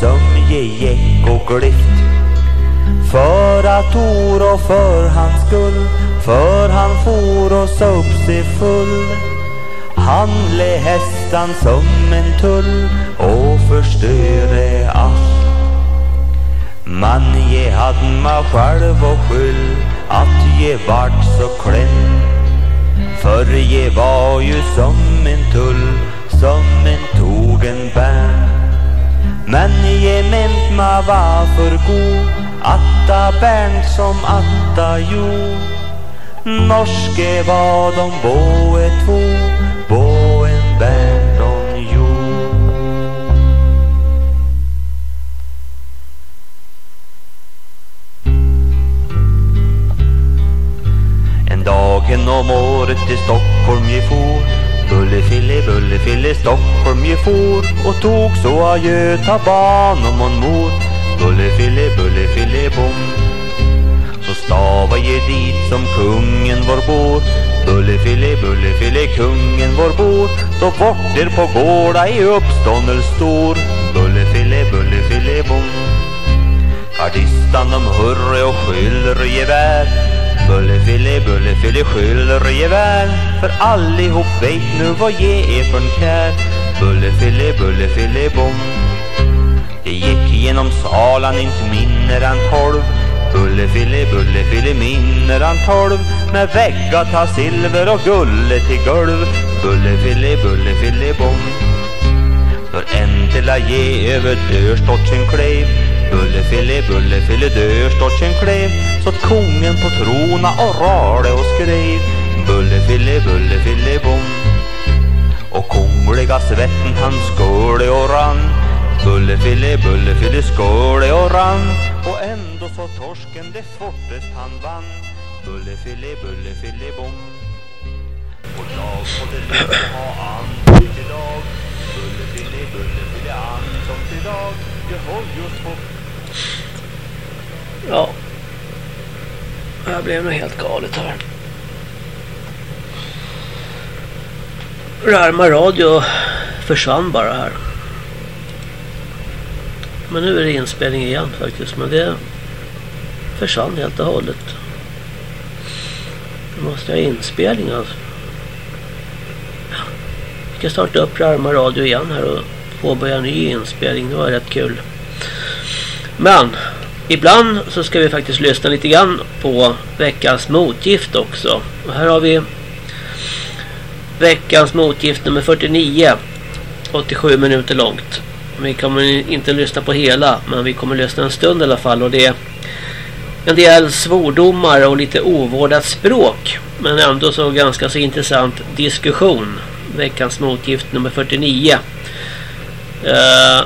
som ge gick och glift För att or och för hans skull För han for och sa upp sig full. Han le hästan som en tull och förstöre allt Man ge hade mig själv och skyll att ge vart så kläm För ge var ju som en tull som en togen bär. Men gement ma var för god atta Bernt som atta jo. Norske var de båe två. På en Bernt on jo. En dagen om året till Stockholm ge for Bullefille, bullefille, Stockholm ju for. Och tog så adjö ta ban om hon mor. Bullefille, bullefille, bom. Så stava ju dit som kungen vår bor. Bullefille, bullefille, kungen vår bor. Då borter på gårda i uppståndelse stor. Bullefille, bullefille, bom. Gardistan de hurre och skyller gevär. Bullefille, bullefille, skyller gevär För allihop vet nu vad ge är för en kär Bullefille, bullefille, bom. Det gick genom salan inte mindre än tolv. Bullefille, bullefille, mindre än tolv. Med väggar ta silver och gulle till golv Bullefille, bullefille, bom för en till att ge över dör stått sin klev Bullefille, bullefille, dör stort sin klev Så att kungen på trona och rale och skrev. Bullefille, bullefille, bom Och kungliga svetten han skåle och rann. Bullefille, bullefille, skåle och rann Och ändå så torsken det fortest han vann. Bullefille, bullefille, bom Och lag på det lilla ha an till dag. Bullefille, bullefille, an som till dag. Jag har just fått Ja. Det här blev nog helt galet här. Rarma radio försvann bara här. Men nu är det inspelning igen faktiskt. Men det försvann helt och hållet. Nu måste jag ha inspelning alltså. Ja. Jag ska starta upp Rarma radio igen här och påbörja en ny inspelning. Det var rätt kul. Men ibland så ska vi faktiskt lyssna lite grann på veckans motgift också. Och här har vi veckans motgift nummer 49. 87 minuter långt. Vi kommer inte lyssna på hela men vi kommer lyssna en stund i alla fall och det är en del svordomar och lite ovårdat språk men ändå så ganska så intressant diskussion. Veckans motgift nummer 49. Uh, eh,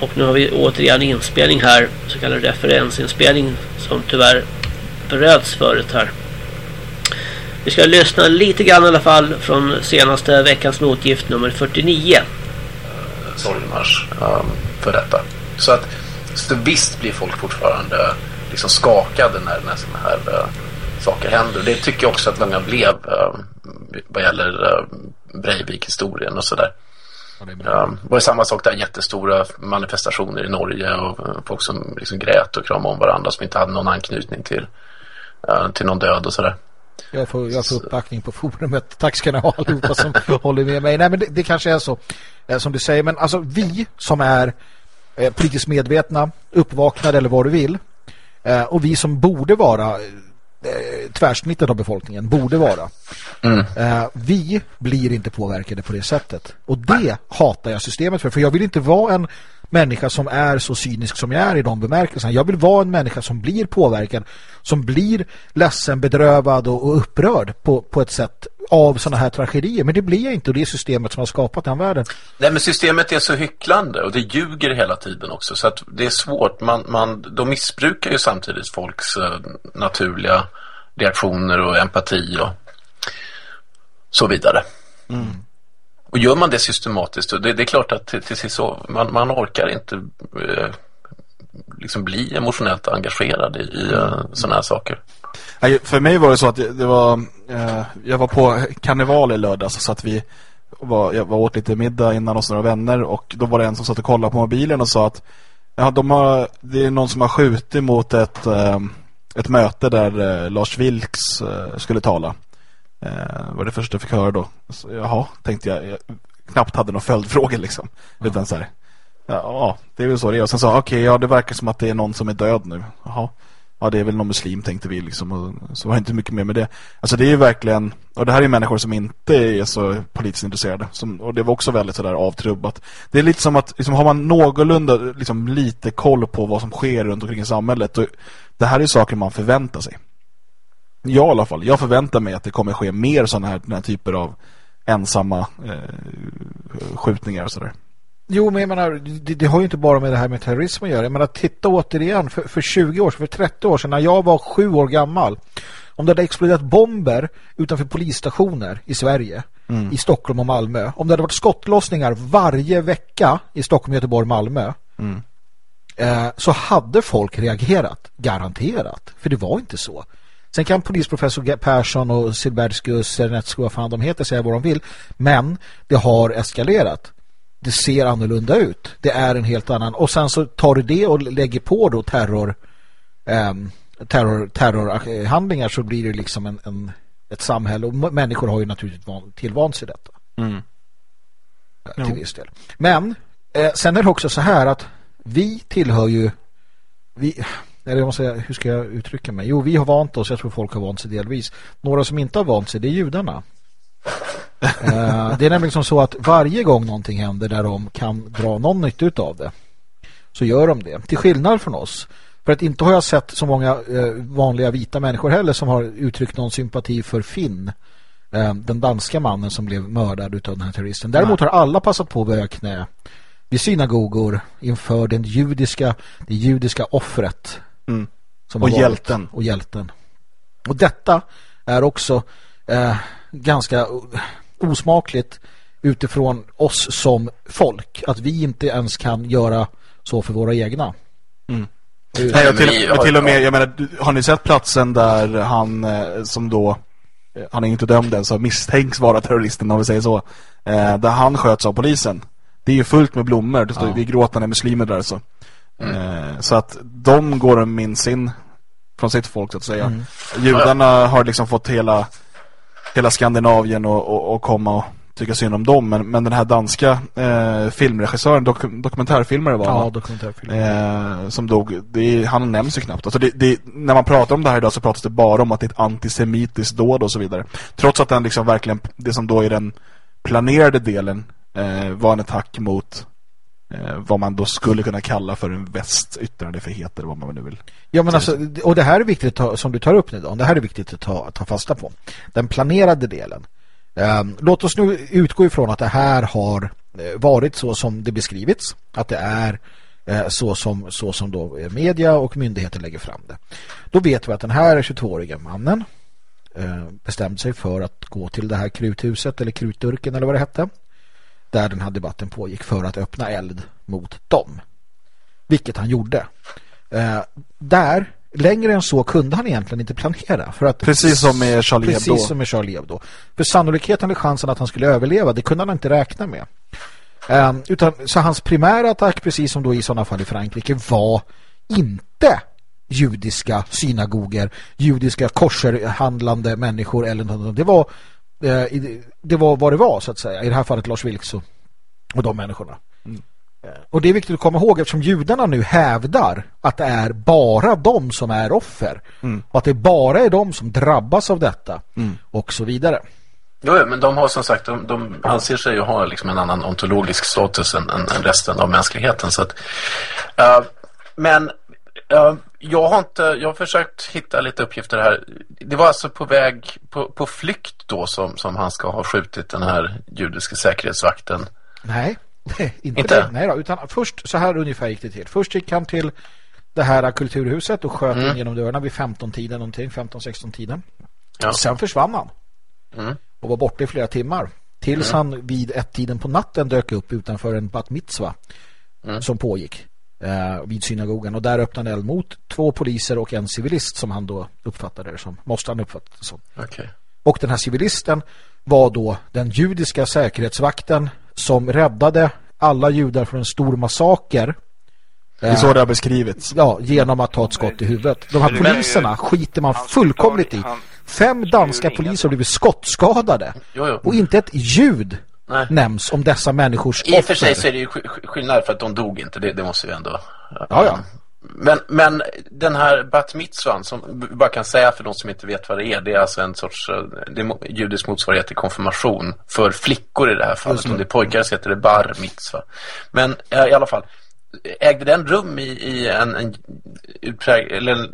och nu har vi återigen inspelning här, så kallad referensinspelning som tyvärr bröts förut här. Vi ska lyssna lite grann i alla fall från senaste veckans motgift nummer 49. Sorgmarsch um, för detta. Så att så visst blir folk fortfarande liksom skakade när, när sådana här uh, saker händer. Det tycker jag också att många blev uh, vad gäller uh, Breivik-historien och sådär. Ja, det var samma sak där, jättestora manifestationer i Norge och folk som liksom grät och kramade om varandra som inte hade någon anknytning till, till någon död och sådär. Jag får, jag får uppbackning på forumet. Tack ska ni ha allihopa som håller med mig. Nej men det, det kanske är så som du säger. Men alltså vi som är eh, politiskt medvetna, uppvaknade eller vad du vill. Eh, och vi som borde vara eh, tvärsnittet av befolkningen borde vara. Mm. Eh, vi blir inte påverkade på det sättet. Och det hatar jag systemet för. För jag vill inte vara en människa som är så cynisk som jag är i de bemärkelserna. Jag vill vara en människa som blir påverkad. Som blir ledsen, bedrövad och upprörd på, på ett sätt av sådana här tragedier. Men det blir jag inte och det är systemet som har skapat den världen. Nej men systemet är så hycklande och det ljuger hela tiden också. Så att det är svårt. Man, man, de missbrukar ju samtidigt folks eh, naturliga reaktioner och empati och så vidare. Mm. Och gör man det systematiskt, det, det är klart att till, till sist så, man, man orkar inte eh, liksom bli emotionellt engagerad i, i uh, sådana här saker. För mig var det så att det, det var, eh, jag var på karneval i lördags så att vi var, jag var åt lite middag innan hos några vänner och då var det en som satt och kollade på mobilen och sa att Ja, de har, det är någon som har skjutit mot ett, eh, ett möte där eh, Lars Vilks skulle tala. Eh, var det första jag fick höra då. Så, jaha, tänkte jag, jag knappt hade några följdfrågor liksom. Mm. Utan så här, ja, det är väl så det är. Och sen sa okej, okay, ja det verkar som att det är någon som är död nu. Jaha ja det är väl någon muslim tänkte vi liksom och så var det inte mycket mer med det. Alltså det är ju verkligen och det här är ju människor som inte är så politiskt intresserade som, och det var också väldigt sådär avtrubbat. Det är lite som att liksom, har man någorlunda liksom, lite koll på vad som sker runt omkring i samhället och det här är saker man förväntar sig. Jag i alla fall, jag förväntar mig att det kommer ske mer sådana här, här typer av ensamma eh, skjutningar och sådär. Jo, men jag menar, det, det, har ju inte bara med det här med terrorism att göra. Jag menar, titta återigen, för, för 20 år, för 30 år sedan, när jag var sju år gammal, om det hade exploderat bomber utanför polisstationer i Sverige, mm. i Stockholm och Malmö, om det hade varit skottlossningar varje vecka i Stockholm, Göteborg och Malmö, mm. eh, så hade folk reagerat, garanterat. För det var inte så. Sen kan polisprofessor Persson och Silberskus, Sernetsko, vad fan de heter, säga vad de vill. Men det har eskalerat det ser annorlunda ut. Det är en helt annan. Och sen så tar du det och lägger på då terror, um, terror terrorhandlingar så blir det liksom en, en, ett samhälle. Och människor har ju naturligtvis van, tillvant sig detta. Mm. Till jo. viss del. Men eh, sen är det också så här att vi tillhör ju vi, eller jag måste säga, hur ska jag uttrycka mig? Jo, vi har vant oss, jag tror folk har vant sig delvis. Några som inte har vant sig, det är judarna. Eh, det är nämligen som så att varje gång någonting händer där de kan dra någon nytta av det så gör de det. Till skillnad från oss. För att inte har jag sett så många eh, vanliga vita människor heller som har uttryckt någon sympati för Finn. Eh, den danska mannen som blev mördad av den här terroristen. Däremot har alla passat på att böja knä vid synagogor inför den judiska, det judiska offret. Mm. Som och hjälten. Och hjälten. Och detta är också eh, ganska osmakligt utifrån oss som folk. Att vi inte ens kan göra så för våra egna. Mm. Nej, jag till, jag till och med, jag menar, har ni sett platsen där han eh, som då eh, han är inte dömd än så misstänks vara terroristen om vi säger så. Eh, där han sköts av polisen. Det är ju fullt med blommor. Det står ja. vi gråtande muslimer där så. Mm. Så att de går min sin från sitt folk så att säga. Mm. Judarna har liksom fått hela hela Skandinavien och, och, och komma och tycka synd om dem. Men, men den här danska eh, filmregissören, dok, dokumentärfilmare var ja, dokumentärfilmare. Eh, som dog, det, han nämns ju knappt. Alltså det, det, när man pratar om det här idag så pratas det bara om att det är ett antisemitiskt dåd och så vidare. Trots att den liksom verkligen, det som då är den planerade delen eh, var en attack mot eh, vad man då skulle kunna kalla för en västyttrandefrihet eller vad man nu vill. Ja men alltså, och det här är viktigt ta, som du tar upp nu då, det här är viktigt att ta, ta fasta på. Den planerade delen. Eh, låt oss nu utgå ifrån att det här har eh, varit så som det beskrivits. Att det är eh, så, som, så som då eh, media och myndigheter lägger fram det. Då vet vi att den här 22-åriga mannen bestämde sig för att gå till det här kruthuset eller krutdurken eller vad det hette där den här debatten pågick för att öppna eld mot dem. Vilket han gjorde. Eh, där, längre än så kunde han egentligen inte planera. För att, precis som med Charlie Hebdo. Precis som med Charlie Hebdo. För sannolikheten eller chansen att han skulle överleva, det kunde han inte räkna med. Eh, utan, så hans primära attack, precis som då i sådana fall i Frankrike, var inte judiska synagoger, judiska korserhandlande människor eller något. Det var det var vad det var så att säga. I det här fallet Lars Vilks och, och de människorna. Mm. Eh, och det är viktigt att komma ihåg eftersom judarna nu hävdar att det är bara de som är offer. Mm. Och att det bara är de som drabbas av detta. Mm. Och så vidare. Jo, men de har som sagt, de, de anser sig ju ha liksom en annan ontologisk status än, än, än resten av mänskligheten. Så att, uh, men uh, jag har inte, jag har försökt hitta lite uppgifter här. Det var alltså på väg, på, på flykt då som, som han ska ha skjutit den här judiska säkerhetsvakten. Nej, inte, inte? Det. Nej då, utan först så här ungefär gick det till. Först gick han till det här kulturhuset och sköt mm. genom dörrarna vid 15-tiden någonting, 15-16 tiden. Ja. Sen försvann han. Mm. Och var borta i flera timmar. Tills mm. han vid ett tiden på natten dök upp utanför en bat mitzva mm. som pågick eh, vid synagogan och där öppnade eld mot två poliser och en civilist som han då uppfattade det som. Måste han uppfatta det som. Okay. Och den här civilisten var då den judiska säkerhetsvakten som räddade alla judar från en stor massaker Det är så det har beskrivits. Ja, genom att ta ett skott i huvudet. De här poliserna skiter man fullkomligt i. Fem danska poliser har blivit skottskadade. Och inte ett ljud Nej. nämns om dessa människors I och för sig offer. så är det ju sk- sk- skillnad för att de dog inte, det, det måste vi ändå... Ja, ja. Men, men den här bat mitzvan som vi bara kan säga för de som inte vet vad det är, det är alltså en sorts eh, judisk motsvarighet till konfirmation för flickor i det här fallet. Om det är pojkar så heter det bar mitzva. Men eh, i alla fall, ägde den rum i, i en, en utpräg, eller en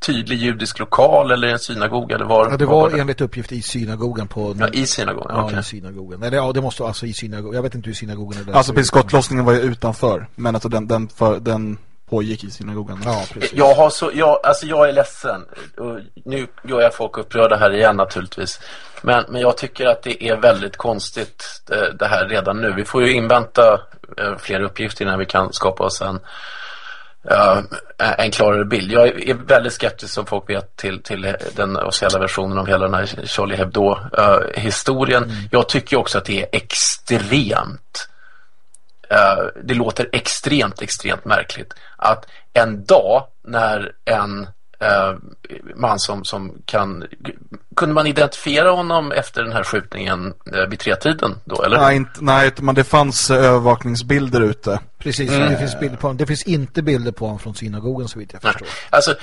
tydlig judisk lokal eller en synagoga eller var? Ja, det var var enligt uppgift i synagogan på... Ja, i synagogan, Ja, okej. i synagogan. Eller ja, det måste alltså i synagogan. Jag vet inte hur synagogan är där. Alltså precis, skottlossningen var ju utanför. Men alltså den, den, för, den pågick i synagogan. Ja, precis. Jag har så, jag, alltså jag är ledsen. Och nu gör jag folk upprörda här igen naturligtvis. Men, men jag tycker att det är väldigt konstigt det, det här redan nu. Vi får ju invänta eh, fler uppgifter innan vi kan skapa oss en, eh, en klarare bild. Jag är, väldigt skeptisk som folk vet till, till den officiella versionen av hela den här Charlie Hebdo-historien. Jag tycker också att det är extremt Eh, det låter extremt, extremt märkligt att en dag när en eh, man som, som kan kunde man identifiera honom efter den här skjutningen eh, vid tretiden då, eller? Nej, inte, nej, men det fanns eh, övervakningsbilder ute. Precis, det, finns bilder på, honom. det finns inte bilder på honom från synagogan så vitt jag förstår. Alltså,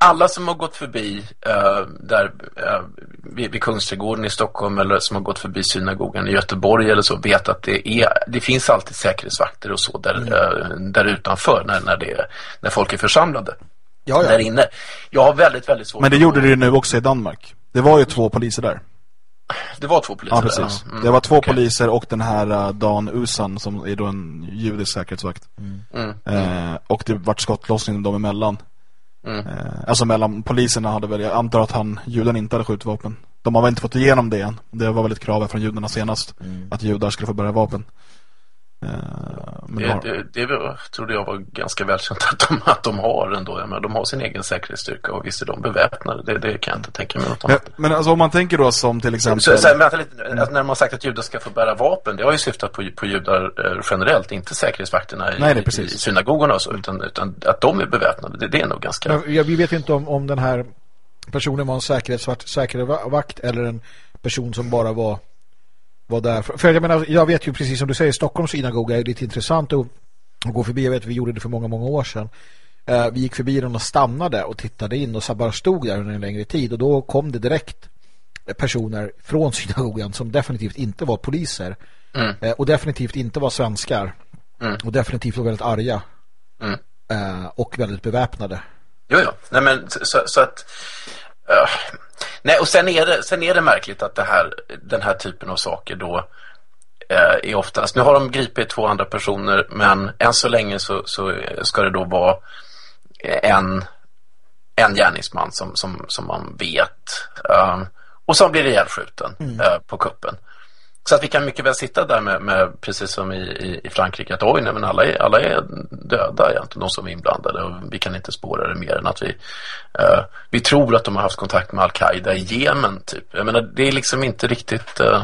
alla som har gått förbi eh, där eh, vid, vid Kungsträdgården i Stockholm eller som har gått förbi synagogan i Göteborg eller så vet att det är, det finns alltid säkerhetsvakter och så där, eh, där utanför när, när, det, när folk är församlade. Ja, Där ja. inne. Jag har väldigt, väldigt svårt Men det gjorde det ju nu också i Danmark. Det var ju två poliser där. Det var två poliser Ja, precis. Mm, Det var två okej. poliser och den här uh, Dan Usan som är då en judisk säkerhetsvakt. Mm. Eh, och det vart skottlossning dem emellan. Mm. Eh, alltså mellan poliserna hade väl, jag antar att han, juden inte hade skjutvapen. De har väl inte fått igenom det än. Det var väl ett krav från judarna senast. Att judar skulle få bära vapen. Eh, men Det, har, det, det trodde jag var ganska välkänt att de, att de har ändå. Jag menar, de har sin egen säkerhetsstyrka och visst är de beväpnade. Det, det kan jag inte tänka mig något men, annat. men alltså om man tänker då som till exempel... Så, så, här, vänta lite, att när man har sagt att judar ska få bära vapen, det har ju syftat på, på judar eh, generellt, inte säkerhetsvakterna i, Nej, i, synagogorna och så, utan, utan att de är beväpnade, det, det är nog ganska... Men, ja, vi vet ju inte om, om den här personen var en säkerhetsvakt, säkerhetsvakt eller en person som bara var, var där. För, jag menar, jag vet ju precis som du säger, Stockholms synagoga är lite intressant att, att gå förbi. Jag vet, vi gjorde det för många, många år sedan. Eh, vi gick förbi den och stannade och tittade in och så bara stod där under en längre tid. Och då kom det direkt personer från synagogan som definitivt inte var poliser. Mm. Eh, och definitivt inte var svenskar. Mm. Och definitivt var väldigt arga. Mm. Eh, och väldigt beväpnade. Jo, jo. Nej, men så, så att... eh, nej, och sen är, det, sen är det märkligt att det här, den här typen av saker då eh, är oftast... Nu har de gripit två andra personer, men än så länge så, så ska det då vara en, en gärningsman som, som, som man vet. Um, och som blir ihjälskjuten eh, på kuppen. Så att vi kan mycket väl sitta där med, med precis som i, i, i Frankrike, att oj, nej, men alla är, alla är döda egentligen, de som är inblandade och vi kan inte spåra det mer än att vi eh, vi tror att de har haft kontakt med Al-Qaida i Jemen typ. Jag menar, det är liksom inte riktigt eh,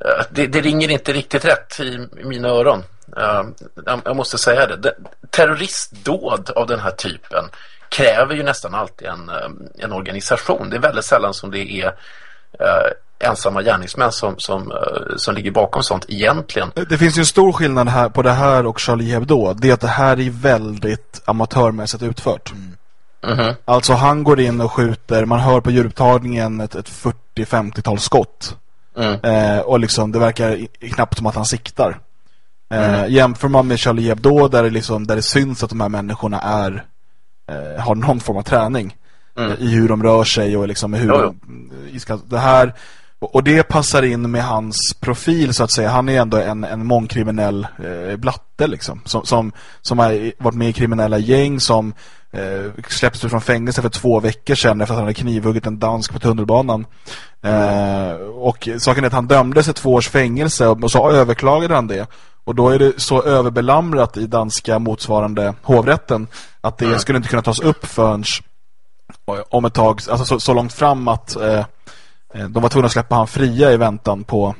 eh det, det ringer inte riktigt rätt i, i mina öron. Eh, jag, jag måste säga det. det. Terroristdåd av den här typen kräver ju nästan alltid en, eh, en organisation. Det är väldigt sällan som det är eh, ensamma gärningsmän som, som, eh, som ligger bakom sånt egentligen. Det finns ju en stor skillnad här på det här och Charlie Hebdo. Det är att det här är väldigt amatörmässigt utfört. Mhm. Alltså han går in och skjuter, man hör på djurupptagningen ett, ett 40-50-tal skott. Mm. Eh, och liksom det verkar i, knappt som att han siktar. Eh, Jämför man med Charlie Hebdo där det, liksom, där det syns att de här människorna är eh, har någon form av träning Mm. eh, i hur de rör sig och liksom hur Jo, jo. de, iska- det här och det passar in med hans profil så att säga. Han är ändå en, en mångkriminell eh, blatte liksom. Som, som, som har varit med i kriminella gäng som eh, släpptes ut från fängelse för två veckor sedan efter att han hade knivhuggit en dansk på tunnelbanan. Eh, och saken är att han dömdes till två års fängelse och, och så överklagade han det. Och då är det så överbelamrat i danska motsvarande hovrätten att det skulle inte kunna tas upp förrän om ett tag, alltså så, så långt fram att eh, eh, de var tvungna att släppa han fria i väntan på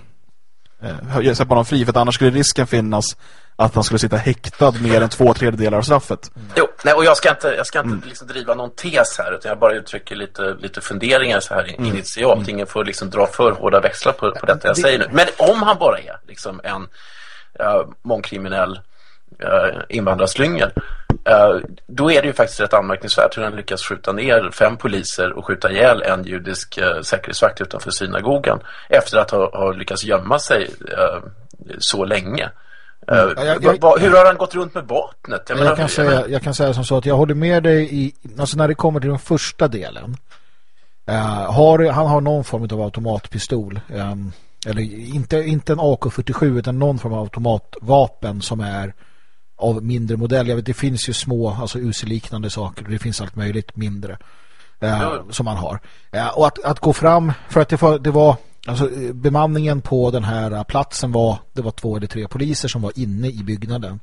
eh, släppa honom fri för att annars skulle risken finnas att han skulle sitta häktad mer än två tredjedelar av straffet. Mm. Jo, nej, och jag ska inte, jag ska inte mm. liksom driva någon tes här utan jag bara uttrycker lite, lite funderingar så här mm. initialt. Mm. Ingen får liksom dra för hårda växlar på, på detta jag det... säger nu. Men om han bara är liksom en uh, mångkriminell uh, invandrarslyngel uh, då är det ju faktiskt rätt anmärkningsvärt hur han lyckas skjuta ner fem poliser och skjuta ihjäl en judisk uh, säkerhetsvakt utanför synagogan efter att ha, ha lyckats gömma sig uh, så länge. Mm. Ja, jag, jag, hur har han gått runt med vapnet? Jag, menar, kan säga, jag kan säga som så att jag håller med dig i, alltså när det kommer till den första delen. Uh, har, han har någon form av automatpistol. Um, eller inte, inte en AK-47 utan någon form av automatvapen som är av mindre modell. Jag vet, det finns ju små, alltså UC-liknande saker. Det finns allt möjligt mindre uh, som man har. Uh, och att, att gå fram, för att det var, det var Alltså bemanningen på den här platsen var det var två eller tre poliser som var inne i byggnaden.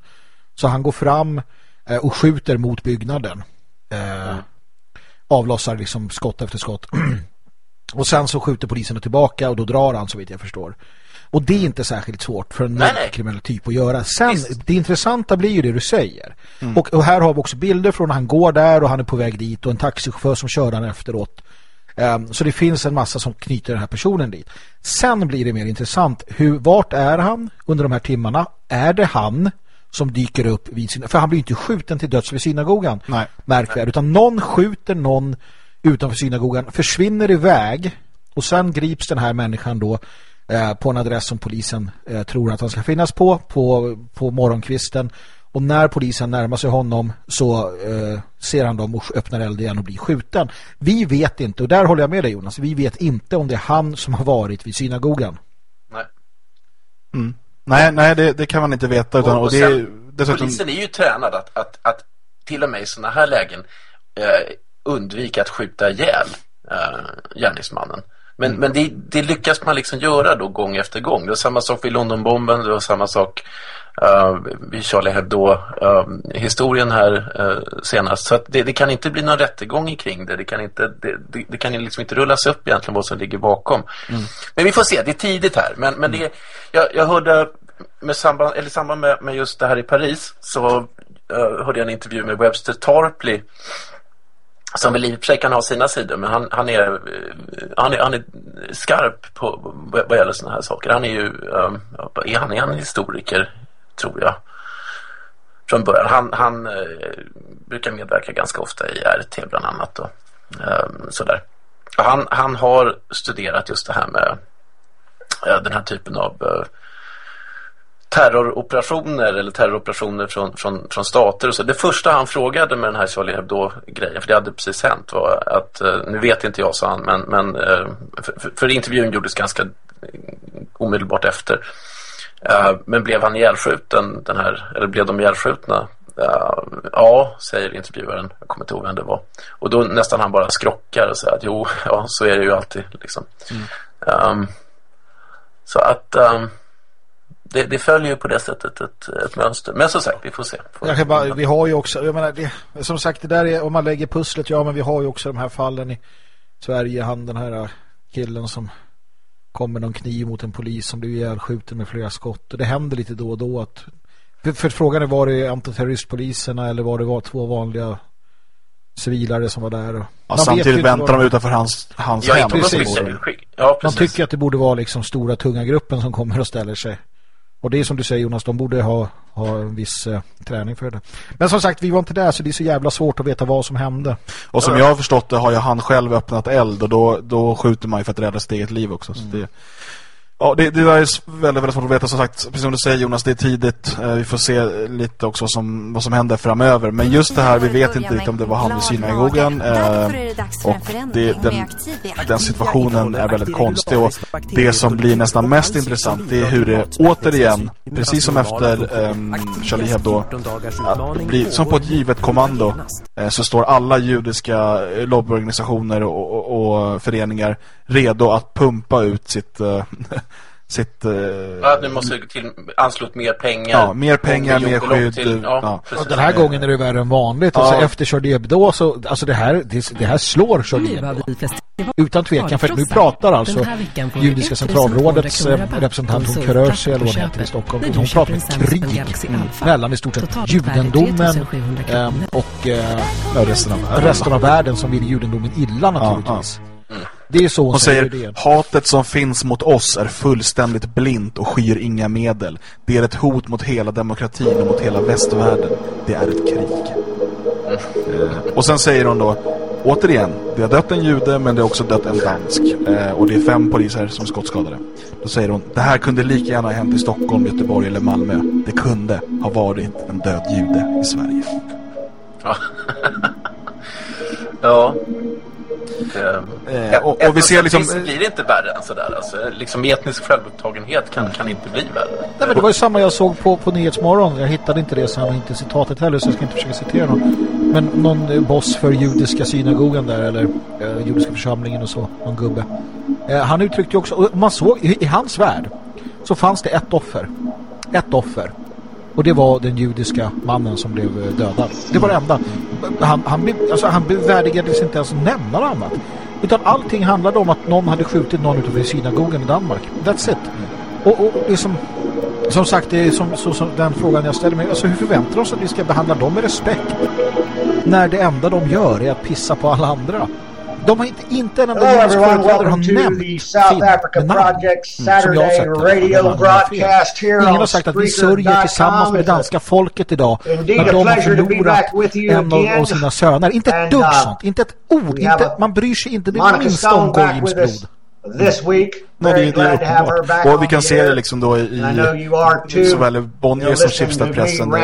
Så han går fram eh, och skjuter mot byggnaden. Eh, mm. Avlossar liksom skott efter skott. och sen så skjuter poliserna tillbaka och då drar han så vitt jag förstår. Och det är inte särskilt svårt för en kriminell typ att göra. Sen, Visst. det intressanta blir ju det du säger. Mm. Och, och, här har vi också bilder från när han går där och han är på väg dit och en taxichaufför som kör han efteråt. Um, så det finns en massa som knyter den här personen dit. Sen blir det mer intressant. Hur, vart är han under de här timmarna? Är det han som dyker upp vid sin... För han blir inte skjuten till döds vid synagogan. Nej. Märkvärd. Utan någon skjuter någon utanför synagogan, försvinner iväg och sen grips den här människan då eh, på en adress som polisen eh, tror att han ska finnas på, på, på morgonkvisten och när polisen närmar sig honom så eh, ser han dem och öppnar eld igen och blir skjuten. Vi vet inte, och där håller jag med dig Jonas, vi vet inte om det är han som har varit vid synagogan. Nej. Mm. Nej, nej det, det, kan man inte veta. Utan, och, och, och sen, dessutom... Polisen är ju tränad att, att, att till och med i sådana här lägen eh, undvika att skjuta ihjäl eh, gärningsmannen. Men, mm. men det, det, lyckas man liksom göra då gång efter gång. Det var samma sak vid Londonbomben, det var samma sak uh, vid Charlie Hebdo-historien uh, här uh, senast. Så det, det, kan inte bli någon rättegång kring det. Det kan, inte, det, det, kan liksom inte rullas upp egentligen vad som ligger bakom. Mm. Men vi får se, det är tidigt här. Men, men det, jag, jag hörde med samband, eller samband med, med just det här i Paris så hörde jag en intervju med Webster Tarpley som väl i och för sig kan ha sina sidor men han, han, är, eh, han, är, han är skarp på vad gäller sådana här saker. Han är ju um, är han, är han historiker tror jag från början. Han, han uh, brukar medverka ganska ofta i RT bland annat och um, sådär. Han, han har studerat just det här med uh, den här typen av uh, terroroperationer eller terroroperationer från, från, från stater och så. Det första han frågade med den här Charlie Hebdo-grejen, för det hade precis hänt, var att, eh, nu vet inte jag, sa han, men, men eh, för, för intervjun gjordes ganska omedelbart efter. Eh, men blev han ihjälskjuten, den här, eller blev de ihjälskjutna? Ja, säger intervjuaren. Jag kommer inte ihåg vem det var. Och då nästan han bara skrockar och säger att jo, ja, så är det ju alltid. Liksom. Mm. Um, så att... Um, det, det, följer ju på det sättet ett, ett mönster. Men som sagt, vi får se. Får bara, vi har ju också, jag menar, det, som sagt, det där är, om man lägger pusslet, ja men vi har ju också de här fallen i Sverige, han den här killen som kom med någon kniv mot en polis som blev ihjälskjuten med flera skott. Och det händer lite då och då att för, för frågan är var det antiterroristpoliserna eller var det var två vanliga civilare som var där. Och ja, samtidigt väntar de utanför hans, hans ja, hem. Precis. Ja, Man tycker att det borde vara liksom stora tunga gruppen som kommer och ställer sig. Och det är som du säger Jonas, de borde ha, ha en viss eh, träning för det. Men som sagt, vi var inte där så det är så jävla svårt att veta vad som hände. Och som jag har förstått det har ju han själv öppnat eld och då, då skjuter man ju för att rädda sitt eget liv också. Så mm. det, Ja, det, det där är väldigt, väldigt svårt att veta. Som sagt, precis som du säger Jonas, det är tidigt. Eh, vi får se lite också som, vad som händer framöver. Men just det här, vi vet inte riktigt om det var han vid synagogan. Eh, och det, den, den situationen är väldigt konstig. Och det som blir nästan mest intressant, det är hur det återigen, precis som efter eh, Charlie Hebdo, blir, som på ett givet kommando, eh, så står alla judiska lobbyorganisationer och, och, och föreningar redo att pumpa ut sitt, sitt... Eh, ja, nu måste till, anslå mer pengar. Ja, mer pengar, mer skydd. Till, ja, ja. den här gången är det värre än vanligt. Ja. Alltså, efter Charlie Hebdo så, alltså det här, det, det här slår Charlie Hebdo. Utan tvekan, för nu pratar alltså Judiska centralrådets eh, representant hon Körösi eller vad heter i Stockholm. Hon pratar om krig mellan i stort sett judendomen eh, och eh, resten, av, resten av världen som vill judendomen illa naturligtvis. Mm. Det är så hon, hon säger, säger hatet som finns mot oss är fullständigt blint och skyr inga medel. Det är ett hot mot hela demokratin och mot hela västvärlden. Det är ett krig. Mm. och sen säger hon då Återigen, det har dött en jude men det har också dött en dansk. Eh, och det är fem poliser som är skottskadade. Då säger hon, det här kunde lika gärna ha hänt i Stockholm, Göteborg eller Malmö. Det kunde ha varit en död jude i Sverige. Ja. Eh, och, och vi ser liksom... blir det inte värre än sådär. Alltså, liksom etnisk självupptagenhet kan, kan inte bli värre. Nej, men det var ju samma jag såg på, på Nyhetsmorgon. Jag hittade inte det, så han inte citatet heller, så jag ska inte försöka citera någon. Men någon boss för judiska synagogan där, eller eh, judiska församlingen och så, någon gubbe. Eh, han uttryckte ju också, och man såg, i, i hans värld så fanns det ett offer. Ett offer. Och det var den judiska mannen som blev eh, dödad. Det var det enda. Han, han, alltså, han bevärdigades inte ens nämna något annat. Utan allting handlade om att någon hade skjutit någon utanför synagogan i Danmark. That's it. Och, och liksom, som, som sagt, det är som, så, som den frågan jag ställer mig. Alltså hur förväntar de oss att vi ska behandla dem med respekt? När det enda de gör är att pissa på alla andra. De har inte, inte en enda judisk företrädare har nämnt the South Africa Project Saturday radio broadcast here Ingen har sagt att vi sörjer tillsammans med danska folket idag när de har förlorat en av, av sina söner. Inte ett dugg uh, sånt, inte ett ord, inte, man bryr sig inte det minsta om Goyims blod. this week. Nej, det, det är uppenbart. Och vi kan se det liksom då i, såväl Bonnier som Schibstedpressen.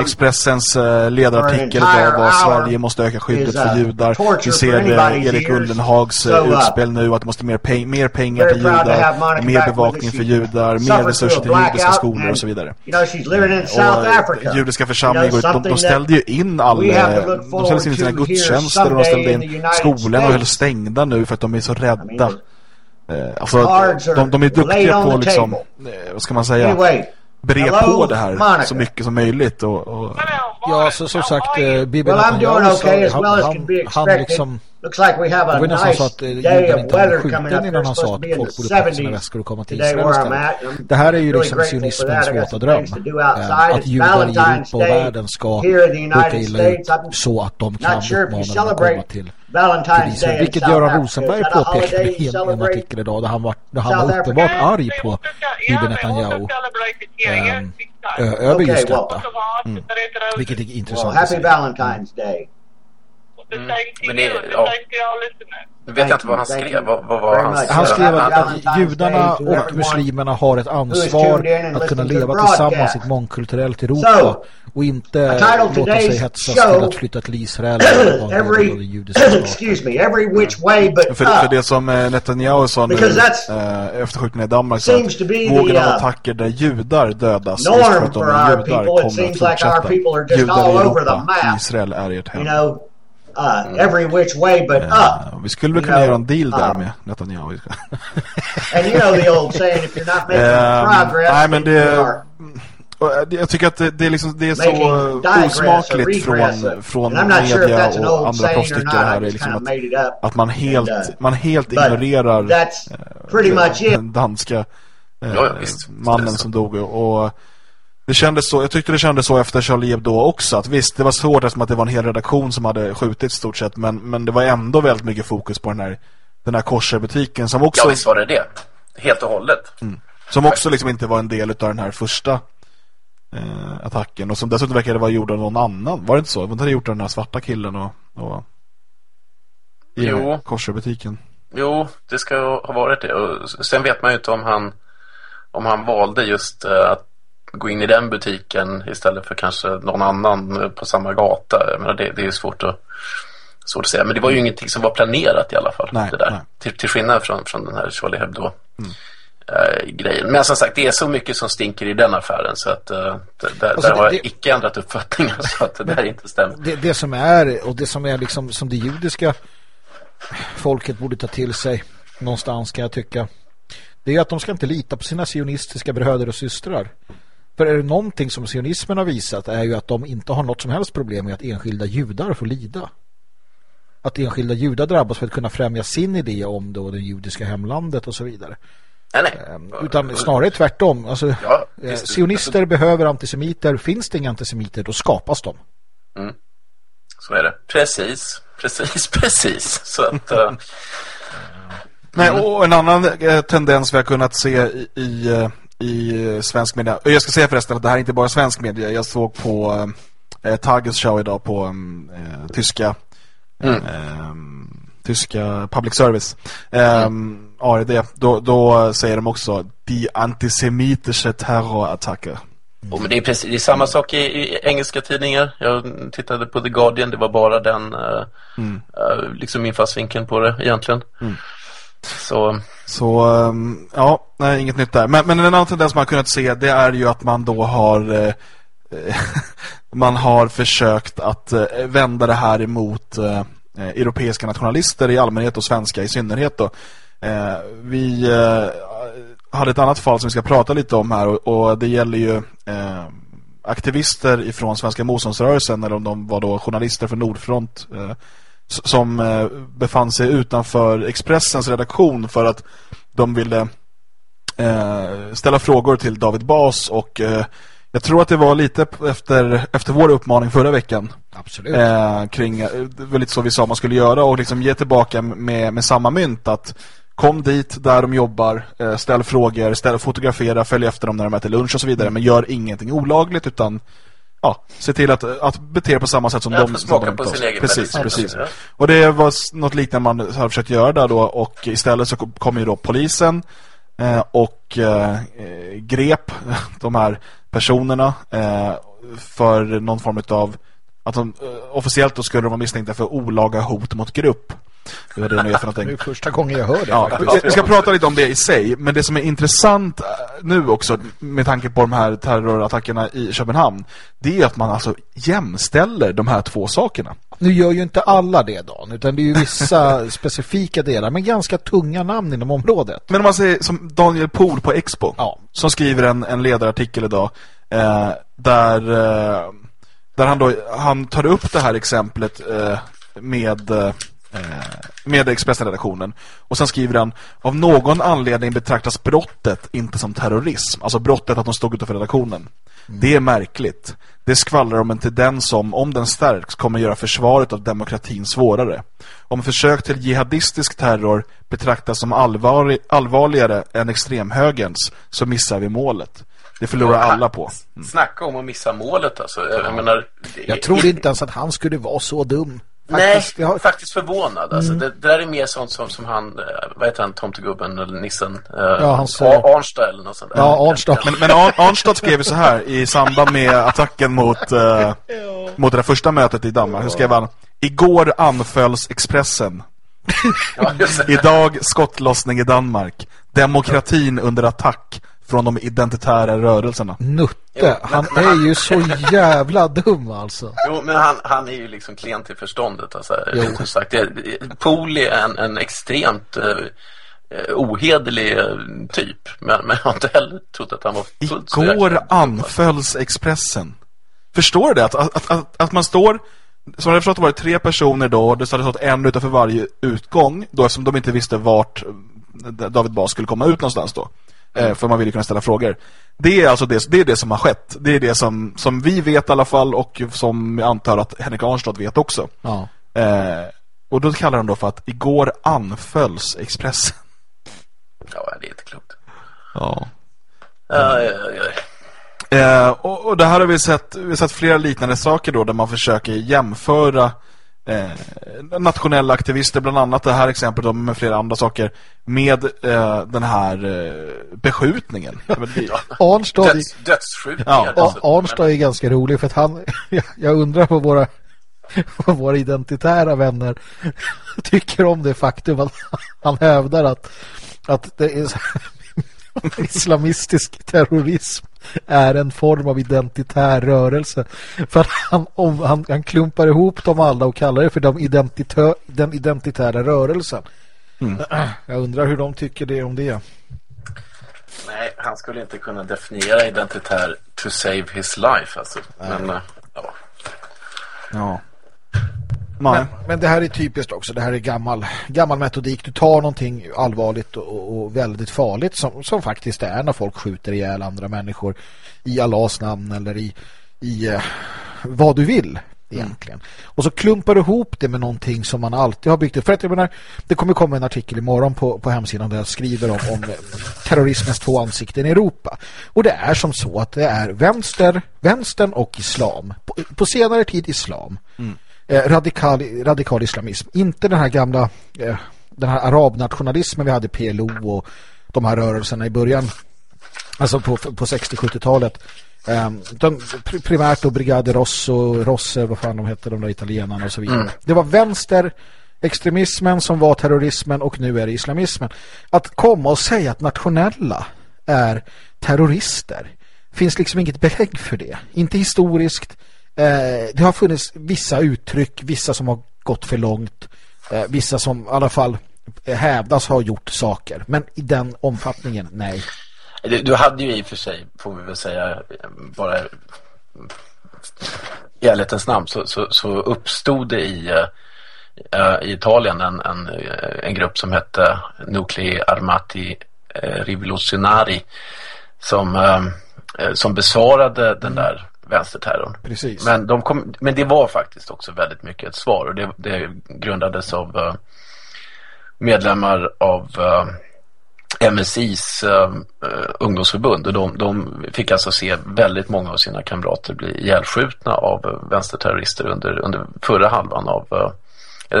Expressens uh, ledarartikel idag var Sverige måste öka skyddet för uh, judar. Vi ser uh, Erik Ullenhags uh, utspel nu att det måste mer, mer pengar till judar, mer bevakning för judar, mer resurser till judiska skolor och så vidare. Och judiska församlingar, de, de ställde ju in alla, de ställde in sina gudstjänster och de ställde in skolorna och höll stängda nu för att de är så rädda. Eh, alltså, de, de är duktiga på liksom, eh, vad ska man säga, bre på det här så mycket som möjligt. Och, och... Ja, så som sagt, eh, Bibi Netanyahu okay, han, well han, han liksom... Looks like we have a det var nästan så att judarna inte hade skjuten innan han sa att folk borde packa sina väskor och komma till Israel istället. Det här är ju liksom sionismens våta dröm. Att judar i Europa och världen ska råka illa ut så att de kan uppmana dem att komma till Valentine's Day vilket Göran Rosenberg påpekade i en, en artikel idag där han var, där han var uppenbart arg på Bibi Netanyahu ähm, över just detta. Mm. Vilket är intressant well, Happy Valentine's Day. Mm. Men det, ja. Nu vet jag inte vad han skrev. Vad, vad var han, han skrev att, att judarna och muslimerna har ett ansvar att kunna leva tillsammans i ett mångkulturellt Europa och inte låta sig hetsas till att flytta till Israel every, excuse me, every which way but för, för det som eh, Netanyahu sa nu äh, efter skjutningen i Danmark så att vågen av uh, attacker där judar dödas just för att de är judar kommer att fortsätta. Judar i Europa, Israel är ert hem. Uh, mm. every which way but up. Vi skulle väl kunna göra en deal där uh, med Netanyahu. and you know the old saying, if you're not making uh, progress, nej, men det, jag tycker att det, det, är, liksom, det är så osmakligt från, från media och andra proffstyckare här. Är liksom att, att man helt, uh, man helt ignorerar uh, den danska uh, ja, mannen som dog. Och det kändes så, jag tyckte det kändes så efter Charlie Hebdo också att visst, det var svårt eftersom att det var en hel redaktion som hade skjutit stort sett men, men det var ändå väldigt mycket fokus på den här, den här korserbutiken som också... Ja, visst var det det. Helt och hållet. Mm. Som också liksom inte var en del av den här första eh, attacken och som dessutom verkade vara gjord av någon annan. Var det inte så? Man hade gjort den här svarta killen och, och i jo. korserbutiken. Jo, det ska ha varit det. Och sen vet man ju inte om han om han valde just uh, att gå in i den butiken istället för kanske någon annan på samma gata. Jag menar, det, det är svårt att, svårt att säga. Men det var ju ingenting som var planerat i alla fall. Nej, det där. Till, till skillnad från, från den här Charlie Hebdo. Mm. Uh, grejen. Men som sagt, det är så mycket som stinker i den affären så att uh, där, alltså där har jag icke ändrat uppfattningar så att det där inte stämmer. Det, det, som är, och det som är liksom som det judiska folket borde ta till sig någonstans kan jag tycka det är att de ska inte lita på sina sionistiska bröder och systrar. För är det någonting som sionismen har visat är ju att de inte har något som helst problem med att enskilda judar får lida. Att enskilda judar drabbas för att kunna främja sin idé om då det judiska hemlandet och så vidare. Nej, nej. Ehm, utan snarare tvärtom. Alltså, Ja, eh, sionister behöver antisemiter. Finns det inga antisemiter, då skapas de. Så är det. Precis, precis, precis. Så att, eh, Nej, och en annan eh, tendens vi har kunnat se i, i, i eh, svensk media. Och Jag ska säga förresten att det här är inte bara svensk media. Jag såg på eh, Tages show idag på eh, tyska eh, tyska public service. Eh, ARD. Då, då säger de också de antisemitische terrorattacker. oh, men det, är precis, det är samma sak i, i engelska tidningar. Jag tittade på The Guardian, det var bara den eh, eh, liksom infallsvinkeln på det egentligen. Så, Så ehm, ja, nej, inget nytt där. Men, men en annan tendens man har kunnat se det är ju att man då har eh, man har försökt att eh, vända det här emot eh, europeiska nationalister i allmänhet och svenska i synnerhet då. Eh, vi eh, hade ett annat fall som vi ska prata lite om här och, och det gäller ju eh, aktivister ifrån svenska motståndsrörelsen eller om de var då journalister för Nordfront eh, som eh, befann sig utanför Expressens redaktion för att de ville eh, ställa frågor till David Bas och eh, jag tror att det var lite efter, efter vår uppmaning förra veckan Absolut. eh, kring, eh, det var lite så vi sa man skulle göra och liksom ge tillbaka med, med samma mynt att kom dit där de jobbar, eh, ställ frågor, ställ, fotografera, följ efter dem när de äter lunch och så vidare men gör ingenting olagligt utan ja, se till att, att bete på samma sätt som Ja, de smaka de på sin egen Precis, precis. Ja. Och det var något liknande man har försökt göra där då och istället så kom- ju då polisen eh, och eh, grep de här personerna eh, för någon form av att de eh, officiellt då skulle de vara misstänkta för olaga hot mot grupp. Det var det nu för Det är första gången jag hör det Ja, vi ska prata lite om det i sig, men det som är intressant nu också med tanke på de här terrorattackerna i Köpenhamn, det är att man alltså jämställer de här två sakerna. Nu gör ju inte alla det Dan, utan det är ju vissa specifika delar, men ganska tunga namn inom området. Men om man säger som Daniel Pohl på Expo, Ja. som skriver en, en ledarartikel idag, eh, där, eh, där han, då, han tar upp det här exemplet eh, med, eh, med Expressen-redaktionen. Och sen skriver han, av någon anledning betraktas brottet inte som terrorism. Alltså brottet att de stod utanför redaktionen. Det är märkligt. Det skvallrar om en tendens som, om den stärks, kommer göra försvaret av demokratin svårare. Om försök till jihadistisk terror betraktas som allvarlig, allvarligare än extremhögerns, så missar vi målet. Det förlorar alla på. Snacka om att missa målet alltså. Jag menar, det- Jag trodde inte ens att han skulle vara så dum. Nej, Faktiskt, jag har- faktiskt förvånad. Alltså, det, det där är mer sånt som, som han, eh, vad heter han, tomtegubben eller nissen? Eh, Ja, hans, A- Arnstad eller något sånt där. Ja, Arnstad. Men, men Arn, Arnstad skrev ju så här i samband med attacken mot, eh, mot det där första mötet i Danmark. Så skrev han Igår anfölls Expressen. Ja. Idag skottlossning i Danmark. Demokratin under attack från de identitära rörelserna. Nutte, Jo, men- han men är ju så jävla dum alltså. Jo, men han, han är ju liksom klen till förståndet. Alltså, Jo. som sagt, Pool är en, en extremt eh, eh, ohederlig eh, typ. Men, men jag har inte heller trott att han var fullt så Igår anfölls Expressen. Förstår du det? Att, att, att, att man står som jag förstått var det tre personer då och det hade stått en utanför varje utgång då eftersom de inte visste vart eh, David Bas skulle komma ut någonstans då. Eh, för man ville kunna ställa frågor. Det är alltså det, det, är det som har skett. Det är det som, som vi vet i alla fall och som jag antar att Henrik Arnstad vet också. Ja. Eh, och då kallar de då för att igår anfölls Expressen. Ja, det är inte klokt. Ja. Ja, ja, ja. Eh, och, och det här har vi sett, vi har sett flera liknande saker då där man försöker jämföra eh, nationella aktivister, bland annat det här exemplet med flera andra saker med eh, den här eh, beskjutningen. Arnstad, Döds, dödsskjutningar. Ja, alltså. Ar- Arnstad är ganska rolig för att han, jag undrar vad våra, vad våra identitära vänner tycker om det faktum att han hävdar att, att det är så, islamistisk terrorism är en form av identitär rörelse. För att han, om, han, han klumpar ihop dem alla och kallar det för de identitö, den identitära rörelsen. Jag undrar hur de tycker det om det. Nej, han skulle inte kunna definiera identitär to save his life. Alltså. Men, uh, ja. Ja. Men, men, det här är typiskt också. Det här är gammal, gammal metodik. Du tar någonting allvarligt och, och, väldigt farligt som, som faktiskt är när folk skjuter ihjäl andra människor i Allahs namn eller i, i uh, vad du vill egentligen. Mm. Och så klumpar du ihop det med någonting som man alltid har byggt upp. För att jag menar, det kommer komma en artikel imorgon på, på hemsidan där jag skriver om, om terrorismens två ansikten i Europa. Och det är som så att det är vänster, vänstern och islam. På, på senare tid islam. Mm. Eh, radikal, radikal islamism. Inte den här gamla eh, den här arabnationalismen vi hade PLO och de här rörelserna i början. Alltså på, på 60-70-talet Um, de, primärt då Brigade Rosso, Rosse, vad fan de hette, de där italienarna och så vidare. Mm. Det var vänster extremismen som var terrorismen och nu är det islamismen. Att komma och säga att nationella är terrorister finns liksom inget belägg för det. Inte historiskt. Eh, det har funnits vissa uttryck, vissa som har gått för långt, eh, vissa som i alla fall hävdas ha gjort saker. Men i den omfattningen, nej. Du hade ju i och för sig, får vi väl säga, bara i ärlighetens namn så, så, så uppstod det i, uh, i Italien en, en, en grupp som hette Nuclei Armati eh, Rivoluzionari som, uh, som besvarade den där vänsterterrorn. Precis. Men, de kom, men det var faktiskt också väldigt mycket ett svar och det, det grundades av medlemmar av MSIs uh, eh, ungdomsförbund och de, de, fick alltså se väldigt många av sina kamrater bli ihjälskjutna av vänsterterrorister under, under förra halvan av uh,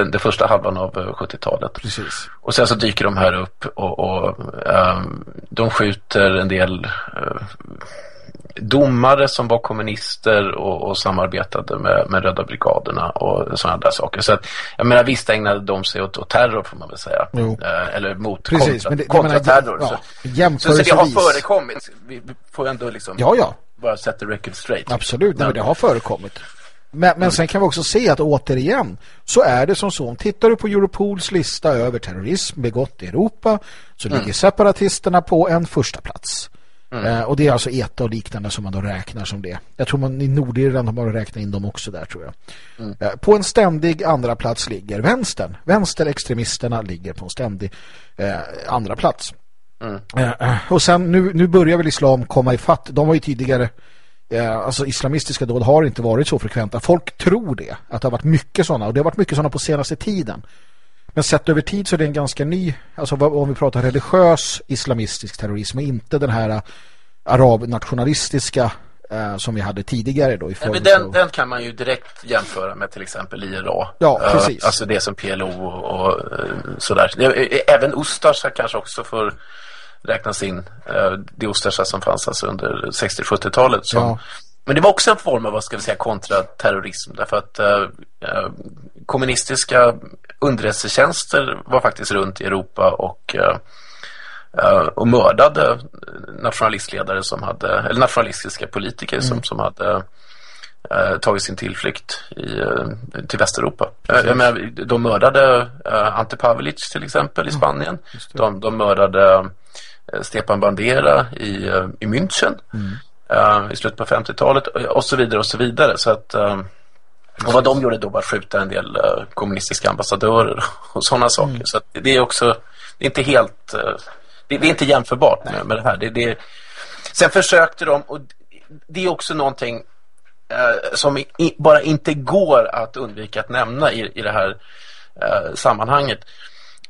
den första halvan av 70-talet. Precis. Och sen så dyker de här upp och, och um, de skjuter en del uh, domare som var kommunister och, och samarbetade med, med Röda brigaderna och sådana där saker. Så att, jag menar, visst ägnade de sig åt, åt terror får man väl säga. Eh, eller mot Precis, kontra, kontraterror. Ja, så, så, det har förekommit. Vi, får ändå liksom ja, ja. bara sätta record straight. Absolut, men, men det har förekommit. Men, men mm. sen kan vi också se att återigen så är det som så. Tittar du på Europols lista över terrorism begått i Europa så mm. ligger separatisterna på en första plats. Mm. Eh, och det är alltså ETA och liknande som man då räknar som det. Jag tror man i Nordirland har man räknat in dem också där tror jag. Mm. Eh, på en ständig andra plats ligger vänstern. Vänsterextremisterna ligger på en ständig eh, andra plats. Mm. Eh, och sen nu, nu börjar väl islam komma i fatt. De var ju tidigare eh, alltså islamistiska dåd har inte varit så frekventa. Folk tror det, att det har varit mycket sådana. Och det har varit mycket sådana på senaste tiden. Men sett över tid så är det en ganska ny, alltså om vi pratar religiös islamistisk terrorism och inte den här äh, arabnationalistiska eh, som vi hade tidigare då. I Nej, men den, den, kan man ju direkt jämföra med till exempel IRA. Ja, precis. Uh, alltså det som PLO och, och uh, sådär. Även Ustasha kanske också får räknas in. Uh, det Ustasha som fanns alltså under 60-70-talet som ja. Men det var också en form av, vad ska vi säga, kontraterrorism. Därför att eh, kommunistiska underrättelsetjänster var faktiskt runt i Europa och, uh, och mördade nationalistledare som hade, eller nationalistiska politiker mm. som, som hade uh, tagit sin tillflykt i, uh, till Västeuropa. Jag menar, de mördade Ante Pavelic till exempel i mm. Spanien. De, de mördade Stepan Bandera i, i München. Mm. I slutet på 50-talet och så vidare och så vidare. Så att och vad de gjorde då var att skjuta en del kommunistiska ambassadörer och sådana saker. Mm. Så det är också, det är inte helt, det, är inte jämförbart med, med det här. Det, det, sen försökte de, och det är också någonting som bara inte går att undvika att nämna i, i det här sammanhanget.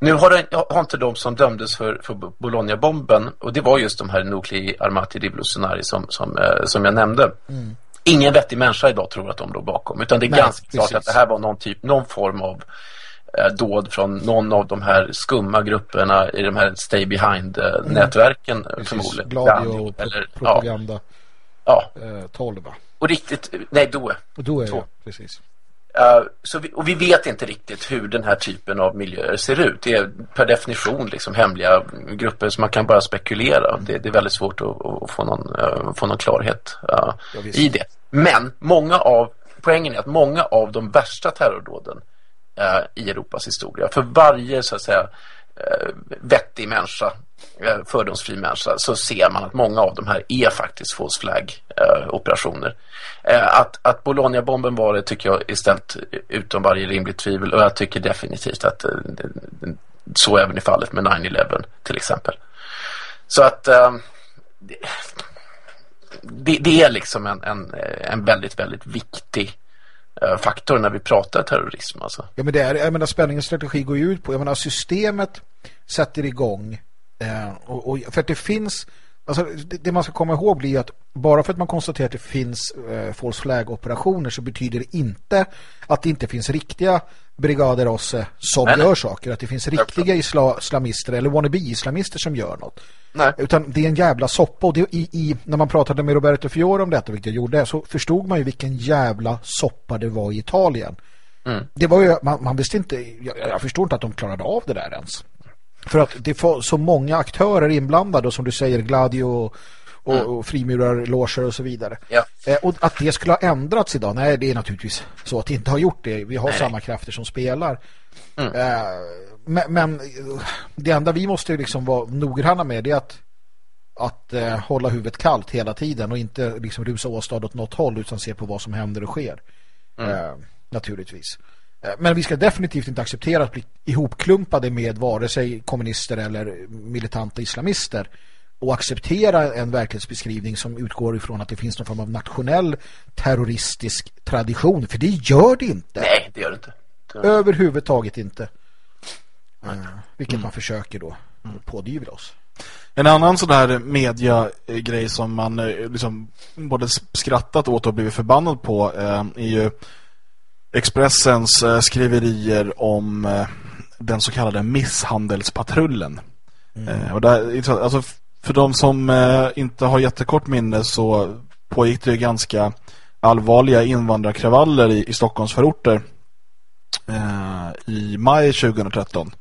Nu har, det, har, inte de som dömdes för, för Bologna-bomben, och det var just de här Nuclei Armati Rivoluzionari som, som, som jag nämnde. Mm ingen vettig människa idag tror att de låg bakom. Utan det är Nej, ganska precis. klart att det här var någon, typ, någon form av eh, dåd från någon av de här skumma grupperna i de här stay behind-nätverken eh, mm. förmodligen. Gladio, eller, propaganda. Ja. Eh, 12 Och riktigt, nej Doe. Doe, ja, precis. Uh, så vi, och vi vet inte riktigt hur den här typen av miljöer ser ut. Det är per definition liksom hemliga grupper som man kan bara spekulera. Det, det, är väldigt svårt att, att få, någon, uh, få någon klarhet uh, ja, i det. Men många av, poängen är att många av de värsta terrordåden i Europas historia, för varje så att säga vettig människa eh, Eh, fördomsfri människa så ser man att många av de här är faktiskt false flag-operationer. Eh, eh, att, att Bologna-bomben var det tycker jag är ställt utom varje rimligt tvivel och jag tycker definitivt att så även i fallet med 9-11 till exempel. Så att det, det, är liksom en, en, en väldigt, väldigt viktig faktor när vi pratar terrorism. Alltså. Ja, men det är, jag menar, spänningens strategi går ju ut på, jag menar, systemet sätter igång eh, och, och, för att det finns Alltså, det, det, man ska komma ihåg blir att bara för att man konstaterar att det finns eh, false flag-operationer så betyder det inte att det inte finns riktiga brigader Osse som Nej. gör saker. Att det finns riktiga isla islamister eller wannabe-islamister som gör något. Nej. Utan det är en jävla soppa. Och det, i, i, när man pratade med Roberto Fiore om detta, vilket jag gjorde, så förstod man ju vilken jävla soppa det var i Italien. Mm. Det var ju, man, man visste inte, jag, jag förstår inte att de klarade av det där ens. För att det får så många aktörer inblandade och som du säger Gladio och, och, mm. och frimurarloger och så vidare. Ja. Eh, och att det skulle ha ändrats idag, nej det är naturligtvis så att det inte har gjort det. Vi har nej. samma krafter som spelar. Mm. Eh, men, men, det enda vi måste liksom vara noggranna med är att, att eh, hålla huvudet kallt hela tiden och inte liksom rusa åstad åt något håll utan se på vad som händer och sker. Mm. Eh, naturligtvis. Eh, men vi ska definitivt inte acceptera att bli ihopklumpade med vare sig kommunister eller militanta islamister och acceptera en verklighetsbeskrivning som utgår ifrån att det finns någon form av nationell terroristisk tradition. För det gör det inte. Nej, det gör det inte. Det Överhuvudtaget inte. Uh, vilket mm. man försöker då mm. pådyvla oss. En annan sån här mediagrej som man eh, liksom både skrattat åt och blivit förbannad på eh, är ju Expressens eh, skriverier om eh, den så kallade misshandelspatrullen. Mm. Eh, och där, alltså, för de som inte har jättekort minne så pågick det ganska allvarliga invandrarkravaller i, i Stockholms förorter i maj 2013.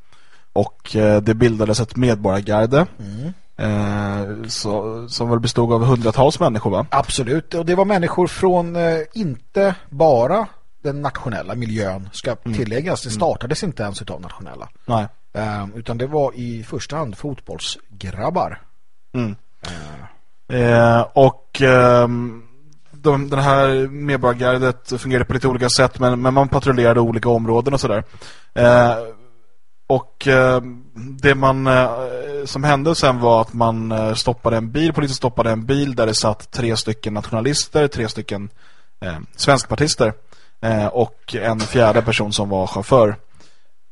Och det bildades ett medborgargarde mm. Eh, så, som väl bestod av hundratals människor va? Absolut, och det var människor från eh, inte bara den nationella miljön ska mm. tilläggas. Det mm. startades inte ens av nationella. Nej. Uh, utan det var i första hand fotbollsgrabbar. Mm. Uh. Uh, och ehm, de, den här medborgargardet fungerade på lite olika sätt men, men man patrullerade olika områden och sådär. Eh, och ehm, det man som hände sen var att man stoppade en bil, polisen stoppade en bil där det satt tre stycken nationalister, tre stycken eh, svenskpartister eh, och en fjärde person som var chaufför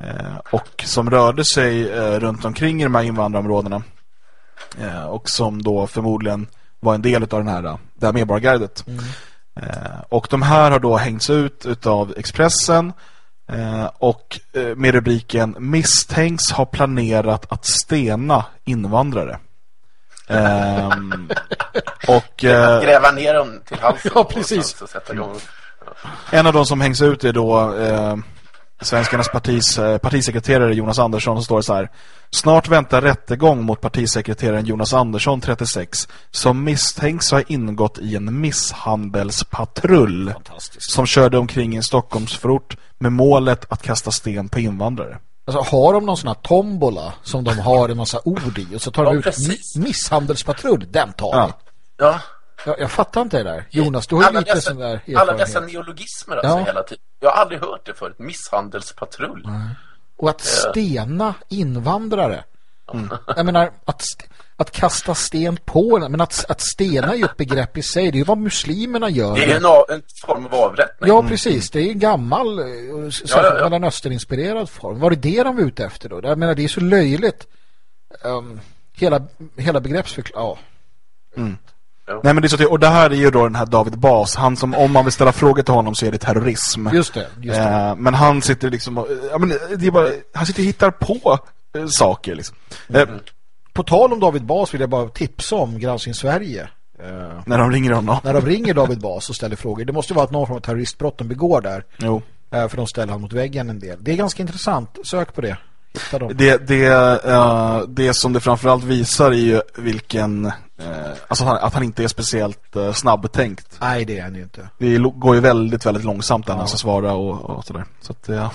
eh, och som rörde sig eh, runt omkring i de här invandrarområdena och som då förmodligen var en del av den här, det här medborgargardet. Mm. Och de här har då hängts ut av Expressen och med rubriken misstänks ha planerat att stena invandrare. um, och gräva ner dem till halsen. Ja, precis. Och sätta igång en av de som hängs ut är då eh, Svenskarnas partis, eh, partisekreterare Jonas Andersson som står så här. Snart väntar rättegång mot partisekreteraren Jonas Andersson 36 som misstänks ha ingått i en misshandelspatrull som körde omkring i en Stockholmsförort med målet att kasta sten på invandrare. Alltså har de någon sån här tombola som de har en massa ord i och så tar de ut misshandelspatrull, den tar ja. vi. Ja, jag, jag fattar inte det där. Jonas, du har alla lite dessa, sån där erfarenhet. Alla dessa neologismer alltså ja. hela tiden. Jag har aldrig hört det förut. Misshandelspatrull. Nej. Och att stena invandrare. Mm. Jag menar, att, att kasta sten på men att, att stena är ju ett begrepp i sig. Det är ju vad muslimerna gör. Det är en, en form av avrättning. Ja, precis. Det är en gammal, särskilt ja, ja, mellanösterinspirerad form. Var det det de var ute efter då? Jag menar, det är så löjligt. Um, hela, hela begreppsförklaringen. Ja. Mm. Nej men det är så och det här är ju då den här David Bas, han som om man vill ställa frågor till honom så är det terrorism. Just det, just det. Eh, men han sitter liksom och, ja, men det är bara, han sitter och hittar på eh, saker liksom. Eh, mm. På tal om David Bas vill jag bara tipsa om Granskning Sverige. Eh, när de ringer honom. När de ringer David Bas och ställer frågor. Det måste vara att någon form av terroristbrott de begår där. Jo. Eh, för de ställer han mot väggen en del. Det är ganska intressant. Sök på det. Det, det, uh, det som det framförallt visar är ju vilken uh, alltså att han inte är speciellt uh, snabbtänkt. Nej, det är han ju inte. Det går ju väldigt, väldigt långsamt när ja. han ska svara och, och sådär. Så att, ja.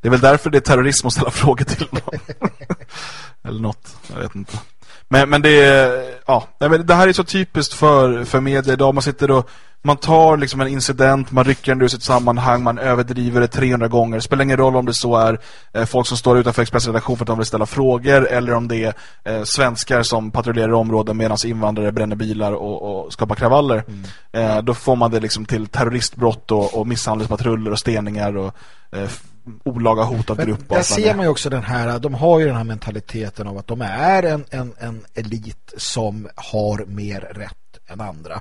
Det är väl därför det är terrorism att ställa frågor till honom. Eller något, jag vet inte. Men, men det är, ja, det här är så typiskt för, för media idag. Man sitter och man tar liksom en incident, man rycker den ur sitt sammanhang, man överdriver det 300 gånger. Det spelar ingen roll om det så är eh, folk som står utanför Expressredaktion för att de vill ställa frågor eller om det är eh, svenskar som patrullerar områden medan invandrare bränner bilar och, och skapar kravaller. Mm. Eh, då får man det liksom till terroristbrott och, och misshandelspatruller och steningar och olaga hotad grupp. Där ser man ju också den här, de har ju den här mentaliteten av att de är en, en, en elit som har mer rätt än andra.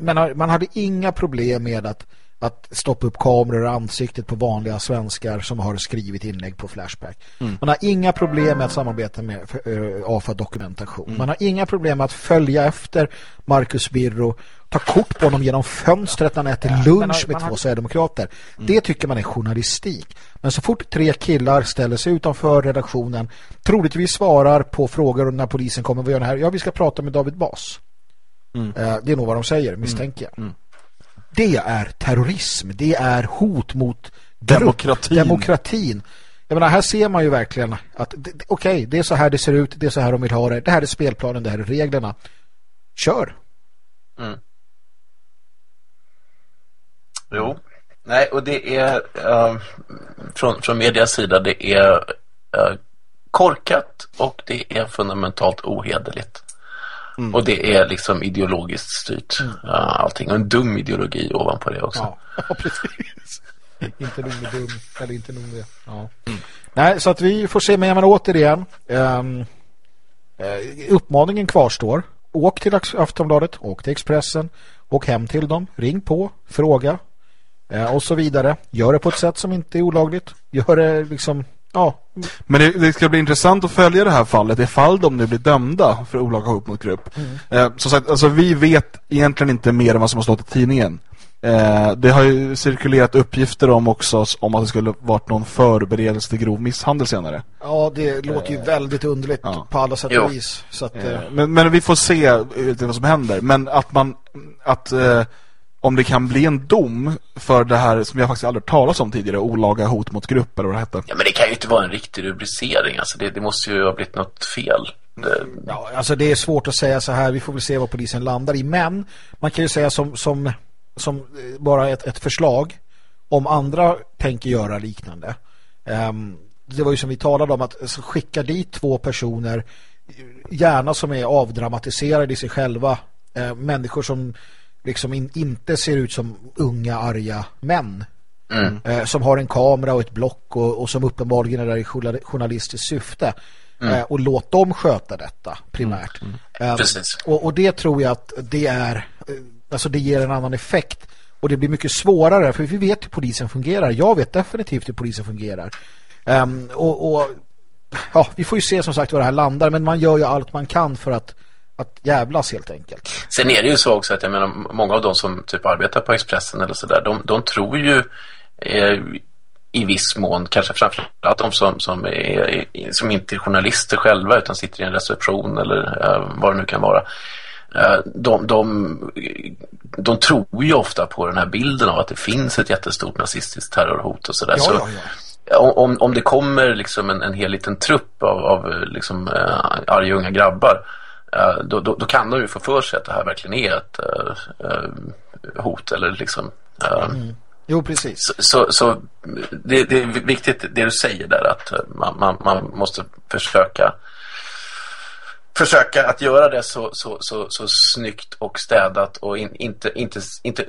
Men man hade inga problem med att att stoppa upp kameror och ansiktet på vanliga svenskar som har skrivit inlägg på Flashback. Mm. Man har inga problem med att samarbeta med uh, AFA dokumentation. Mm. Man har inga problem med att följa efter Marcus Birro, ta kort på honom genom fönstret när han äter ja, lunch har, med två har... sverigedemokrater. Mm. Det tycker man är journalistik. Men så fort tre killar ställer sig utanför redaktionen, troligtvis svarar på frågor när polisen kommer, vad gör här? Ja, vi ska prata med David Bass. Mm. Uh, det är nog vad de säger, misstänker jag. Mm. Mm. Det är terrorism. Det är hot mot demokratin. demokratin. Jag menar, här ser man ju verkligen att okej, okay, det är så här det ser ut, det är så här de vill ha det. Det här är spelplanen, det här är reglerna. Kör. Mm. Jo. Nej, och det är uh, från, från medias sida det är uh, korkat och det är fundamentalt ohederligt. Mm. Och det är liksom ideologiskt styrt mm. uh, allting. Och en dum ideologi ovanpå det också. Ja, ja precis. inte nog med dum, eller inte nog med ja. Mm. Nej, så att vi får se, men jag menar återigen um, uh, uppmaningen kvarstår. Åk till Aftonbladet, åk till Expressen, åk hem till dem, ring på, fråga uh, och så vidare. Gör det på ett sätt som inte är olagligt. Gör det liksom Ja. Men det, det, ska bli intressant att följa det här fallet ifall de nu blir dömda för olaga hot mot grupp. Mm. Eh, som sagt, alltså vi vet egentligen inte mer än vad som har stått i tidningen. Eh, det har ju cirkulerat uppgifter om också om att det skulle varit någon förberedelse till grov misshandel senare. Ja, det låter ju eh, väldigt underligt ja. på alla sätt och vis. Så att, eh. men, men, vi får se eh, vad som händer. Men att man att eh, om det kan bli en dom för det här som jag faktiskt aldrig talat om tidigare, olaga hot mot grupp eller vad det hette. Ja, men det kan ju inte vara en riktig rubricering. Alltså det, det måste ju ha blivit något fel. Det... Ja, alltså det är svårt att säga så här. Vi får väl se vad polisen landar i. Men man kan ju säga som, som, som bara ett, ett förslag om andra tänker göra liknande. Um, det var ju som vi talade om att skicka dit två personer gärna som är avdramatiserade i sig själva. Uh, människor som liksom in, inte ser ut som unga, arga män. Mm. Eh, som har en kamera och ett block och, och som uppenbarligen är där i journalistiskt syfte. Mm. Eh, och låt dem sköta detta primärt. Mm. Eh, och, och, det tror jag att det är eh, alltså det ger en annan effekt. Och det blir mycket svårare för vi vet hur polisen fungerar. Jag vet definitivt hur polisen fungerar. Um, och, och ja, vi får ju se som sagt var det här landar men man gör ju allt man kan för att att jävlas helt enkelt. Sen är det ju så också att jag menar många av de som typ arbetar på Expressen eller sådär, de, de tror ju eh, i viss mån, kanske framförallt de som, som, är, som inte är journalister själva utan sitter i en reception eller eh, vad det nu kan vara. Eh, de, de, de tror ju ofta på den här bilden av att det finns ett jättestort nazistiskt terrorhot och sådär. Ja, så, ja, ja. Om, om det kommer liksom en, en hel liten trupp av, av liksom, äh, arga unga grabbar då, då, då, kan de ju få för sig att det här verkligen är ett uh, hot eller liksom mm. Jo, precis. Så, så, så det, det, är viktigt det du säger där att man, man, man måste försöka försöka att göra det så, så, så, så snyggt och städat och in, inte, inte, inte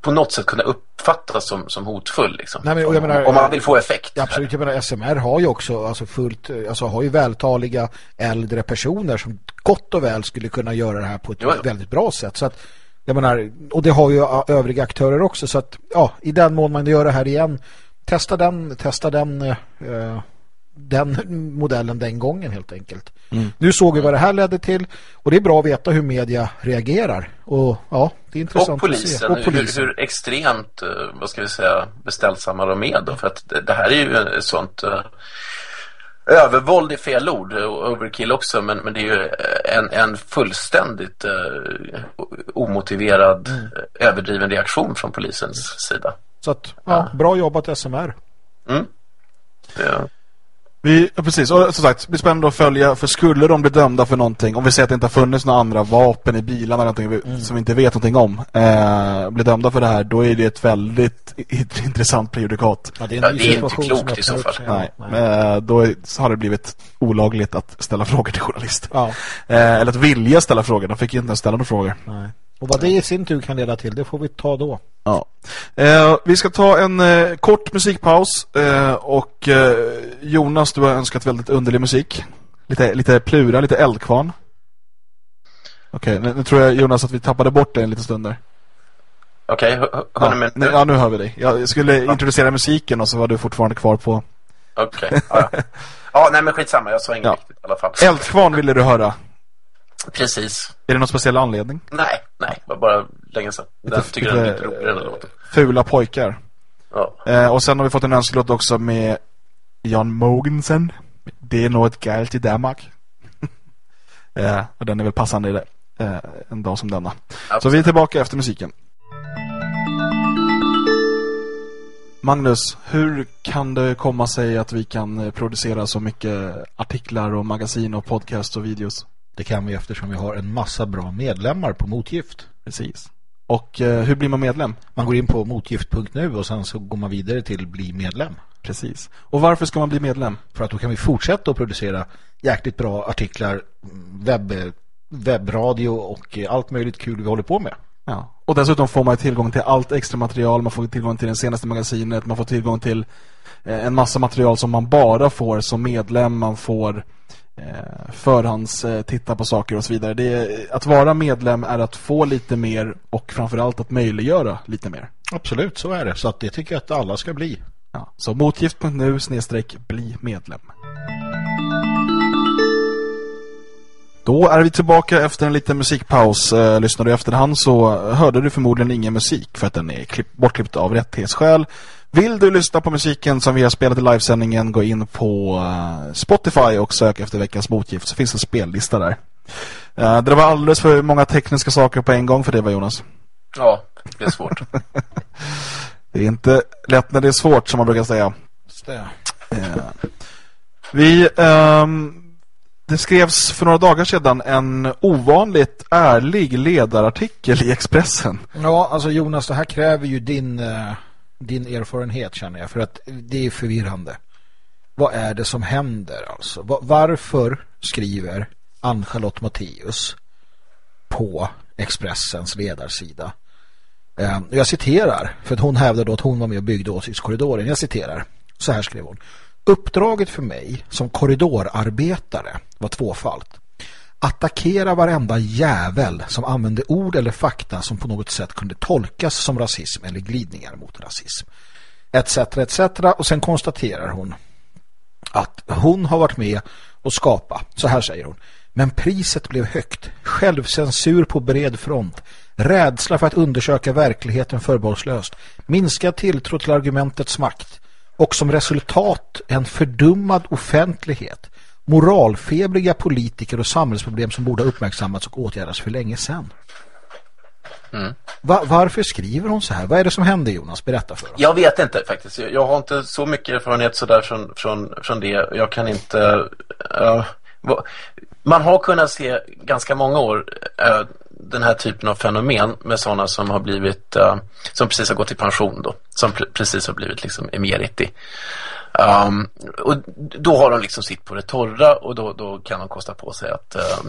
på något sätt kunna uppfattas som, som hotfull liksom. Nej, men, menar, om man vill få effekt. Ja, absolut, jag menar SMR har ju också alltså fullt, alltså har ju vältaliga äldre personer som gott och väl skulle kunna göra det här på ett jo, väldigt bra sätt. Så att, jag menar, och det har ju övriga aktörer också så att ja, i den mån man gör det här igen testa den, testa den eh, den modellen den gången helt enkelt. Mm. Nu såg vi vad det här ledde till och det är bra att veta hur media reagerar. Och ja, det är intressant och polisen, att se. Och polisen. Hur, hur, extremt, eh, vad ska vi säga, beställsamma de är då. För att det, det här är ju ett sånt uh, övervåld är fel ord, overkill också, men, men det är ju en, en fullständigt uh, omotiverad, mm. överdriven reaktion från polisens sida. Så att, ja, bra jobbat SMR. Mm. Ja. Vi, ja, precis, och som sagt, det blir spännande att följa för skulle de bli dömda för någonting, om vi säger att det inte har funnits några andra vapen i bilarna eller någonting mm. som vi inte vet någonting om, eh, blir dömda för det här, då är det ett väldigt intressant prejudikat. Ja, det är, ja, det är inte klokt i så fall. Nej, Nej. Men, eh, då har det blivit olagligt att ställa frågor till journalister. Ja. Eh, eller att vilja ställa frågor, de fick ju inte ens ställa några frågor. Nej. Och vad det i sin tur kan leda till, det får vi ta då. Ja. Eh, vi ska ta en eh, kort musikpaus eh, och eh, Jonas, du har önskat väldigt underlig musik. Lite, lite plura, lite eldkvarn. Okej, okay, nu, nu, tror jag Jonas att vi tappade bort det en liten stund där. Okej, okay, hör ja, ni mig nu? Ja, nu hör vi dig. Jag skulle ja. introducera musiken och så var du fortfarande kvar på... Okej, okay, ja. ja. nej men skitsamma, jag sa inget ja. riktigt i alla fall. Eldkvarn ville du höra. Precis. Är det någon speciell anledning? Nej, nej, det var bara länge sedan. Jag tycker den är lite roligare den låten. Fula pojkar. Ja. Eh, och sen har vi fått en önskelåt också med Jan Mogensen. Det är något galt i Danmark. eh, och den är väl passande i det. Eh, en dag som denna. Absolut. Så vi är tillbaka efter musiken. Magnus, hur kan det komma sig att vi kan eh, producera så mycket artiklar och magasin och podcast och videos? Det kan vi eftersom vi har en massa bra medlemmar på Motgift. Precis. Och eh, hur blir man medlem? Man går in på motgift.nu och sen så går man vidare till bli medlem. Precis. Och varför ska man bli medlem? För att då kan vi fortsätta att producera jäkligt bra artiklar, webb, webbradio och allt möjligt kul vi håller på med. Ja. Och dessutom får man tillgång till allt extra material, man får tillgång till det senaste magasinet, man får tillgång till eh, en massa material som man bara får som medlem, man får eh, förhands eh, titta på saker och så vidare. Det är, att vara medlem är att få lite mer och framförallt att möjliggöra lite mer. Absolut, så är det. Så att det tycker jag att alla ska bli. Ja, så motgift.nu snedstreck bli medlem. Då är vi tillbaka efter en liten musikpaus. Eh, lyssnar du efterhand så hörde du förmodligen ingen musik för att den är klipp, bortklippt av rättighetsskäl. Vill du lyssna på musiken som vi har spelat i livesändningen gå in på uh, Spotify och sök efter veckans motgift så finns en spellista där. Uh, det var alldeles för många tekniska saker på en gång för det var Jonas. Ja, det är svårt. det är inte lätt när det är svårt som man brukar säga. Uh, vi... Um, det skrevs för några dagar sedan en ovanligt ärlig ledarartikel i Expressen. Ja, alltså Jonas, det här kräver ju din din erfarenhet känner jag för att det är förvirrande. Vad är det som händer alltså? Varför skriver Ann-Charlotte Matteus på Expressens ledarsida? Ehm, jag citerar, för att hon hävdade att hon var med och byggde åsiktskorridoren. Jag citerar, så här skrev hon. Uppdraget för mig som korridorarbetare var tvåfalt attackera varenda jävel som använde ord eller fakta som på något sätt kunde tolkas som rasism eller glidningar mot rasism. Etc. etc. Och sen konstaterar hon att hon har varit med och skapa. Så här säger hon. Men priset blev högt. Självcensur på bred front. Rädsla för att undersöka verkligheten förbehållslöst. Minskad tilltro till argumentets makt. Och som resultat en fördummad offentlighet moralfebriga politiker och samhällsproblem som borde ha uppmärksammats och åtgärdas för länge sedan. Mm. Va varför skriver hon så här? Vad är det som händer Jonas? Berätta för oss. Jag vet inte faktiskt. Jag har inte så mycket erfarenhet sådär från, från, från det. Jag kan inte... Uh, man har kunnat se ganska många år uh, den här typen av fenomen med sådana som har blivit uh, som precis har gått i pension då. Som precis har blivit liksom emeriti. Um, och då har de liksom sitt på det torra och då, då kan de kosta på sig att uh,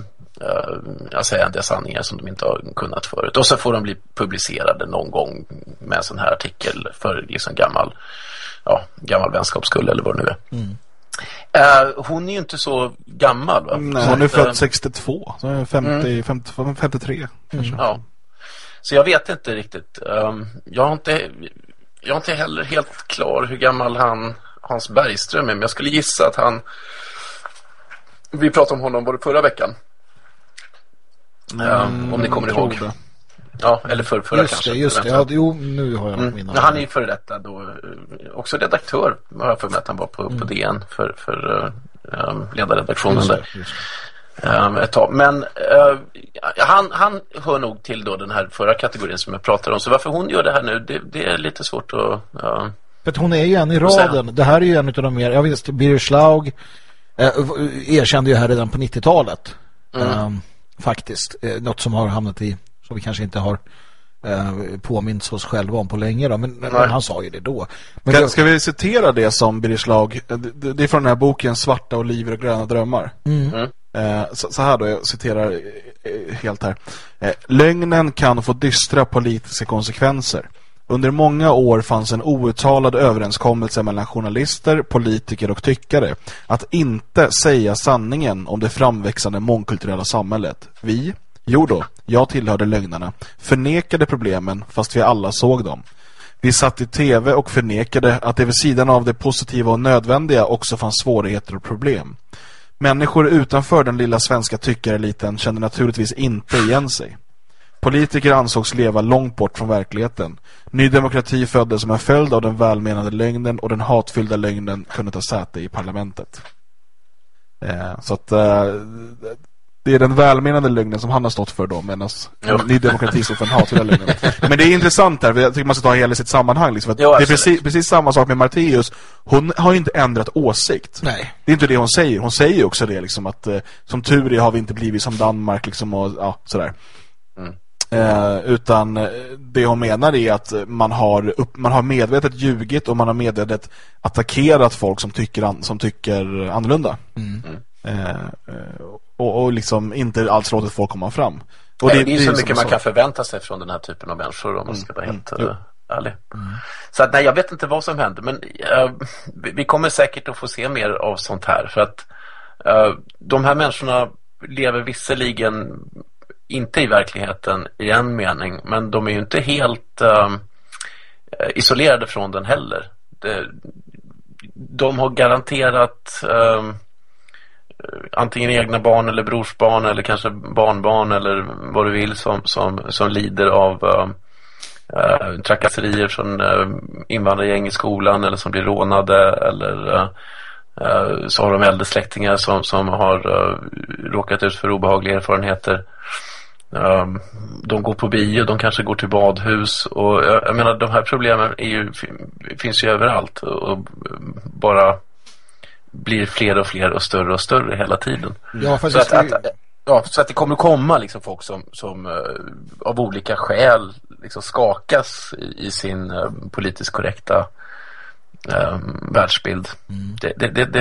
uh, säga en del sanningar som de inte har kunnat förut. Och så får de bli publicerade någon gång med en sån här artikel för liksom gammal, ja, gammal vänskapsskull eller vad det nu är. Mm. Uh, hon är ju inte så gammal va? Nej, hon är född 62, så 50, mm. 50, 53 mm. Ja. Så jag vet inte riktigt. Um, jag, har inte, jag har inte heller helt klar hur gammal han Hans Bergström är, men jag skulle gissa att han vi pratade om honom både förra veckan. Mm, om ni kommer ihåg. Det. Ja, eller för, förra just kanske. Det, just det, ja, jo, nu har jag mm. mina. Han är ju före detta då, eh, också redaktör, har jag för mig att han var på, mm. på DN för, för um, ledarredaktionen just det, just där. Um, ett tag. Men uh, han, han hör nog till då den här förra kategorin som jag pratade om. Så varför hon gör det här nu, det, det är lite svårt att uh, För att hon är ju en i raden. Det här är ju en av de mer, jag vet, Birger Schlaug eh, erkände ju här redan på 90-talet. Mm. Eh, faktiskt. Eh, något som har hamnat i, som vi kanske inte har eh, påminns oss själva om på länge då. Men, men han sa ju det då. Men ska, ska vi citera det som Birger Schlaug, det, det är från den här boken Svarta oliver och gröna drömmar. Mm. Mm. Eh, så, här då, jag citerar eh, helt här. Eh, Lögnen kan få dystra politiska konsekvenser. Under många år fanns en outtalad överenskommelse mellan journalister, politiker och tyckare att inte säga sanningen om det framväxande mångkulturella samhället. Vi, jo då, jag tillhörde lögnarna, förnekade problemen fast vi alla såg dem. Vi satt i tv och förnekade att det vid sidan av det positiva och nödvändiga också fanns svårigheter och problem. Människor utanför den lilla svenska tyckareliten kände naturligtvis inte igen sig. Politiker ansågs leva långt bort från verkligheten. Ny demokrati föddes som en följd av den välmenande lögnen och den hatfyllda lögnen kunde ta säte i parlamentet. Eh, så att eh, det är den välmenande lögnen som han har stått för då medan Ny demokrati står för den hatfyllda lögnen. Men det är intressant här, för jag tycker man ska ta hela sitt sammanhang. Liksom, jo, det är precis, precis, samma sak med Martius. Hon har ju inte ändrat åsikt. Nej. Det är inte det hon säger. Hon säger också det liksom, att eh, som tur är har vi inte blivit som Danmark liksom, och ja, sådär. Mm. Eh, utan eh, det hon menar är att man har, upp, man har medvetet ljugit och man har medvetet attackerat folk som tycker, som tycker annorlunda. Mm. Eh, och, och liksom inte alls låtit folk komma fram. Det, det, är så mycket man så. kan förvänta sig från den här typen av människor om man mm. ska vara helt mm. ärlig. Mm. Så att, nej, jag vet inte vad som händer men uh, vi kommer säkert att få se mer av sånt här för att uh, de här människorna lever visserligen inte i verkligheten i en mening men de är ju inte helt uh, isolerade från den heller. De, de har garanterat ehm, antingen egna barn eller brorsbarn eller kanske barnbarn eller vad du vill som, som, som lider av uh, trakasserier från uh, invandrargäng i skolan eller som blir rånade eller uh, så har de äldre släktingar som, som har råkat ut för obehagliga erfarenheter. Um, de går på bio, de kanske går till badhus och jag, jag menar de här problemen ju, finns ju överallt och bara blir fler och fler och större och större hela tiden. Ja, så, att, att, att, ja, så att det kommer komma liksom folk som, som uh, av olika skäl liksom skakas i, i sin uh, politiskt korrekta um, världsbild. Mm. Det, det, det, det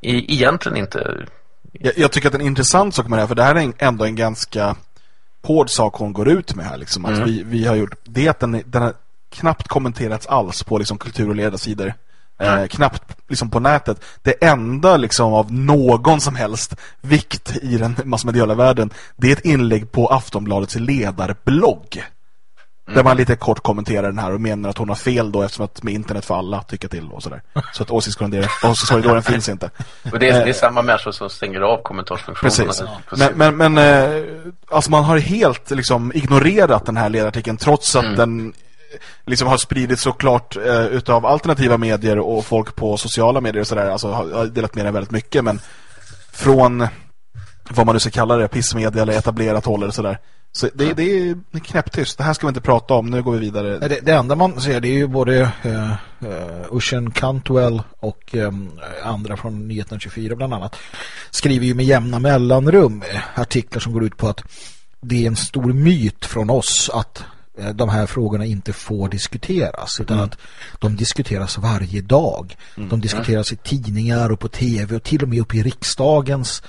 är egentligen inte... Jag, jag, tycker att en intressant sak med det här, för det här är ändå en ganska hård sak hon går ut med här. Liksom, att mm. vi, vi har gjort det att den, den har knappt kommenterats alls på liksom, kultur- och ledarsidor Eh, knappt liksom på nätet. Det enda liksom av någon som helst vikt i den massmediala världen det är ett inlägg på Aftonbladets ledarblogg. Mm. Där man lite kort kommenterar den här och menar att hon har fel då eftersom att med internet för alla tycker till och sådär. Så att åsiktskorridoren finns inte. Och det är, det är eh, samma människor som stänger av kommentarsfunktionen. Precis. Ja. Men, men, men eh, alltså man har helt liksom ignorerat den här ledarartikeln trots att mm. den liksom har spridits såklart eh, utav alternativa medier och folk på sociala medier och sådär, alltså har delat med den väldigt mycket, men från vad man nu ska kalla det, pissmedia eller etablerat håll eller sådär. Så det, det är knäpptyst. Det här ska vi inte prata om. Nu går vi vidare. Det, det enda man ser det är ju både uh, uh, Ushen Cantwell och um, andra från Nyheterna 24 bland annat skriver ju med jämna mellanrum artiklar som går ut på att det är en stor myt från oss att Eh, de här frågorna inte får diskuteras utan mm. att de diskuteras varje dag. Mm. De diskuteras i tidningar och på tv och till och med uppe i riksdagens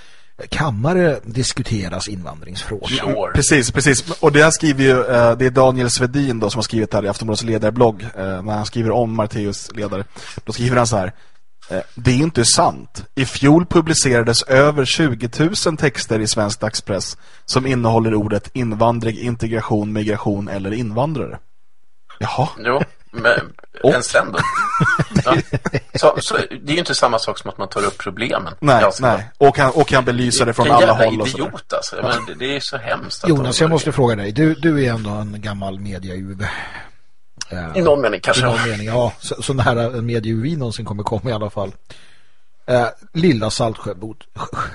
kammare diskuteras invandringsfrågor. Sure. Precis, precis. Och det här skriver ju, eh, det är Daniel Svedin då som har skrivit här i Aftonbladets ledarblogg eh, när han skriver om Marteus ledare. Då skriver han så här Eh, det är inte sant. I fjol publicerades över 20 000 texter i svensk dagspress som innehåller ordet invandring, integration, migration eller invandrare. Jaha. Jo, men oh. en sen då. Ja. Så, så, det är ju inte samma sak som att man tar upp problemen. Nej, nej. Och, kan, och kan belysa det från alla håll. Och idiot alltså. Men det, det är så hemskt. Jonas, jag måste fråga dig. Du, du är ändå en gammal mediauv. Eh, I någon mening kanske. I någon mening, ja. Så, så nära en medie vi någonsin kommer komma i alla fall. Eh, lilla Saltsjöbod,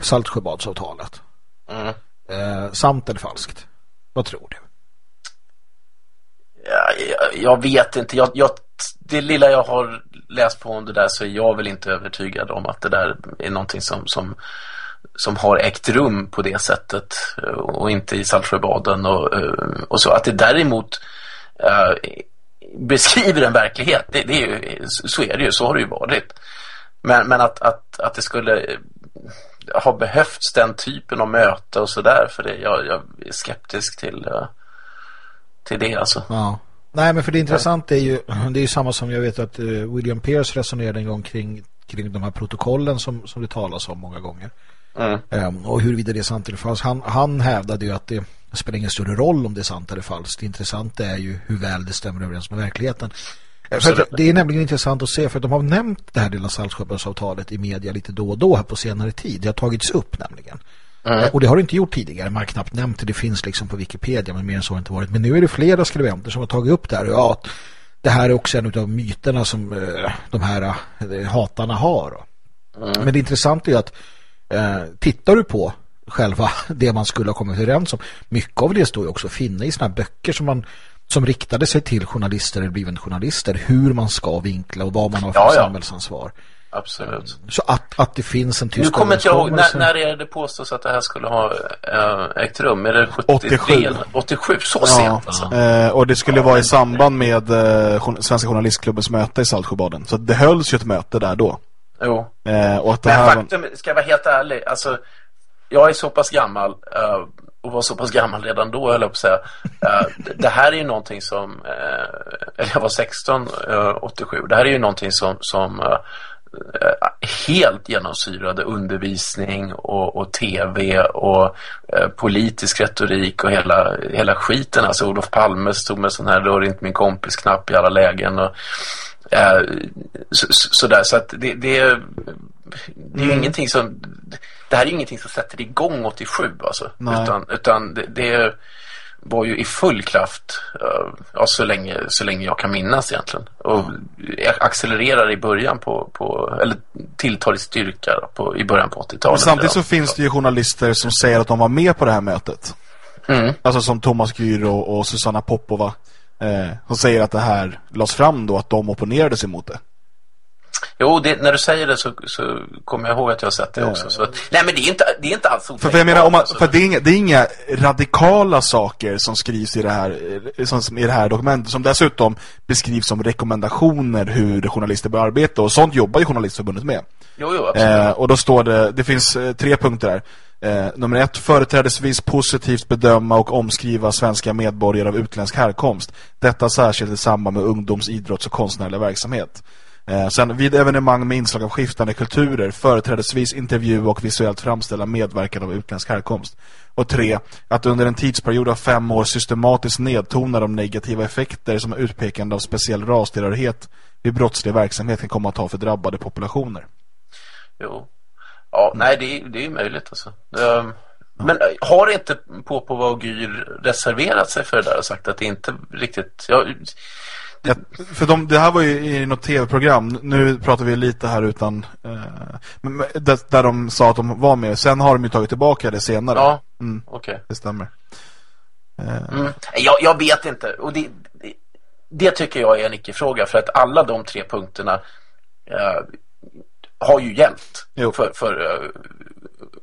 Saltsjöbadsavtalet. Mm. Eh, sant eller falskt? Vad tror du? Jag, jag, vet inte. Jag, jag, det lilla jag har läst på om det där så är jag väl inte övertygad om att det där är någonting som, som, som har ägt rum på det sättet eh, och inte i Saltsjöbaden och, eh, och så. Att det däremot äh, beskriver en verklighet, det, det är ju, så är det ju, så har det ju varit. Men, men att, att, att det skulle ha behövts den typen av möte och sådär för det, jag, jag är skeptisk till, till det alltså. Ja. Nej, men för det intressanta är ju det är ju samma som jag vet att uh, William Pierce resonerade en gång kring, kring de här protokollen som, som det talas om många gånger. Mm. Um, och huruvida det är sant eller falskt. Han, han hävdade ju att det spelar ingen större roll om det är sant eller falskt. Det intressanta är ju hur väl det stämmer överens med verkligheten. Eh, för det är nämligen intressant att se för att de har nämnt det här lilla Saltsjöbadsavtalet i media lite då och då här på senare tid. Det har tagits upp nämligen. Mm. Och det har det inte gjort tidigare. Man har knappt nämnt det. Det finns liksom på Wikipedia men mer än så har det inte varit. Men nu är det flera skribenter som har tagit upp det här. Ja, det här är också en av myterna som eh, de här eh, hatarna har. Mm. Men det intressanta är att eh, tittar du på själva det man skulle ha kommit överens om. Mycket av det står ju också att finna i såna här böcker som man som riktade sig till journalister eller blivande journalister. Hur man ska vinkla och vad man har för ja, ja. samhällsansvar. Absolut. Så att, att det finns en tysk Nu kommer inte jag ihåg, när, när är det påstås att det här skulle ha äh, ägt rum? Är det 73? 87. 87, så ja. sent alltså. Äh, och det skulle ja. vara i samband med äh, Svenska Journalistklubbens möte i Saltsjöbaden. Så det hölls ju ett möte där då. Jo. Äh, och att det Men här faktum, ska jag vara helt ärlig, alltså jag är så pass gammal uh, och var så pass gammal redan då höll jag på att säga. Uh, det här är ju någonting som, uh, eller jag var 16, 87. Det här är ju någonting som, som helt genomsyrade undervisning och, och tv och eh, politisk retorik och hela, hela skiten. Alltså Olof Palme stod med sån här rör inte min kompis knapp i alla lägen och eh, så, sådär. Så att det, det, är, det är mm. ingenting som det här är ingenting som sätter igång 87 alltså. Utan, utan det, det är var ju i full kraft uh, ja, så, länge, så länge jag kan minnas egentligen. Och accelererar i början på, på eller tilltar i styrka på, i början på 80-talet. Samtidigt så finns det ju journalister som säger att de var med på det här mötet. Mm. Alltså som Thomas Gyro och, och Susanna Popova. Eh, som säger att det här lades fram då, att de opponerade sig mot det. Jo, det, när du säger det så, så kommer jag ihåg att jag har sett det också. Så, nej, men det är inte, det är inte alls För, för jag menar, om man, alltså. för det är, inga, det är inga radikala saker som skrivs i det här, som, i det här dokumentet. Som dessutom beskrivs som rekommendationer hur journalister bör arbeta. Och sånt jobbar ju Journalistförbundet med. Jo, jo, absolut. Eh, och då står det, det finns eh, tre punkter där. Eh, nummer ett, företrädesvis positivt bedöma och omskriva svenska medborgare av utländsk härkomst. Detta särskilt i samband med ungdoms-, idrotts- och konstnärlig verksamhet. Eh, sen vid evenemang med inslag av skiftande kulturer, företrädesvis intervju och visuellt framställa medverkan av utländsk härkomst. Och tre, att under en tidsperiod av fem år systematiskt nedtona de negativa effekter som utpekande av speciell rastillhörighet vid brottslig verksamhet kan komma att ha för drabbade populationer. Jo. Ja, nej, det, är, det är möjligt alltså. Um, men eh, har inte Popova och Gyr reserverat sig för det där och sagt att det inte riktigt... Jag, Ja, för de, det här var ju i något tv-program. Nu pratar vi lite här utan... Eh, där, de sa att de var med. Sen har de ju tagit tillbaka det senare. Ja, mm, okej. Okay. Det stämmer. Eh. Mm. Jag, jag, vet inte. Och det, det, det, tycker jag är en icke-fråga. För att alla de tre punkterna eh, har ju gällt jo. för, för uh,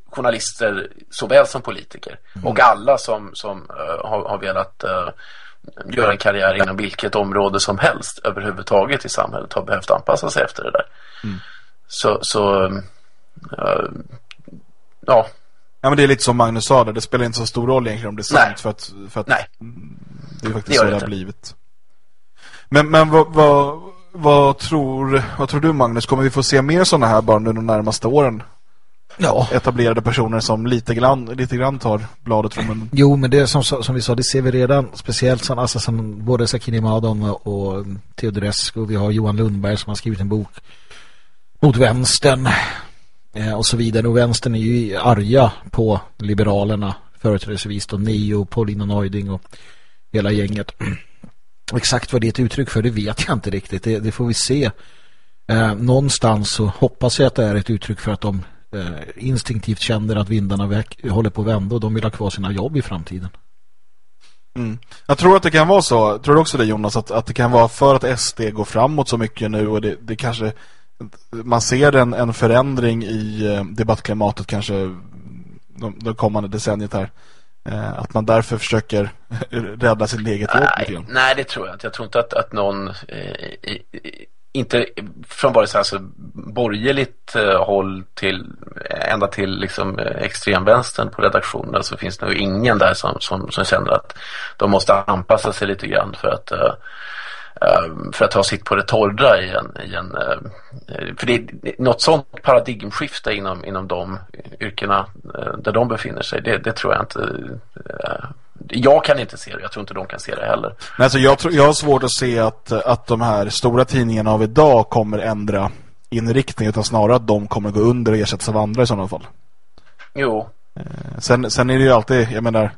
journalister såväl som politiker. Mm. Och alla som, som uh, har, har velat... Göra en karriär inom vilket område som helst överhuvudtaget i samhället har behövt anpassa sig efter det där. Mm. Så, så äh, ja. Ja men det är lite som Magnus sa där, det spelar inte så stor roll egentligen om det är sant för att, för att Nej. det är faktiskt det så det har blivit. Men, men vad, vad, vad, tror, vad tror du Magnus, kommer vi få se mer sådana här bara nu de närmaste åren? Ja. etablerade personer som lite grann, lite grann tar bladet från munnen. Jo, men det som, som vi sa, det ser vi redan speciellt som, alltså, som både Sakini Madon och Teodorescu. Vi har Johan Lundberg som har skrivit en bok mot vänstern eh, och så vidare. Och vänstern är ju arga på liberalerna, företrädesvis då Neo, Paulino Neuding och hela gänget. Exakt vad det är ett uttryck för, det vet jag inte riktigt. Det, det får vi se. Eh, någonstans så hoppas jag att det är ett uttryck för att de instinktivt känner att vindarna väck, håller på att vända och de vill ha kvar sina jobb i framtiden. Mm. Jag tror att det kan vara så, tror du också det Jonas, att, att det kan vara för att SD går framåt så mycket nu och det, det kanske man ser en, en förändring i eh, debattklimatet kanske de, de kommande decenniet här. Eh, att man därför försöker rädda sitt eget jobb. Nej, nej, det tror jag inte. Jag tror inte att, att någon eh, inte från vare sig alltså, borgerligt eh, håll till eh, ända till liksom eh, extremvänstern på redaktionen så finns det nog ingen där som, som, som känner att de måste anpassa sig lite grann för att eh, eh för att ha sitt på det torra i en, i en eh, för det är något sånt paradigmskifte inom, inom de yrkena eh, där de befinner sig. Det, det tror jag inte eh, jag kan inte se det, jag tror inte de kan se det heller. Nej, alltså jag, tror, jag har svårt att se att, att de här stora tidningarna av idag kommer ändra inriktning utan snarare att de kommer gå under och ersättas av andra i sådana fall. Jo. Eh, sen, sen är det ju alltid, jag menar,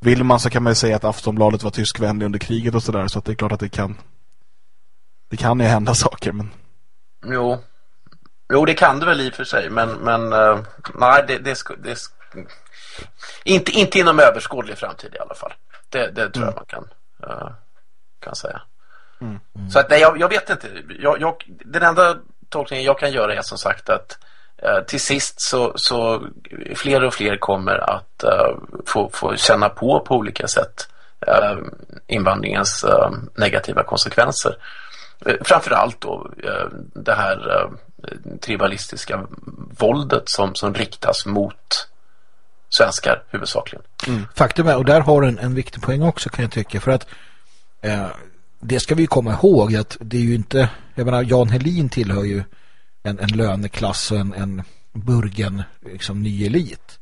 vill man så kan man ju säga att Aftonbladet var tyskvänlig under kriget och sådär så att det är klart att det kan det kan ju hända saker men Jo. Jo, det kan det väl i och för sig men, men uh, nej, det, det, det, inte, inte inom överskådlig framtid i alla fall. Det, det tror mm. jag man kan, uh, kan säga. Mm. Mm. Så att, nej, jag, jag vet inte. Jag, jag, den enda tolkningen jag kan göra är som sagt att uh, till sist så, så fler och fler kommer att uh, få, få känna på på olika sätt invandringens negativa konsekvenser. Framförallt då det här tribalistiska våldet som, som riktas mot svenskar huvudsakligen. Mm. Faktum är, och där har en, en viktig poäng också kan jag tycka, för att eh, det ska vi komma ihåg att det är ju inte, jag menar Jan Helin tillhör ju en, en löneklass och en, en burgen liksom ny elit.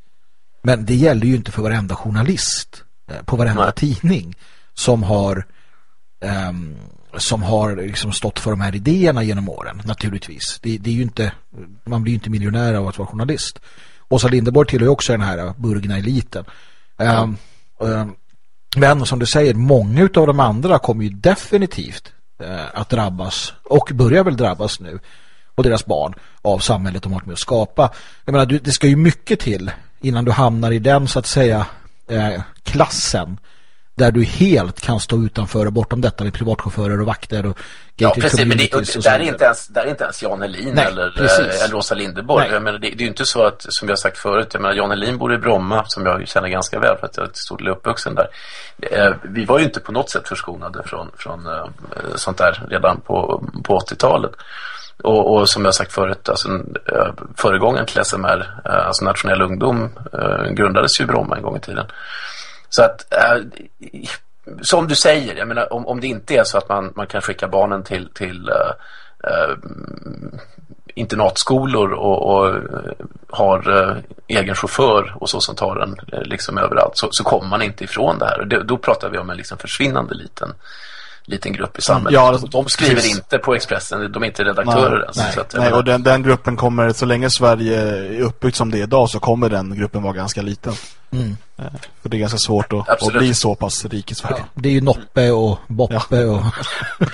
Men det gäller ju inte för varenda journalist eh, på varenda Nej. tidning som har eh, som har liksom stått för de här idéerna genom åren, naturligtvis. Det, det är ju inte, man blir ju inte miljonär av att vara journalist. Åsa Lindeborg tillhör ju också den här burgna eliten. Mm. Um, men som du säger, många av de andra kommer ju definitivt uh, att drabbas och börjar väl drabbas nu och deras barn av samhället de har med att skapa. Jag menar, du, det ska ju mycket till innan du hamnar i den så att säga uh, klassen där du helt kan stå utanför och bortom detta med privatchaufförer och vakter och Ja, precis, men det, och, där, är inte ens, där är inte ens Jan Helin Nej, eller, eh, eller Rosa Lindeborg. Jag menar, det, det, är ju inte så att, som jag sagt förut, jag menar, Jan Helin bor i Bromma, som jag känner ganska väl för att jag är till stor del uppvuxen där. Eh, vi var ju inte på något sätt förskonade från, från eh, sånt där redan på, på 80-talet. Och, och, som jag sagt förut, alltså, föregången till SMR, alltså Nationell ungdom, grundades ju i Bromma en gång i tiden. Så att äh, som du säger, jag menar, om, om det inte är så att man, man kan skicka barnen till, till äh, äh, internatskolor och, och har egen chaufför och så som tar den liksom överallt så, så kommer man inte ifrån det här. Och det, då pratar vi om en liksom försvinnande liten liten grupp i samhället. Ja, de skriver precis. inte på Expressen, de är inte redaktörer nej, ens. Nej, att, nej och den, den, gruppen kommer, så länge Sverige är uppbyggt som det är idag så kommer den gruppen vara ganska liten. Mm. Eh, för det är ganska svårt att, att, bli så pass rik i Sverige. Ja, det är ju Noppe och Boppe ja. och...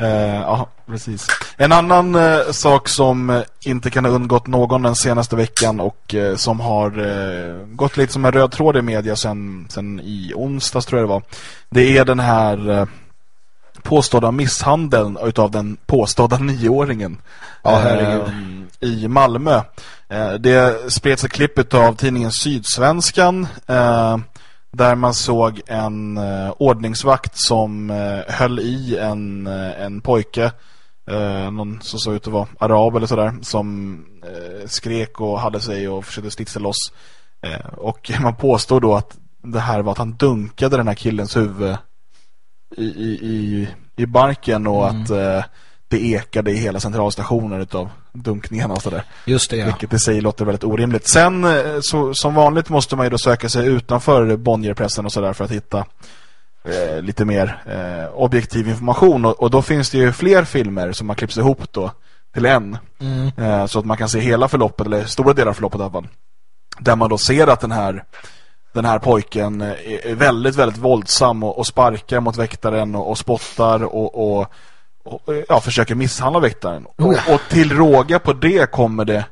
Eh, ja, precis. En annan uh, sak som uh, inte kan ha undgått någon den senaste veckan och som har gått lite som en röd tråd i media sen, sen i onsdags tror jag det var. Det är den här påstådda misshandeln utav den påstådda nioåringen ja, i Malmö. Det spreds ett klipp av tidningen Sydsvenskan där man såg en eh, ordningsvakt som eh, höll i en, eh, en pojke eh, någon som såg ut att vara arab eller sådär som eh, skrek och hade sig och försökte stitsa loss eh, och man påstår då att det här var att han dunkade den här killens huvud i, i, i, i barken och mm. att eh, det ekade i hela centralstationen utav dunkningarna och sådär. Just det, ja. Vilket i sig låter väldigt orimligt. Sen, eh, så, som vanligt måste man ju då söka sig utanför Bonnierpressen och sådär för att hitta eh, lite mer eh, objektiv information. Och, och, då finns det ju fler filmer som har klippts ihop då till en. Mm. Eh, så att man kan se hela förloppet, eller stora delar av förloppet i alla fall. Där man då ser att den här den här pojken är väldigt, väldigt våldsam och, och sparkar mot väktaren och, och spottar och, och ja, försöker misshandla väktaren. Oh ja. och, och, till råga på det kommer det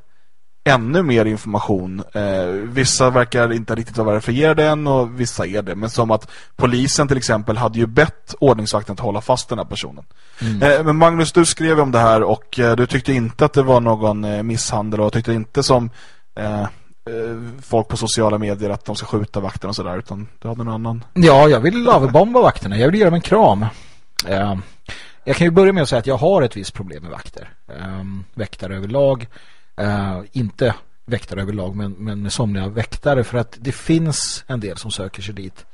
ännu mer information. Eh, vissa verkar inte riktigt vara verifierade än och vissa är det. Men som att polisen till exempel hade ju bett ordningsvakten att hålla fast den här personen. Mm. Eh, men Magnus, du skrev om det här och eh, du tyckte inte att det var någon eh, misshandel och tyckte inte som eh, eh, folk på sociala medier att de ska skjuta vakterna och sådär utan du hade någon annan. Ja, jag vill lavebomba vakterna. Jag vill ge dem en kram. Jag kan ju börja med att säga att jag har ett visst problem med vakter. väktare överlag Uh, inte väktare överlag men, men somliga väktare för att det finns en del som söker sig dit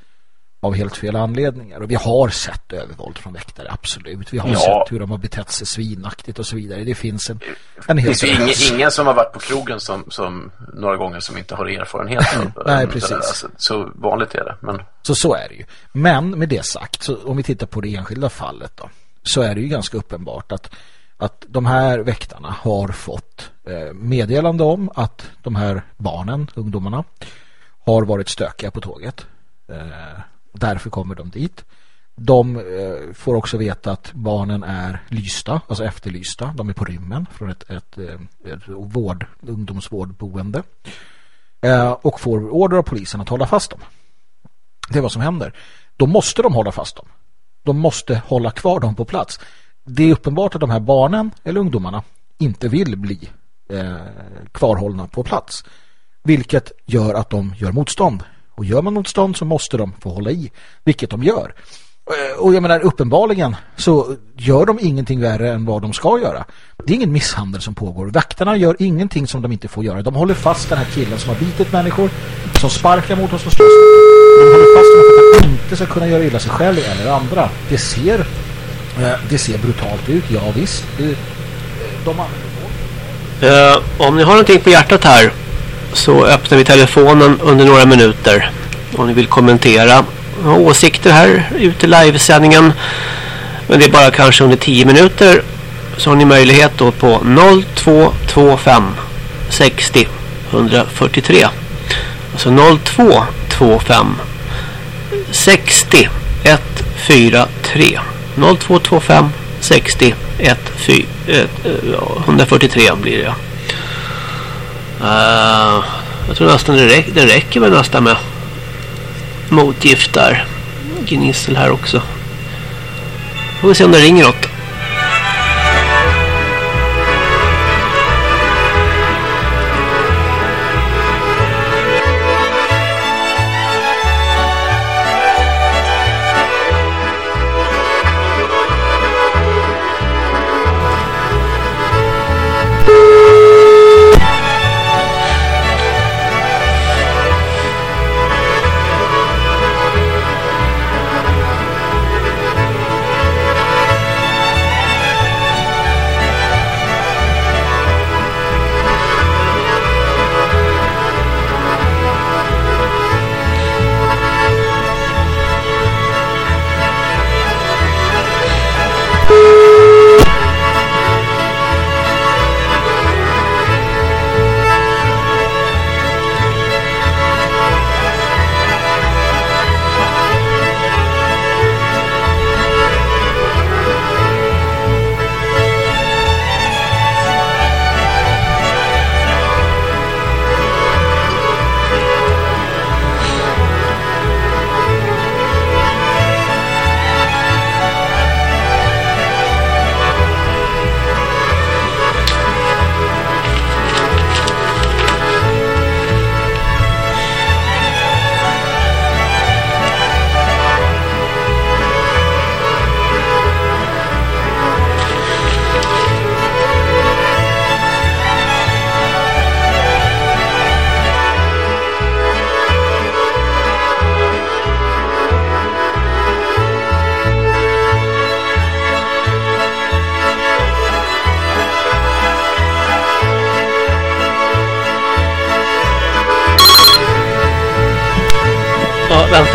av helt fel anledningar. Och vi har sett övervåld från väktare, absolut. Vi har ja. sett hur de har betett sig svinaktigt och så vidare. Det finns en, en hel Det finns ingen, ingen, som har varit på krogen som, som några gånger som inte har erfarenhet av Nej, precis. Alltså, så vanligt är det. Men... Så så är det ju. Men med det sagt, så om vi tittar på det enskilda fallet då, så är det ju ganska uppenbart att att de här väktarna har fått eh, meddelande om att de här barnen, ungdomarna, har varit stökiga på tåget. Eh, därför kommer de dit. De eh, får också veta att barnen är lysta, alltså efterlysta. De är på rymmen från ett, ett, ett vård, ungdomsvårdboende. Och får order av polisen att hålla fast dem. Det är vad som händer. Då måste de hålla fast dem. De måste hålla kvar dem på plats det är uppenbart att de här barnen eller ungdomarna inte vill bli eh, kvarhållna på plats. Vilket gör att de gör motstånd. Och gör man motstånd så måste de få hålla i. Vilket de gör. Eh, och jag menar uppenbarligen så gör de ingenting värre än vad de ska göra. Det är ingen misshandel som pågår. Vakterna gör ingenting som de inte får göra. De håller fast den här killen som har bitit människor, som sparkar mot oss och slåss De håller fast honom för att han inte ska kunna göra illa sig själv eller andra. Det ser eh, det ser brutalt ut, ja visst. Eh, de uh, om ni har någonting på hjärtat här så öppnar vi telefonen under några minuter. Om ni vill kommentera åsikter här ute i livesändningen. Men det är bara kanske under 10 minuter så har ni möjlighet då på 0225 60 143. Alltså 0225 60 143. 0225 60 143 blir det. Uh, jag tror nästan det räcker, det räcker med nästan med motgift där. Gnissel här också. Får vi se om det ringer något.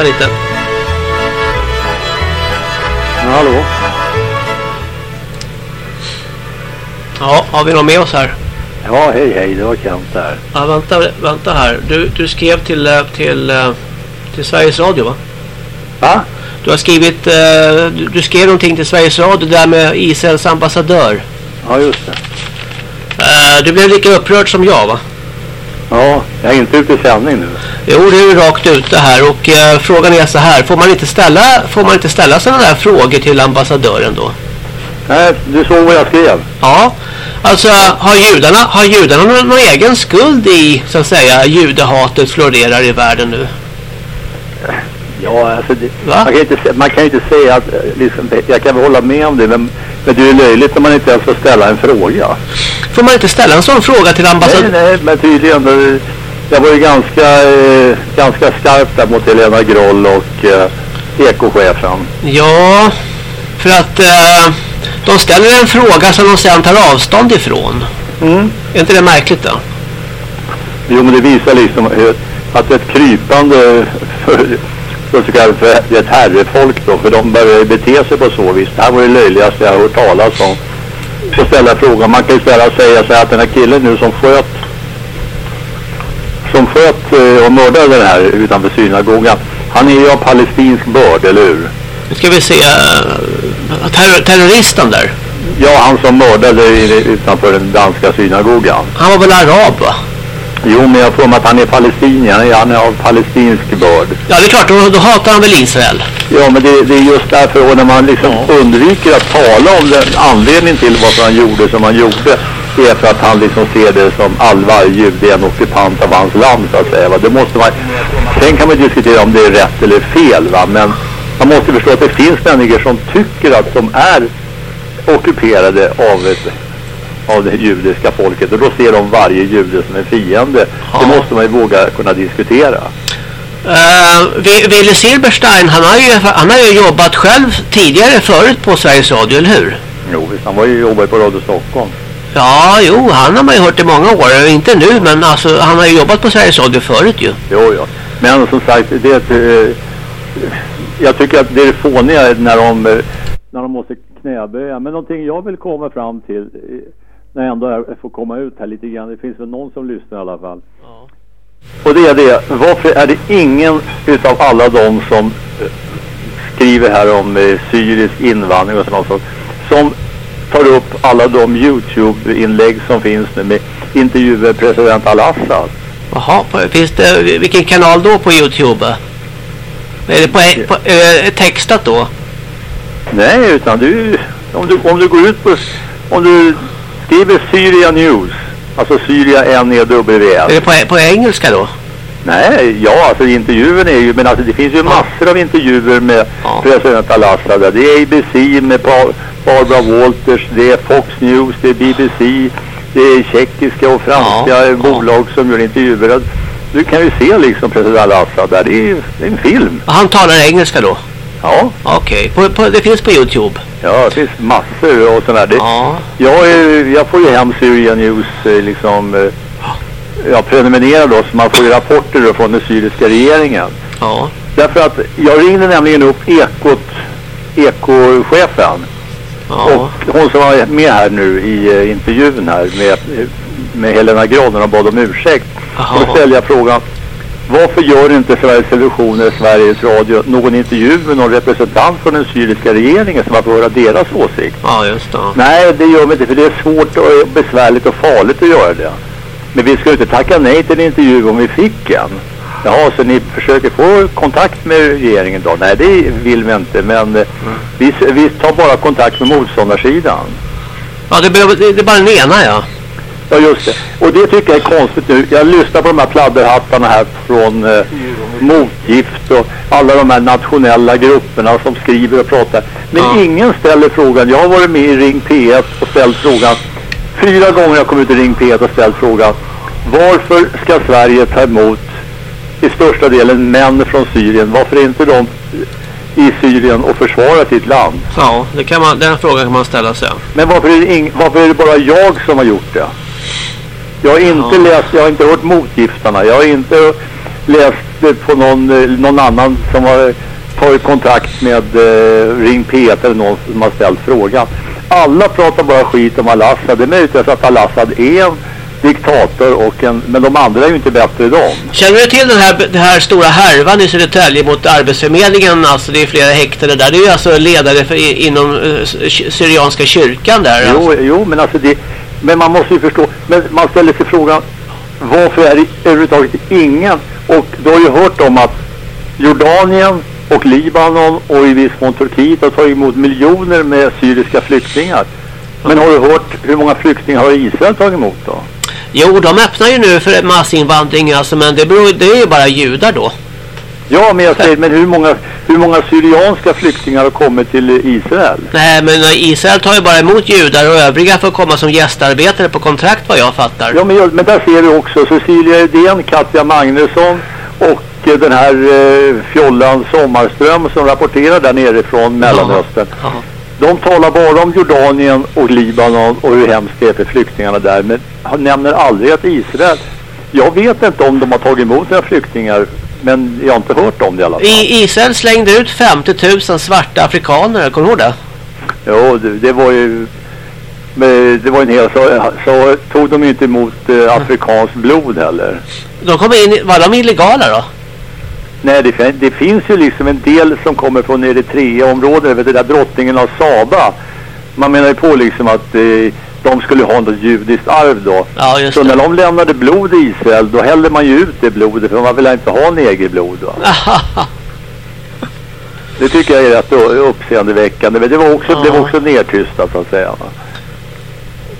Lite. Ja, hallå? Ja, har vi någon med oss här? Ja, hej hej, det var Kent här. Ja, vänta, vänta här. Du, du skrev till, eh, till, eh, till Sveriges Radio va? Va? Du har skrivit, eh, du, du skrev någonting till Sveriges Radio där med Israels ambassadör. Ja, just det. Du blev lika upprörd som jag va? Ja, jag är inte ute i sändning nu. Jo, det är ju rakt ute här och eh, frågan är så här. Får man inte ställa, får man inte ställa sådana här frågor till ambassadören då? Nej, du såg vad jag skrev. Ja, alltså har judarna, har judarna någon, någon egen skuld i så att säga judehatet florerar i världen nu? Ja, alltså det, man, kan inte, man kan inte säga att, eh, liksom, jag kan väl hålla med om det, men, men det är löjligt när man inte ens får ställa en fråga. Får man inte ställa en sån fråga till Nej, ambassadören? nej, men tydligen. Jag var ju ganska, eh, ganska skarp där mot Helena Groll och eh, ekochefen. Ja, för att eh, de ställer en fråga som de sedan tar avstånd ifrån. Mm. Är inte det märkligt då? Jo, men det visar liksom att ett krypande för, för, så för ett herrefolk då, för de börjar bete sig på så vis. Det här var det löjligaste jag har hört talas om. Och ställa frågan, man kan ju ställa säga så här att den här killen nu som sköt som sköt eh, och mördade den här utanför synagogan, han är ju av palestinsk börd, eller hur? Nu ska vi se. eh, Terror, terroristen där. Ja, han som mördade utanför den danska synagogan. Han var väl arab va? Jo, men jag mig att han är palestinier. Han är, av palestinsk börd. Ja, det är klart. Då, då hatar han väl Israel. Ja, men det, det är just därför, och när man liksom undviker att tala om den anledningen till varför han gjorde som han gjorde, det är för att han liksom ser det som all varje jude är en ockupant av hans land, så att säga. Va? Det måste man, sen kan man diskutera om det är rätt eller fel, va? men man måste förstå att det finns människor som tycker att de är ockuperade av ett av det judiska folket och då ser de varje jude som en fiende. Det måste man ju våga kunna diskutera. Uh, Wille Silberstein, han har, ju, han har ju jobbat själv tidigare förut på Sveriges Radio, eller hur? Jo, visst, han var ju jobbar ju på Radio Stockholm. Ja, jo, han har man ju hört i många år. Inte nu, men alltså, han har ju jobbat på Sveriges Radio förut ju. Jo, ja. Men som sagt, det eh, jag tycker att det är fåniga när de, eh, när de måste knäböja. Men någonting jag vill komma fram till, eh, när jag ändå är, får komma ut här lite grann, det finns väl någon som lyssnar i alla fall. Och det är det, varför är det ingen utav alla de som skriver här om eh, syrisk invandring och sådant som tar upp alla de Youtube-inlägg som finns nu med intervjuer med president al-Assad? Jaha, finns det, vilken kanal då på Youtube? Är det på, på eh, textat då? Nej, utan du, om du, om du går ut på, om du skriver Syria News, alltså Syria Är N-E-W-S. det på, på engelska då? Nej, ja, alltså intervjun är ju, men alltså det finns ju massor av intervjuer med Ja. president al-Assad. Det är ABC med pa- Barbara Walters, det är Fox News, det är BBC, det är tjeckiska och franska Ja, bolag som gör intervjuer. Du kan ju se liksom president al-Assad där, det är, det är en film. Han talar engelska då? Ja, Okej, på, det finns på Youtube? ja, det finns massor och sådär. Det, Ja. Jag, är, jag får ju hem Syria News eh, liksom jag prenumererar då så man får ju rapporter då från den syriska regeringen. Ja. Därför att jag ringde nämligen upp Ekot, Ekochefen Ja. och hon som var med här nu i eh, intervjun här med, med Helena Granen och bad om ursäkt. Och då ställde jag frågan varför gör inte Sveriges Television eller Sveriges Radio någon intervju med någon representant från den syriska regeringen som man får höra deras åsikt? Ja, just det. Nej, det gör vi inte för det är svårt och besvärligt och farligt att göra det. Men vi ska ju inte tacka nej till en intervju om vi fick en. Jaha, så ni försöker få kontakt med regeringen då? Nej, det vill vi inte, men eh, vi, vi tar bara kontakt med motståndarsidan. Ja, det, behöver, det, det är bara den ena, ja. Ja, just det. Och det tycker jag är konstigt nu. Jag lyssnar på de här pladderhattarna här från eh, Motgift och alla de här nationella grupperna som skriver och pratar. Men Ja. ingen ställer frågan. Jag har varit med i Ring P1 och ställt frågan. Fyra gånger har jag kommit ut i Ring P1 och ställt frågan. Varför ska Sverige ta emot i största delen män från Syrien? Varför är inte de i Syrien och försvara sitt land? Ja, det kan man, den frågan kan man ställa sig. Men varför är, det varför är det bara jag som har gjort det? Jag har inte Ja. läst, jag har inte hört motgiftarna. Jag har inte läst på någon, eh, någon annan som har tagit kontakt med eh, Ring P1 eller någon som har ställt frågan. Alla pratar bara skit om Al-Assad. Det är möjligt att Al-Assad är en diktator och en, men de andra är ju inte bättre de. Känner du till den här, den här stora härvan i Södertälje mot Arbetsförmedlingen? Alltså det är flera häktade där. Det är ju alltså ledare för, inom eh, sy- Syrianska kyrkan där. Jo, Alltså. jo, men alltså det, men man måste ju förstå, men man ställer sig frågan varför är det överhuvudtaget ingen? Och du har ju hört om att Jordanien och Libanon och i viss mån Turkiet har tagit emot miljoner med syriska flyktingar. Men har du hört hur många flyktingar har Israel tagit emot då? Jo, de öppnar ju nu för massinvandring alltså, men det, beror, det är ju bara judar då. Ja, men jag säger, men hur många, hur många syrianska flyktingar har kommit till Israel? Nej, men Israel tar ju bara emot judar och övriga får komma som gästarbetare på kontrakt vad jag fattar. Ja, men, men där ser du också Cecilia Edén, Katja Magnusson och eh, den här eh, fjollan Sommarström som rapporterar där nere från Mellanöstern. Ja. Ja. De talar bara om Jordanien och Libanon och hur hemskt det är för flyktingarna där. Men nämner aldrig att Israel... Jag vet inte om de har tagit emot några flyktingar men jag har inte hört om det i alla fall. I Israel slängde ut 50 000 svarta afrikaner, kommer du ihåg det? Jo, det, det var ju... Det var en hel... Så, så tog de inte emot eh, afrikanskt blod heller. De kom in... Var de illegala då? Nej, det, det, finns ju liksom en del som kommer från Eritrea-området, det där drottningen av Saba. Man menar ju på liksom att eh, de skulle ha något judiskt arv då. Ja, så det. när de lämnade blod i Israel, då hällde man ju ut det blodet, för man vill inte ha negerblod va. det tycker jag är rätt uppseendeväckande, men det var också, ja. blev också nedtystat så att säga.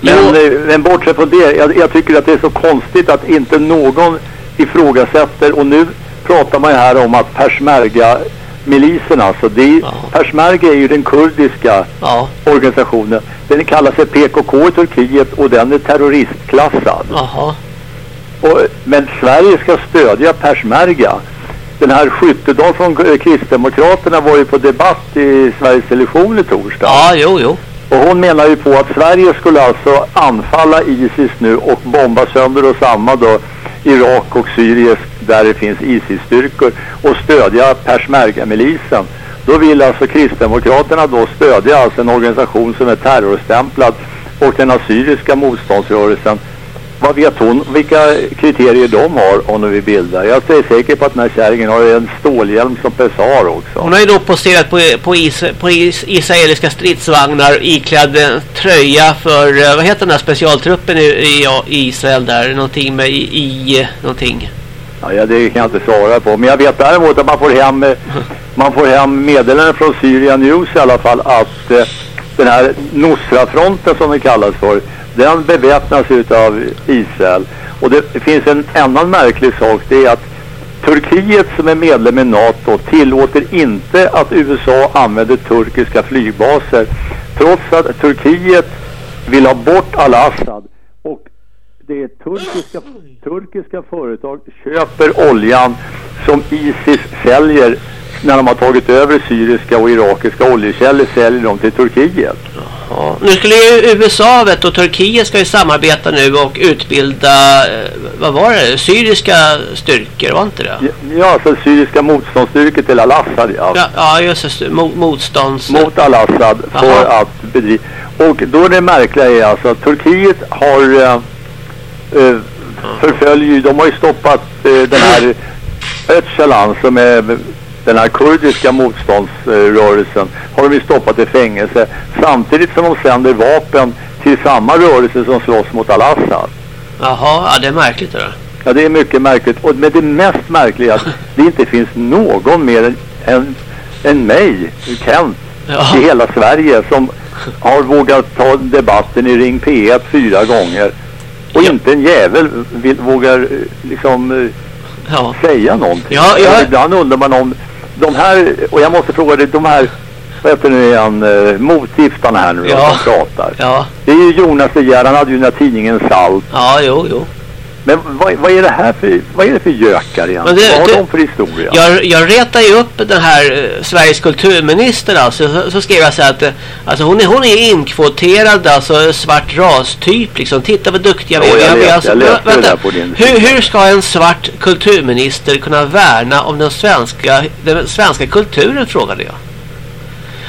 Men, eh, men bortsett från det, jag, jag tycker att det är så konstigt att inte någon ifrågasätter, och nu pratar man ju här om att persmärga milisen alltså. Är, ja. Persmerga är ju den kurdiska ja. organisationen. Den kallar sig PKK i Turkiet och den är terroristklassad. Och, men Sverige ska stödja Persmerga. Den här Skyttedal från Kristdemokraterna var ju på debatt i Sveriges Television i torsdag. Ja, jo, jo. Och hon menar ju på att Sverige skulle alltså anfalla ISIS nu och bomba sönder och samma då Irak och Syrien där det finns ISIS-styrkor och stödja Persmerga-milisen. Då vill alltså Kristdemokraterna då stödja alltså en organisation som är terrorstämplad och den assyriska motståndsrörelsen. Vad vet hon vilka kriterier de har om de vill bilda? Jag är säker på att den här kärringen har en stålhjälm som Pesar också. Hon har ju då posterat på, på, is, på is, israeliska stridsvagnar iklädd tröja för, eh, vad heter den här specialtruppen i, i, i Israel där? Någonting med i, i någonting. Ja, det kan jag inte svara på. Men jag vet däremot att man får hem, eh, man får hem meddelanden från Syria News i alla fall att eh, den här Nusra-fronten som det kallas för, den beväpnas av Israel. Och det finns en annan märklig sak, det är att Turkiet som är medlem i NATO tillåter inte att USA använder turkiska flygbaser trots att Turkiet vill ha bort al-Assad och det är turkiska, turkiska företag köper oljan som Isis säljer när de har tagit över syriska och irakiska oljekällor säljer de till Turkiet. Ja. Nu skulle ju USA vet, och Turkiet ska ju samarbeta nu och utbilda, eh, vad var det, syriska styrkor, var inte det? Ja, alltså syriska motståndsstyrkor till al-Assad, ja. ja. Ja, just det, mot, motstånds... Mot al-Assad för att bedriva... Och då är det märkliga är alltså att Turkiet har... Eh, eh, förföljer de har ju stoppat eh, den här Öcalan som är den här kurdiska motståndsrörelsen har de ju stoppat i fängelse samtidigt som de sänder vapen till samma rörelse som slåss mot al-Assad. Jaha, ja, det är märkligt det där. Ja, det är mycket märkligt. Och, men det mest märkliga är att det inte finns någon mer än, än, mig, Kent, ja. i hela Sverige som har vågat ta debatten i Ring P1 fyra gånger. Och ja. inte en jävel vill, vågar liksom eh, ja. säga någonting. Ja, ja. Ibland undrar man om de här, och jag måste fråga dig, de här vad heter nu igen, eh, motgiftarna här nu ja. som pratar. Ja. Det är ju Jonas De Geer, han hade ju den här tidningen Salt. Ja, jo, jo. Men vad, vad, är det här för, vad är det för gökar egentligen? Det, vad har det, de för historia? Jag, jag retar ju upp den här uh, Sveriges kulturminister alltså, så, så skrev jag så att uh, alltså hon är, hon är inkvoterad alltså svart rastyp liksom. Titta vad duktiga vi är. Jag, alltså, jag läste vänta, det där på din hur, hur ska en svart kulturminister kunna värna om den svenska, den svenska kulturen frågade jag.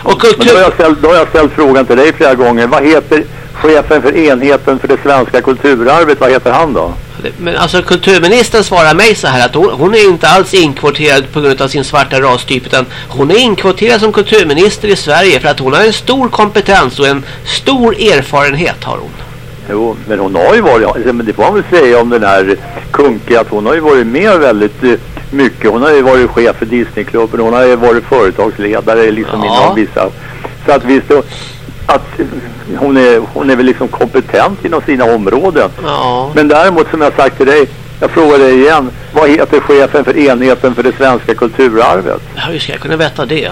Och kultur... Men då, har jag ställt, då har jag ställt frågan till dig flera gånger. Vad heter chefen för enheten för det svenska kulturarvet? Vad heter han då? Men alltså kulturministern svarar mig så här att hon, hon, är inte alls inkvoterad på grund av sin svarta rastyp utan hon är inkvoterad som kulturminister i Sverige för att hon har en stor kompetens och en stor erfarenhet har hon. Jo, men hon har ju varit, men det får man väl säga om den här Kunke, att hon har ju varit med väldigt eh, mycket. Hon har ju varit chef för Disneyklubben, hon har ju varit företagsledare liksom Ja. inom vissa. Så att visst, att hon är, hon är väl liksom kompetent inom sina områden. Ja. Men däremot som jag sagt till dig, jag frågar dig igen, vad heter chefen för enheten för det svenska kulturarvet? Ja, Hur ska jag kunna veta det?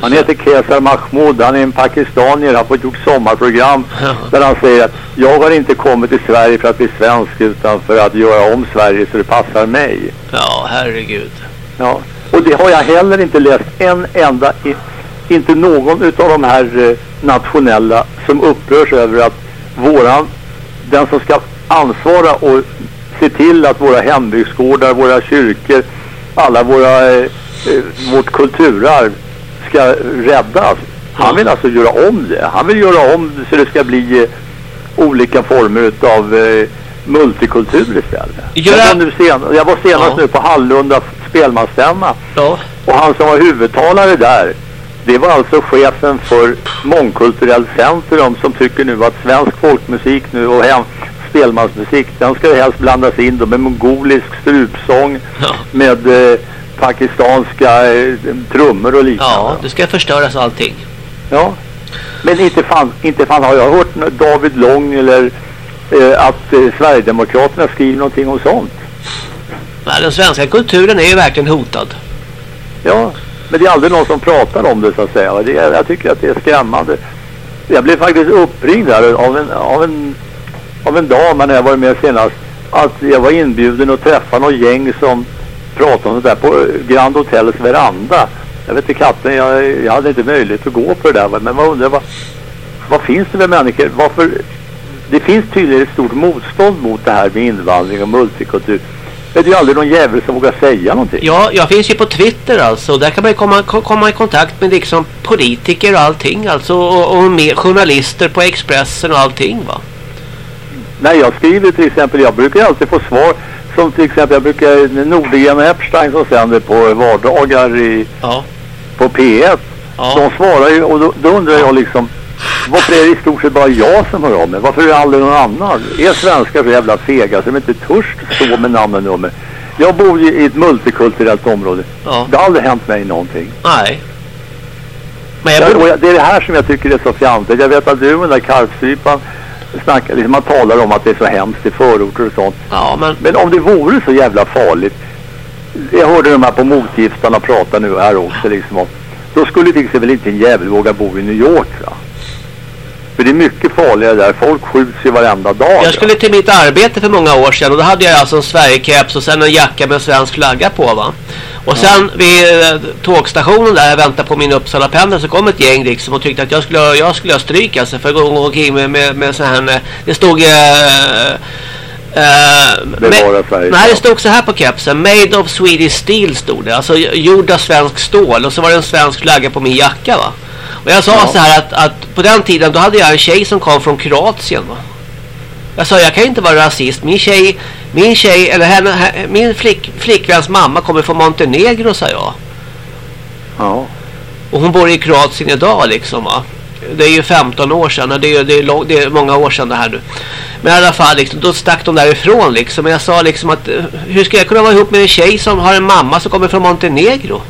Han heter Kesar Mahmoud, han är en pakistanier, han har gjort sommarprogram där han säger att jag har inte kommit till Sverige för att bli svensk utan för att göra om Sverige så det passar mig. Ja, herregud. Ja, och det har jag heller inte läst en enda, inte någon utav de här eh, nationella som upprörs över att våran, den som ska ansvara och se till att våra hembygdsgårdar, våra kyrkor, alla våra, eh, eh, vårt kulturarv ska räddas. Han vill alltså göra om det. Han vill göra om det så det ska bli eh, olika former utav eh, multikultur istället. Göra- Jag, var nu sen, jag var senast Ja. nu på Hallunda spelmansstämma Ja. och han som var huvudtalare där det var alltså chefen för Mångkulturellt Centrum som tycker nu att svensk folkmusik nu och hem, spelmansmusik den ska helst blandas in då med mongolisk strupsång Ja. med eh, pakistanska eh, trummor och liknande. Ja, det ska förstöras allting. Ja. Men inte fan, inte fan har jag hört David Lång eller eh, att eh, Sverigedemokraterna skriver någonting om sånt. Nej, den svenska kulturen är ju verkligen hotad. Ja, men det är aldrig någon som pratar om det så att säga. Det är, jag tycker att det är skrämmande. Jag blev faktiskt uppringd här av en, av en, av en dam när jag var med senast. Att jag var inbjuden att träffa något gäng som pratade om det där på Grand Hotels veranda. Jag vet inte katten, jag, jag hade inte möjlighet att gå på det där. Men man undrar vad, vad finns det med människor? Varför? Det finns tydligen ett stort motstånd mot det här med invandring och multikultur. Det är ju aldrig någon jävel som vågar säga någonting. Ja, jag finns ju på Twitter alltså. Där kan man ju komma, ko- komma i kontakt med liksom politiker och allting alltså. Och, och med journalister på Expressen och allting va. Nej, jag skriver till exempel, jag brukar alltid få svar. Som till exempel, jag brukar, Nordegren och Epstein som sänder på vardagar i, Ja. på P1. Ja. De svarar ju, och då, då undrar jag liksom, varför är det i stort sett bara jag som hör av mig? Varför är det aldrig någon annan? Är svenskar så jävla fega så de inte törs stå med namn och nummer? Jag bor ju i ett multikulturellt område. Ja. Det har aldrig hänt mig någonting. Nej. Men jag Jag, och bor... jag, det är det här som jag tycker är så fjantigt. Jag vet att du och den där karpstrypan snackar, liksom, man talar om att det är så hemskt i förorter och sånt. Ja, men... Men om det vore så jävla farligt. Jag hörde de här på motgiftarna prata nu här också liksom om. Då skulle till exempel inte en jävel våga bo i New York va? För det är mycket farligare där. Folk skjuts ju varenda dag. Jag skulle till mitt arbete för många år sedan och då hade jag alltså en Sverigekeps och sen en jacka med en svensk flagga på va. Och sen vid eh, tågstationen där jag väntade på min Uppsala pendel så kom ett gäng liksom och tyckte att jag skulle, jag skulle ha stryk alltså för att gå omkring med, med, med sån här, eh, det stod eh, eh, Bevara Sverige. Nej det stod så här på kepsen, made of Swedish steel stod det, alltså gjord av svensk stål och så var det en svensk flagga på min jacka va. Och jag sa Ja. så här att, att på den tiden då hade jag en tjej som kom från Kroatien va. Jag sa jag kan inte vara rasist. Min tjej, min tjej eller henne, he- min flick, flickväns mamma kommer från Montenegro sa jag. Ja. Och hon bor i Kroatien idag liksom va. Det är ju 15 år sedan och det är, det är, lång, det är många år sedan det här nu. Men i alla fall liksom, då stack de därifrån liksom. Men jag sa liksom att eh, hur ska jag kunna vara ihop med en tjej som har en mamma som kommer från Montenegro?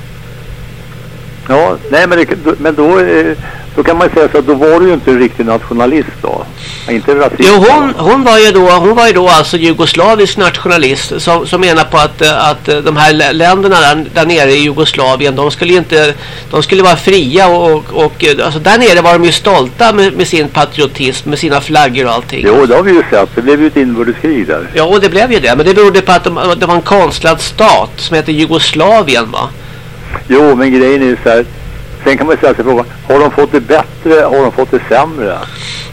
Ja, nej men, det, men då, eh, då kan man säga så att då var du ju inte en riktig nationalist då. Inte rasist. Jo, hon, hon, var ju då, hon var ju då alltså jugoslavisk nationalist som, som menar på att, eh, att eh, de här lä- länderna där, där nere i Jugoslavien de skulle ju inte de skulle vara fria och, och, och alltså där nere var de ju stolta med, med sin patriotism, med sina flaggor och allting. Jo, det har vi ju sett. Det blev ju ett inbördeskrig där. Ja, och det blev ju det. Men det berodde på att de, det var en konstlad stat som heter Jugoslavien va? Jo, men grejen är så här. Sen kan man säga sig frågan, har de fått det bättre? Har de fått det sämre?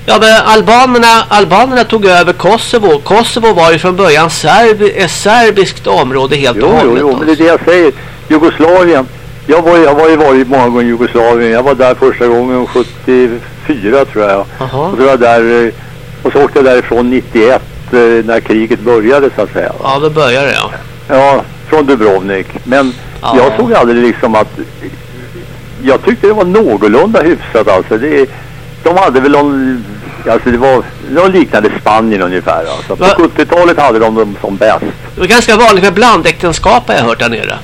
Ja, men albanerna, albanerna tog över Kosovo. Kosovo var ju från början serbi, ett serbiskt område helt och Jo, jo, hållet. jo, men det är det jag säger. Jugoslavien. Jag var, ju- jag var ju varit många gånger i Jugoslavien. Jag var där första gången 74 tror jag. Jaha. Och så var där, eh, och så åkte jag därifrån 91 eh, när kriget började så att säga. Ja, då började det ja. Ja, från Dubrovnik. Men Ja. jag såg aldrig liksom att... Jag tyckte det var någorlunda hyfsat alltså. Det, de hade väl någon Alltså det var, det var liknande Spanien ungefär. Alltså. På Va? 70-talet hade de dem som bäst. Det var ganska vanligt med blandäktenskap har jag hört där nere.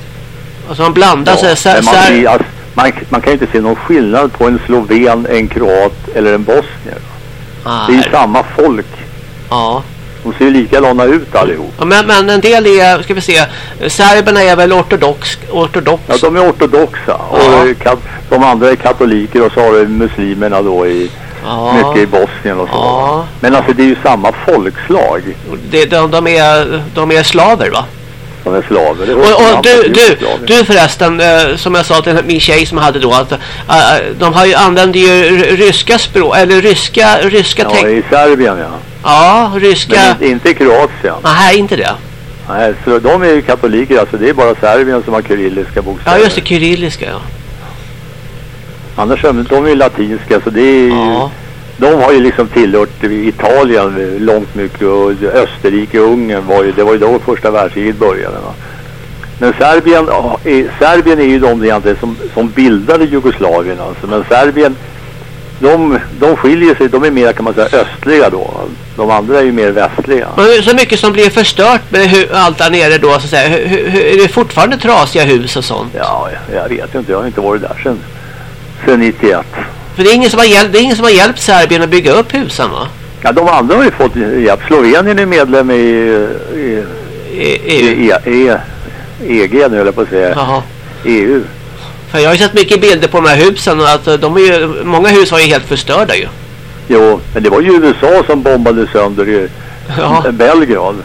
Alltså man blandar sig. Så, men så man, blir, alltså, man, man kan ju inte se någon skillnad på en sloven, en kroat eller en bosnier. Det är ju samma folk. Ja. De ser ju likadana ut allihop. Ja, Men, men en del är, ska vi se, serberna är väl ortodox, ortodox. Ja, de är ortodoxa och Ja. de andra är katoliker och så har du muslimerna då i ja. mycket i Bosnien och så. Ja. Men alltså det är ju samma folkslag. Det, de, de, är, de är slaver va? De är slaver. Och, och du, du, slaver. du förresten, eh, som jag sa till min tjej som hade då, att eh, de har ju, använder ju ryska språk, eller ryska, ryska Ja, text. i Serbien ja. Ja, ryska. Men inte, Kroatien. Nej, inte det. Nej, så de är ju katoliker. Alltså det är bara Serbien som har kyrilliska bokstäver. Ja, just det, kyrilliska ja. Annars de- de är ju latinska så det är ju, Ja, De har ju liksom tillhört Italien långt mycket och Österrike och Ungern var ju, det var ju då första världskriget började va. Men Serbien, ja, är, Serbien är ju de egentligen som, som bildade Jugoslavien alltså. Men Serbien, de, de skiljer sig, de är mer kan man säga östliga då. De andra är ju mer västliga. men så mycket som blir förstört med allt där nere då, så att säga. Hur, hur, är det fortfarande trasiga hus och sånt? Ja, jag vet inte, jag har inte varit där sedan, sedan 91. För det är ingen som har hjälpt, det är ingen som har hjälpt Serbien att bygga upp husen va? Ja, de andra har ju fått hjälp. Slovenien är medlem i, i, I, i, EU. i, i EG nu, höll jag på att säga. Jaha. EU. För jag har ju sett mycket bilder på de här husen och att eh, de är ju, många hus var ju helt förstörda ju. Jo, men det var ju USA som bombade sönder i Ja, Belgrad.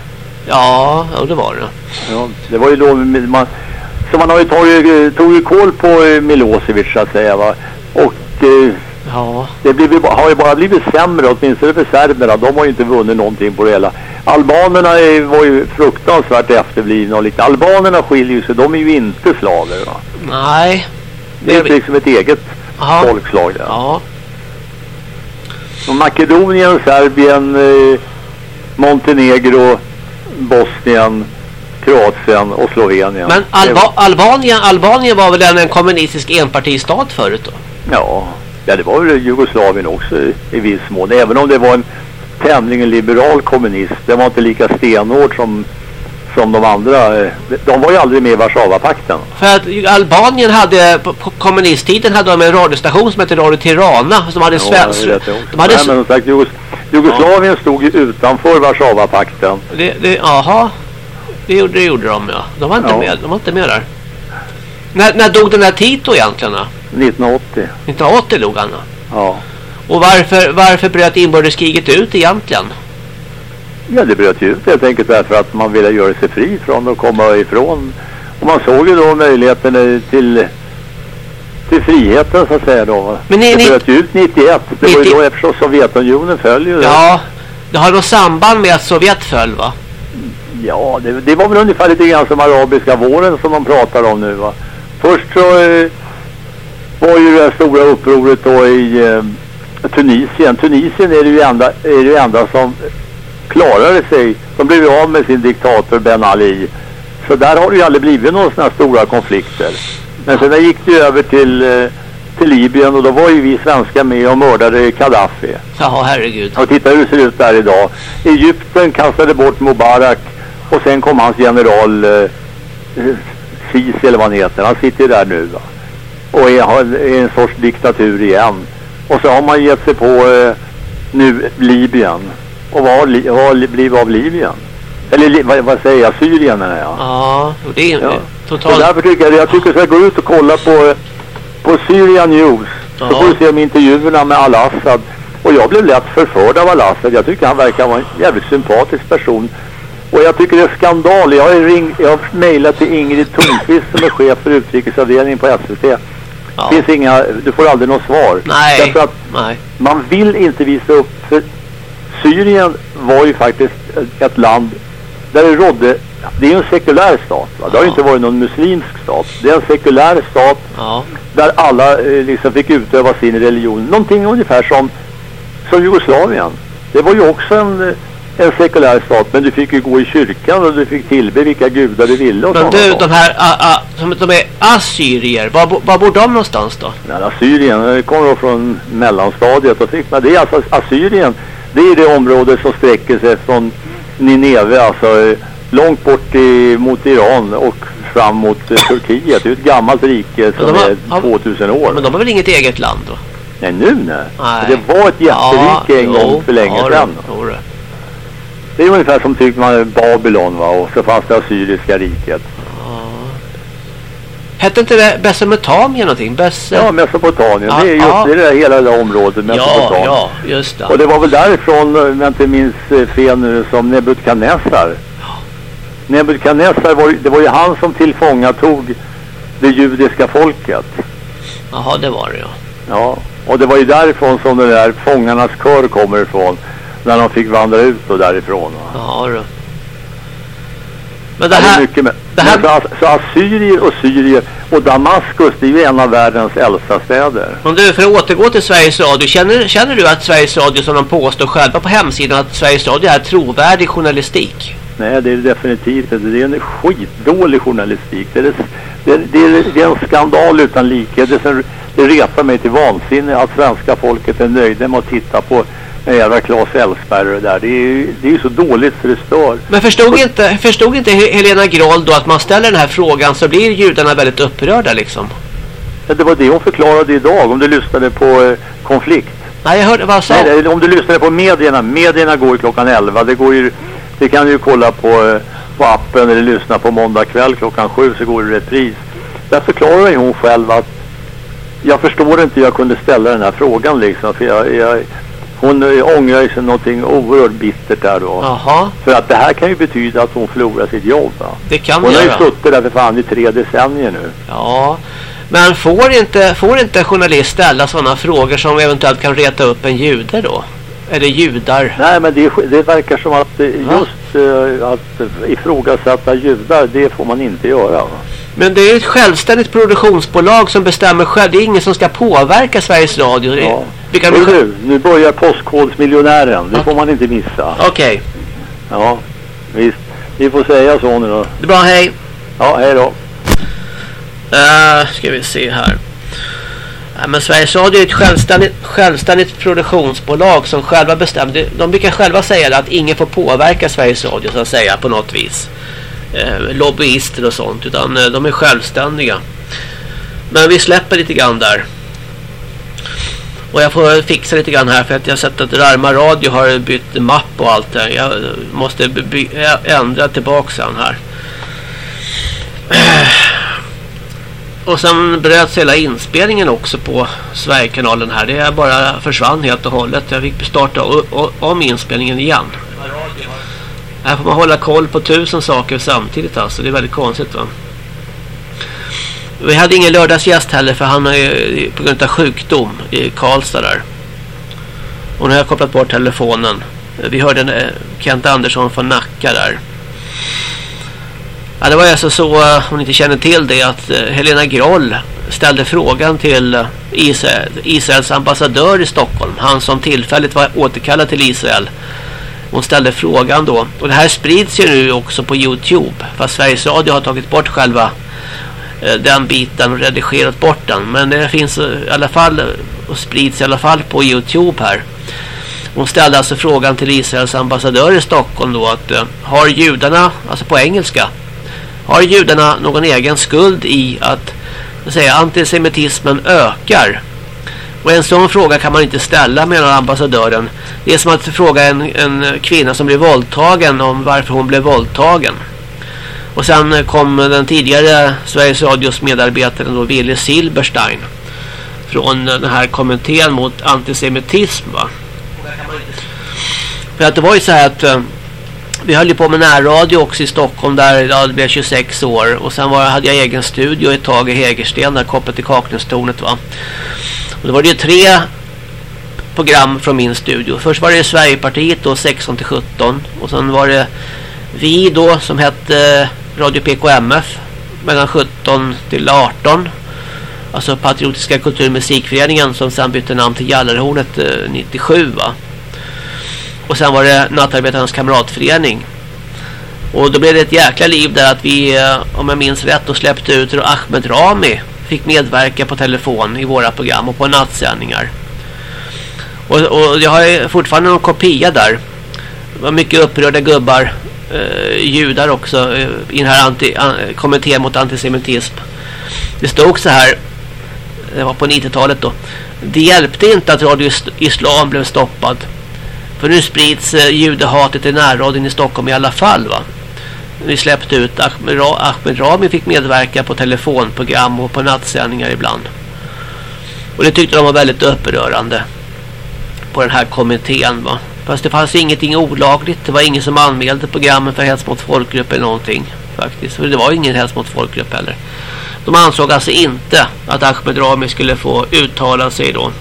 ja, ja det var det. Ja, det var ju då man, så man har ju tagit, tog ju koll på eh, Milosevic så att säga va. Och eh, Ja, det blir, har ju bara blivit sämre, åtminstone för serberna. De har ju inte vunnit någonting på det hela. Albanerna är, var ju fruktansvärt efterblivna och lite. Albanerna skiljer sig, de är ju inte slaver va. nej. Det är liksom ett eget Jaha. folkslag där. Ja, Och Makedonien, Serbien, eh, Montenegro, Bosnien, Kroatien och Slovenien. men Alba Albanien, Albanien var väl en kommunistisk enpartistat förut då? Ja, ja det var väl Jugoslavien också i, viss mån. Även om det var en tämligen liberal kommunist. Det var inte lika stenhårt som, som de andra. eh, De var ju aldrig med i Warszawapakten. För att Albanien hade, på, på kommunisttiden hade de en radiostation som hette Radio Tirana som hade Ja, svensk... de hade, Nej, men som sagt, Jugos Jugoslavien stod ju utanför Warszawapakten. det, det, det, gjorde- det gjorde de ja. De var inte Ja. med, de var inte med där. När, när dog den här Tito egentligen då? 1980. 1980 dog han då. Ja. Och varför, varför bröt inbördeskriget ut egentligen? Ja, det bröt ut helt enkelt därför att man ville göra sig fri från och komma ifrån. Och man såg ju då möjligheten till, till friheten så att säga då. Men det ni- bröt ut 91. Det var 90 ju då eftersom Sovjetunionen föll ju. Ja, det har något samband med att Sovjet föll va? Ja, det, det var väl ungefär lite grann som arabiska våren som de pratar om nu va. Först så eh, var ju det stora upproret då i eh, Tunisien. Tunisien är det ju enda, är det enda som klarade sig. De blev ju av med sin diktator Ben Ali. Så där har det ju aldrig blivit några sådana stora konflikter. Men sen gick det ju över till, eh, till Libyen och då var ju vi svenskar med och mördade Gaddafi. Ja, herregud. Och titta hur det ser ut där idag. Egypten kastade bort Mubarak och sen kom hans general eh, Sisi eller vad han heter. Han sitter ju där nu va. Och är, en sorts diktatur igen. Och så har man gett sig på eh, nu Libyen. Och vad har, li, vad blivit av Libyen? Eller li, vad, vad säger jag? Syrien menar jag. Ja, det är Ja. Så totalt... därför tycker jag, jag tycker att jag ska gå ut och kolla på, på Syrian News. Så Ja. får du se de intervjuerna med Al-Assad. Och jag blev lätt förförd av Al-Assad. Jag tycker han verkar vara en jävligt sympatisk person. Och jag tycker det är skandal. Jag har, ring, jag har mejlat till Ingrid Thornqvist som är chef för utrikesavdelningen på SVT. Ja. Finns inga, du får aldrig något svar. Nej, Därför att nej. man vill inte visa upp för Syrien var ju faktiskt ett land där det rådde det är ju en sekulär stat va? det har ju Ja. inte varit någon muslimsk stat det är en sekulär stat Ja, där alla eh, liksom fick utöva sin religion någonting ungefär som som Jugoslavien det var ju också en, eh, en sekulär stat. Men du fick ju gå i kyrkan och du fick tillbe vilka gudar du ville. Och men du, de här a, a, som, de är assyrier, var, var bor de någonstans då? Ja, Assyrien, kommer då från mellanstadiet. Och fick man, det är alltså Assyrien, det är det område som sträcker sig från Nineve, alltså långt bort i, mot Iran och fram mot eh, Turkiet. Det är ett gammalt rike som har, är 2000 år. Men de har väl inget eget land då? Nej, nu nej. nej. Det var ett jätterike ja, en gång jo, för länge ja, sedan. Jo, det är ungefär som tycker man Babylon va och så fanns det Assyriska riket. Ja. Hette inte det Mesopotamien någonting? Bess ja, Mesopotamien. Ja, det är just ja. det, där, hela det där området. Mesopotamien. Ja, ja, just det. Och det var väl därifrån, om jag inte minns fel nu, som Nebukadnessar. Ja. Nebukadnessar, var, det var ju han som tillfångatog det judiska folket. Jaha, det var det ja. Ja, och det var ju därifrån som den där fångarnas kör kommer ifrån när de fick vandra ut och därifrån. Ja, då. Men det här... Det med. Det här... Så, så Assyrier och Syrier och Damaskus det är ju en av världens äldsta städer. Men du, för att återgå till Sveriges Radio. Känner, känner du att Sveriges Radio som de påstår själva på hemsidan att Sveriges Radio är trovärdig journalistik? Nej, det är det definitivt inte. Det är en skitdålig journalistik. Det är, det, det, det det är en skandal utan likhet. Det, det retar mig till vansinne att svenska folket är nöjda med att titta på en jävla Claes Elfsberg och det där. Det är, det är så dåligt för det stör. Men förstod inte, förstod inte Helena Groll då att man ställer den här frågan så blir judarna väldigt upprörda liksom? Ja, det var det hon förklarade idag om du lyssnade på eh, konflikt. Nej, jag hörde vad sa Nej, om du lyssnade på medierna. Medierna går ju klockan 11. Det går ju, det kan du ju kolla på, eh, på appen eller lyssna på måndag kväll klockan 7 så går det repris. Där förklarar ju hon själv att jag förstår inte hur jag kunde ställa den här frågan liksom. För jag, jag, hon ångrar sig någonting oerhört bittert där då. Aha. För att det här kan ju betyda att hon förlorar sitt jobb. Va? Det kan hon har ju suttit där för fan i tre decennier nu. Ja, men får inte, får inte journalist ställa sådana frågor som eventuellt kan reta upp en jude då? Eller judar? Nej, men det, det verkar som att just uh, att ifrågasätta judar, det får man inte göra. Va? Men det är ett självständigt produktionsbolag som bestämmer själv. Det är ingen som ska påverka Sveriges Radio. Ja. Vilka nu, nu börjar postkodsmiljonären. Det får man inte missa. Okej. Okay. Ja, visst. Vi får säga så nu då. Det är bra, hej. Ja, hej då. Uh, ska vi se här. Ja, men Sveriges Radio är ett självständigt, självständigt produktionsbolag som själva bestämmer. De brukar själva säga att ingen får påverka Sveriges Radio så att säga på något vis Eh, lobbyister och sånt utan eh, de är självständiga. Men vi släpper lite grann där. Och jag får fixa lite grann här för att jag har sett att Rarma Radio har bytt mapp och allt det. Jag eh, måste eh, ändra tillbaka sen här. Och sen bröts hela inspelningen också på Sverigekanalen här. Det bara försvann helt och hållet. Jag fick starta om inspelningen igen. Här får man hålla koll på tusen saker samtidigt alltså. Det är väldigt konstigt va. Vi hade ingen lördagsgäst heller för han är på grund av sjukdom i Karlstad där. Och nu har jag kopplat bort telefonen. Vi hörde eh, Kent Andersson från Nacka där. Ja, det var alltså så, eh, om ni inte känner till det, att eh, Helena Groll ställde frågan till Israel, Israels ambassadör i Stockholm. Han som tillfälligt var återkallad till Israel hon ställde frågan då. Och det här sprids ju nu också på Youtube. Fast Sveriges Radio har tagit bort själva eh, den biten och redigerat bort den. Men det finns eh, i alla fall eh, och sprids i alla fall på Youtube här. Hon ställde alltså frågan till Israels ambassadör i Stockholm då att har judarna, alltså på engelska, har judarna någon egen skuld i att säga, antisemitismen ökar? Och en sån fråga kan man inte ställa menar ambassadören. Det är som att fråga en, en kvinna som blir våldtagen om varför hon blev våldtagen. Och sen kom den tidigare Sveriges Radios medarbetaren då Ville Silberstein från den här kommittén mot antisemitism va. För att det var ju så här att eh, vi höll ju på med närradio också i Stockholm där jag blev 26 år och sen var, hade jag egen studio ett tag i Hägersten där kopplat till Kaknästornet va. Och då var det ju tre program från min studio. Först var det Sverigepartiet då 16 till 17 och sen var det vi då som hette Radio PKMF mellan 17 till 18. Alltså Patriotiska kultur och musikföreningen som sen bytte namn till Jallarhornet eh, 97 va. Och sen var det Nattarbetarnas kamratförening. Och då blev det ett jäkla liv där att vi, eh, om jag minns rätt, då släppte ut Ahmed Rami fick medverka på telefon i våra program och på nattsändningar. Och, och jag har fortfarande en kopia där. Det var mycket upprörda gubbar, eh, judar också, eh, i den här anti, an, kommentén mot antisemitism. Det stod så här, det var på 90-talet då. Det hjälpte inte att Radio Islam blev stoppad. För nu sprids eh, judehatet i närradion i Stockholm i alla fall va. Vi släppte ut Ahmed, Ahmed Rami fick medverka på telefonprogram och på nattsändningar ibland. Och det tyckte de var väldigt upprörande på den här kommittén va. Fast det fanns ingenting olagligt. Det var ingen som anmälde programmen för hets mot folkgrupp eller någonting faktiskt. För det var ingen hets mot folkgrupp heller. De ansåg alltså inte att Ahmed Rami skulle få uttala sig då.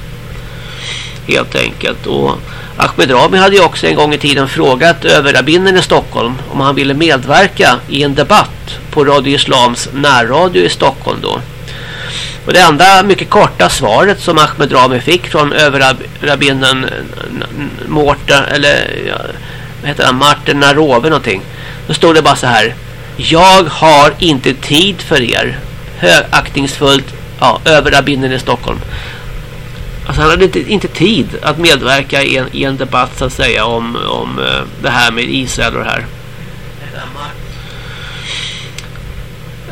Helt enkelt. Och Ahmed Rami hade ju också en gång i tiden frågat överrabbinen i Stockholm om han ville medverka i en debatt på Radio Islams närradio i Stockholm då. Och det enda mycket korta svaret som Ahmed Rami fick från överrabbinen Mårten eller ja, vad heter han Martin Narove någonting. Då stod det bara så här: "Jag har inte tid för er." Högaktningsfullt ja, överrabbinen i Stockholm. Alltså han hade inte, inte tid att medverka i en, i en debatt så att säga om, om eh, det här med Israel och det här.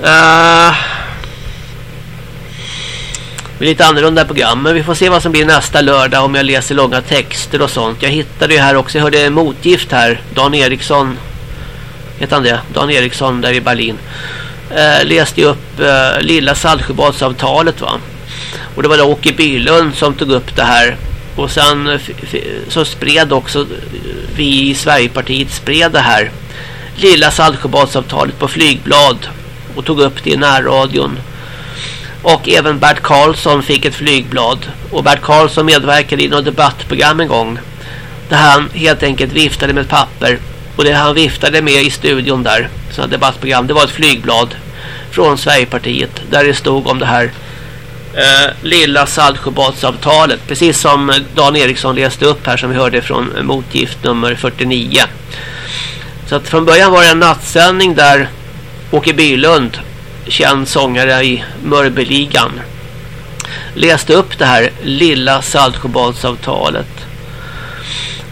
Eh, uh, det är lite annorlunda program men vi får se vad som blir nästa lördag om jag läser långa texter och sånt. Jag hittade ju här också, jag hörde motgift här. Dan Eriksson, heter han det? Dan Eriksson där i Berlin. Uh, läste ju upp uh, Lilla Saltsjöbadsavtalet va. Och det var då Åke Bylund som tog upp det här. Och sen eh, så spred också eh, vi i Sverigepartiet spred det här lilla Saltsjöbadsavtalet på flygblad och tog upp det i närradion. Och även Bert Karlsson fick ett flygblad. Och Bert Karlsson medverkade i något debattprogram en gång. Där han helt enkelt viftade med ett papper. Och det han viftade med i studion där, sådana debattprogram, det var ett flygblad från Sverigepartiet. Där det stod om det här eh, lilla Saltsjöbadsavtalet. Precis som Dan Eriksson läste upp här som vi hörde från motgift nummer 49. Så att från början var det en nattsändning där Åke Bylund, känd sångare i Mörbeligan, läste upp det här lilla Saltsjöbadsavtalet.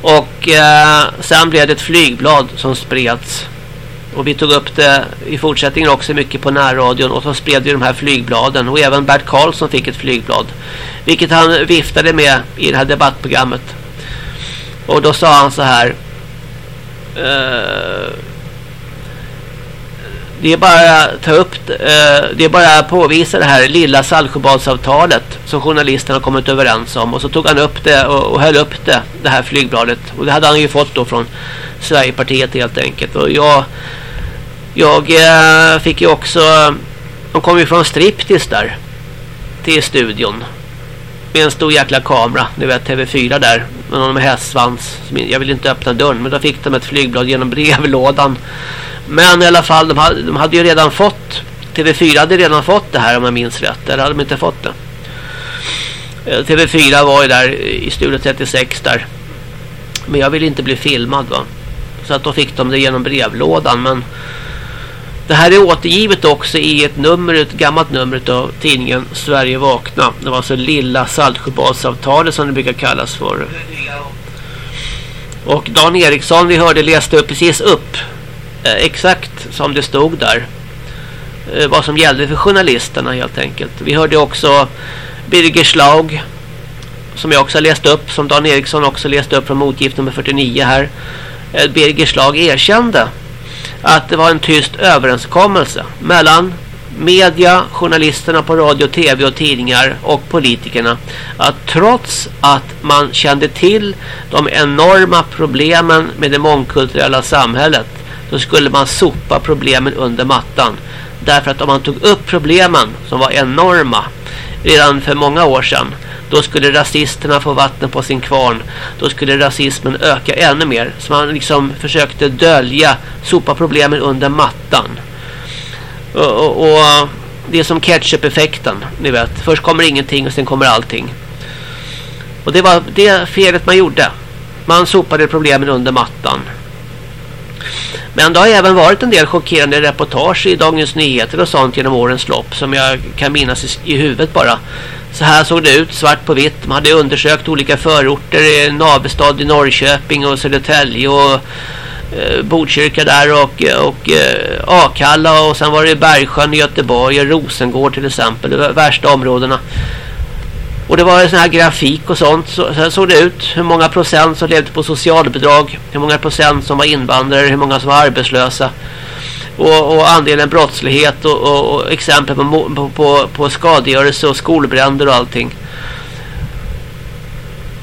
Och eh, sen blev det ett flygblad som spreds och vi tog upp det i fortsättningen också mycket på närradion och så spred vi de här flygbladen. Och även Bert Karlsson fick ett flygblad. Vilket han viftade med i det här debattprogrammet. Och då sa han så här. Uh, det är bara att ta upp uh, det är bara att påvisa det här lilla Saltsjöbadsavtalet som journalisterna har kommit överens om och så tog han upp det och, och höll upp det det här flygbladet och det hade han ju fått då från Sverigepartiet helt enkelt och jag jag eh, fick ju också de kom ju från Striptis där till studion. Med en stor jäkla kamera, ni vet TV4 där med någon med hästsvans. Jag vill inte öppna dörren men då fick de ett flygblad genom brevlådan. Men i alla fall de hade, de hade ju redan fått TV4 hade redan fått det här om jag minns rätt. Eller hade de inte fått det? Eh, TV4 var ju där i Studio 36 där. Men jag ville inte bli filmad va. Så att då fick de det genom brevlådan men det här är återgivet också i ett nummer, ett gammalt nummer av tidningen Sverige vakna. Det var alltså lilla Saltsjöbadsavtalet som det brukar kallas för. Och Dan Eriksson vi hörde läste upp precis upp eh, exakt som det stod där. Eh, vad som gällde för journalisterna helt enkelt. Vi hörde också Birger Schlaug som jag också läste upp, som Dan Eriksson också läste upp från motgift nummer 49 här. Eh, Birger Schlaug erkände att det var en tyst överenskommelse mellan media, journalisterna på radio, tv och tidningar och politikerna att trots att man kände till de enorma problemen med det mångkulturella samhället så skulle man sopa problemen under mattan. Därför att om man tog upp problemen som var enorma redan för många år sedan då skulle rasisterna få vatten på sin kvarn. Då skulle rasismen öka ännu mer. Så man liksom försökte dölja, sopa problemen under mattan. Och, och, och det är som ketchup-effekten, ni vet. Först kommer ingenting och sen kommer allting. Och det var det felet man gjorde. Man sopade problemen under mattan. Men det har även varit en del chockerande reportage i Dagens Nyheter och sånt genom årens lopp som jag kan minnas i, i huvudet bara. Så här såg det ut, svart på vitt. Man hade undersökt olika förorter i Navestad i Norrköping och Södertälje och eh, Botkyrka där och, och eh, Akalla och sen var det Bergsjön i Göteborg och Rosengård till exempel, de värsta områdena. Och det var en sån här grafik och sånt. Så, så såg det ut. Hur många procent som levde på socialbidrag. Hur många procent som var invandrare. Hur många som var arbetslösa. Och, och andelen brottslighet och, och, och exempel på, på, på skadegörelse och skolbränder och allting.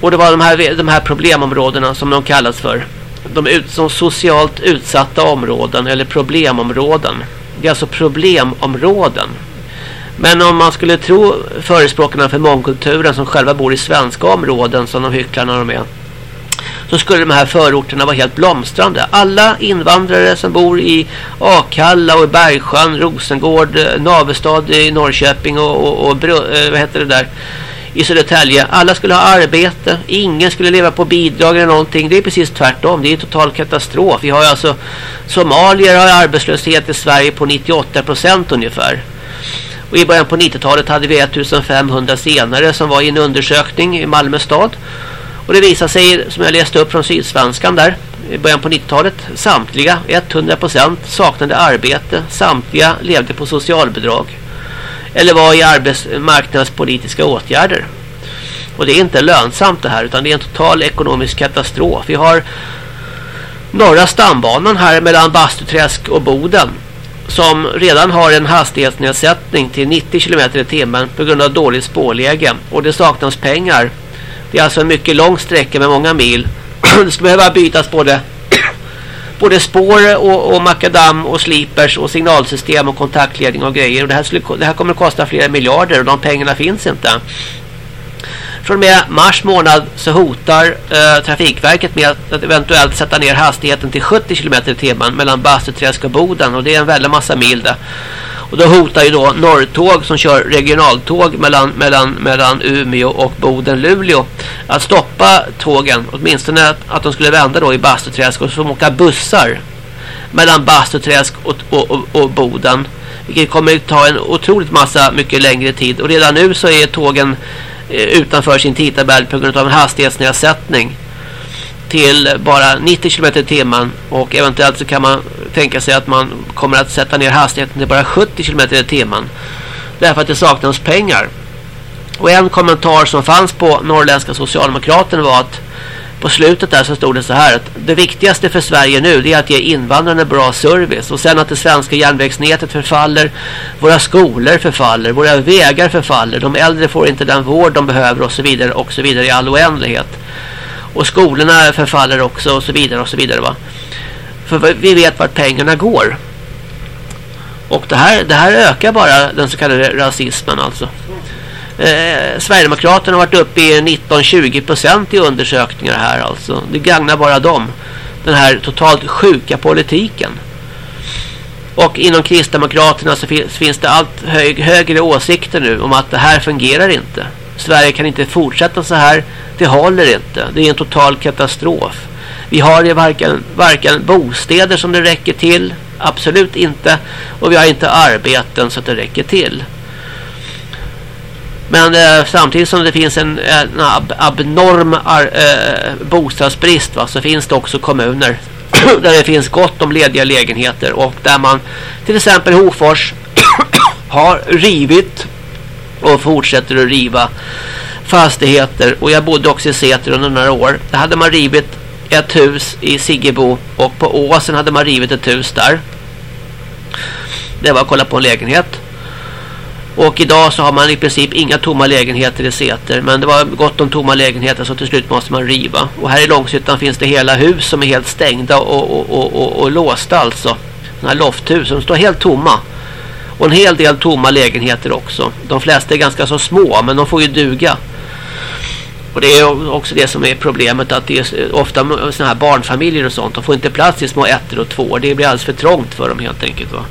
Och det var de här, de här problemområdena som de kallas för. De ut, som socialt utsatta områden eller problemområden. Det är alltså problemområden. Men om man skulle tro förespråkarna för mångkulturen som själva bor i svenska områden som de hycklar när de är så skulle de här förorterna vara helt blomstrande. Alla invandrare som bor i Akalla och i Bergsjön, Rosengård, eh, Navestad i Norrköping och, och, och eh, vad heter det där i Södertälje. Alla skulle ha arbete. Ingen skulle leva på bidrag eller någonting. Det är precis tvärtom. Det är total katastrof. Vi har alltså somalier har arbetslöshet i Sverige på 98 procent ungefär. Och i början på 90-talet hade vi 1500 senare som var i en undersökning i Malmö stad. Och det visade sig, som jag läste upp från Sydsvenskan där, i början på 90-talet, samtliga 100% saknade arbete. Samtliga levde på socialbidrag. Eller var i arbetsmarknadspolitiska åtgärder. Och det är inte lönsamt det här utan det är en total ekonomisk katastrof. Vi har norra stambanan här mellan Bastuträsk och Boden som redan har en hastighetsnedsättning till 90 km i timmen på grund av dåligt spårläge och det saknas pengar. Det är alltså en mycket lång sträcka med många mil. det skulle behöva bytas både både spår och, och makadam och slipers och signalsystem och kontaktledning och grejer. Och det, här skulle, det här kommer att kosta flera miljarder och de pengarna finns inte. Från och med mars månad så hotar eh, Trafikverket med att, eventuellt sätta ner hastigheten till 70 km i timmen mellan Bastuträsk och Boden och det är en väldigt massa mil det. Och då hotar ju då Norrtåg som kör regionaltåg mellan, mellan, mellan Umeå och Boden-Luleå att stoppa tågen, åtminstone att, att de skulle vända då i Bastuträsk och så åka bussar mellan Bastuträsk och, och, och, och Boden. Vilket kommer att ta en otroligt massa mycket längre tid. Och redan nu så är tågen Eh, utanför sin tidtabell på grund av en hastighetsnedsättning till bara 90 km i timmen och eventuellt så kan man tänka sig att man kommer att sätta ner hastigheten till bara 70 km i timmen därför att det saknas pengar. Och en kommentar som fanns på Norrländska Socialdemokraten var att på slutet där så stod det så här att det viktigaste för Sverige nu det är att ge invandrarna bra service och sen att det svenska järnvägsnätet förfaller, våra skolor förfaller, våra vägar förfaller, de äldre får inte den vård de behöver och så vidare och så vidare i all oändlighet. Och skolorna förfaller också och så vidare och så vidare va. För vi vet vart pengarna går. Och det här, det här ökar bara den så kallade rasismen alltså eh, Sverigedemokraterna har varit uppe i 19-20% i undersökningar här alltså. Det gagnar bara dem. Den här totalt sjuka politiken. Och inom Kristdemokraterna så finns det allt hög, högre åsikter nu om att det här fungerar inte. Sverige kan inte fortsätta så här. Det håller inte. Det är en total katastrof. Vi har ju varken, varken bostäder som det räcker till. Absolut inte. Och vi har inte arbeten så att det räcker till. Men eh, samtidigt som det finns en, en ab abnorm eh, bostadsbrist va, så finns det också kommuner där det finns gott om lediga lägenheter och där man till exempel Hofors har rivit och fortsätter att riva fastigheter och jag bodde också i Säter under några år. Där hade man rivit ett hus i Siggebo och på Åsen hade man rivit ett hus där. Det var att kolla på en lägenhet. Och idag så har man i princip inga tomma lägenheter i Säter. Men det var gott om tomma lägenheter så till slut måste man riva. Och här i Långshyttan finns det hela hus som är helt stängda och, och, och, och, och låsta alltså. Sådana här lofthus som står helt tomma. Och en hel del tomma lägenheter också. De flesta är ganska så små men de får ju duga. Och det är också det som är problemet att det är ofta sådana här barnfamiljer och sånt. De får inte plats i små ettor och två. Det blir alldeles för trångt för dem helt enkelt va.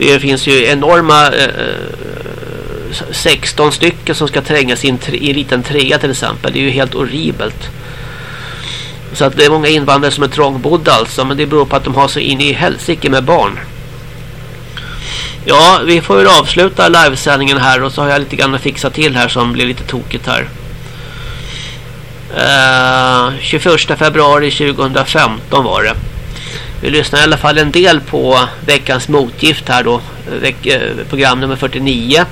Det finns ju enorma eh, eh 16 stycken som ska trängas in i en liten trea till exempel. Det är ju helt horribelt. Så att det är många invandrare som är trångbodda alltså. Men det beror på att de har så in i helsike med barn. Ja, vi får väl avsluta livesändningen här. Och så har jag lite grann att fixa till här som blir lite tokigt här. Eh, uh, 21 februari 2015 var det. Vi lyssnar i alla fall en del på veckans motgift här då. Veck, eh, program nummer 49.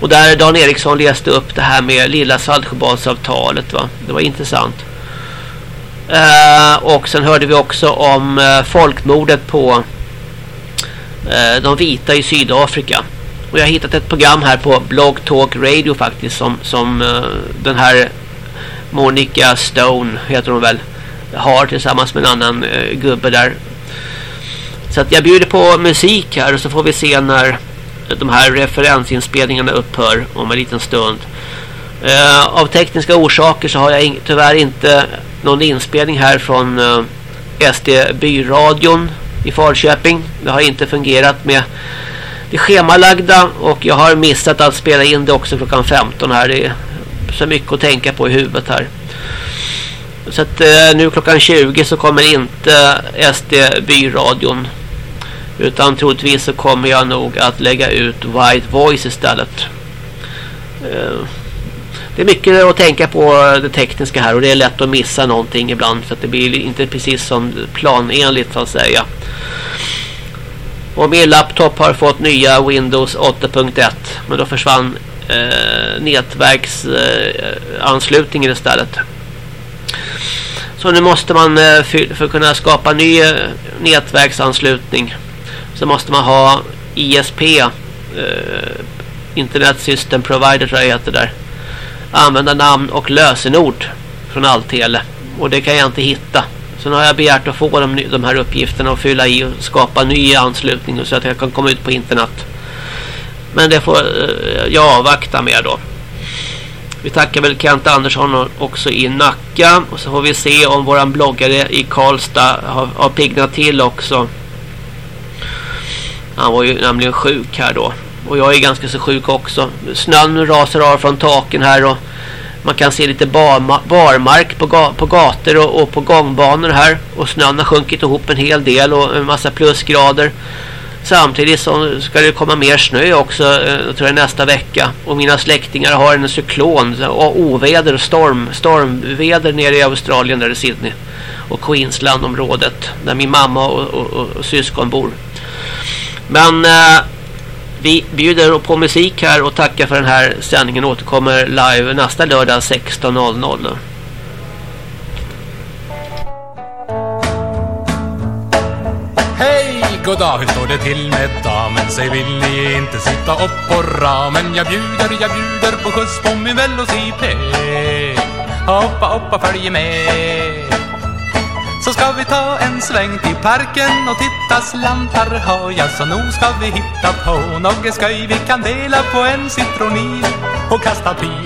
Och där Dan Eriksson läste upp det här med lilla Saltsjöbadsavtalet va. Det var intressant. Eh, och sen hörde vi också om eh, folkmordet på eh, de vita i Sydafrika. Och jag har hittat ett program här på Blog Talk Radio faktiskt som, som eh, den här Monica Stone heter hon väl har tillsammans med en annan eh, gubbe där. Så att jag bjuder på musik här och så får vi se när de här referensinspelningarna upphör om en liten stund. Eh, av tekniska orsaker så har jag in tyvärr inte någon inspelning här från eh, SD Byradion i Falköping. Det har inte fungerat med det schemalagda och jag har missat att spela in det också klockan 15 här. Det är så mycket att tänka på i huvudet här. Så att eh, nu klockan 20 så kommer inte SD Byradion utan troligtvis så kommer jag nog att lägga ut White Voice istället. Eh, det är mycket att tänka på det tekniska här och det är lätt att missa någonting ibland för att det blir inte precis som planenligt så att säga. Och min laptop har fått nya Windows 8.1 men då försvann eh, nätverksanslutningen eh, istället. Så nu måste man eh, för, att kunna skapa ny eh, nätverksanslutning så måste man ha ISP eh, Internet System Provider tror jag heter där använda namn och lösenord från Alltele. Och det kan jag inte hitta. Så nu har jag begärt att få de, de här uppgifterna och fylla i och skapa ny anslutning så att jag kan komma ut på internet. Men det får jag avvakta med då. Vi tackar väl Kent Andersson också i Nacka. Och så får vi se om våran bloggare i Karlstad har, har piggnat till också. Han var ju nämligen sjuk här då. Och jag är ganska så sjuk också. Snön rasar av från taken här och man kan se lite bar, barmark på, ga, på gator och, och, på gångbanor här. Och snön har sjunkit ihop en hel del och en massa plusgrader. Samtidigt så ska det komma mer snö också jag tror jag nästa vecka. Och mina släktingar har en cyklon oväder och storm, stormväder nere i Australien där i Sydney. Och Queensland-området där min mamma och, och, och, och syskon bor. Men... Eh, vi bjuder på musik här och tackar för den här sändningen. Återkommer live nästa lördag 16.00. Hej, god dag, hur står det till med damen? Säg vill ni inte sitta upp på ramen? Jag bjuder, jag bjuder på skjuts på min velociped. Hoppa, hoppa, följ med. Så ska vi ta en sväng till parken och titta slantar har jag Så nog ska vi hitta på något skoj Vi kan dela på en citronil och kasta pil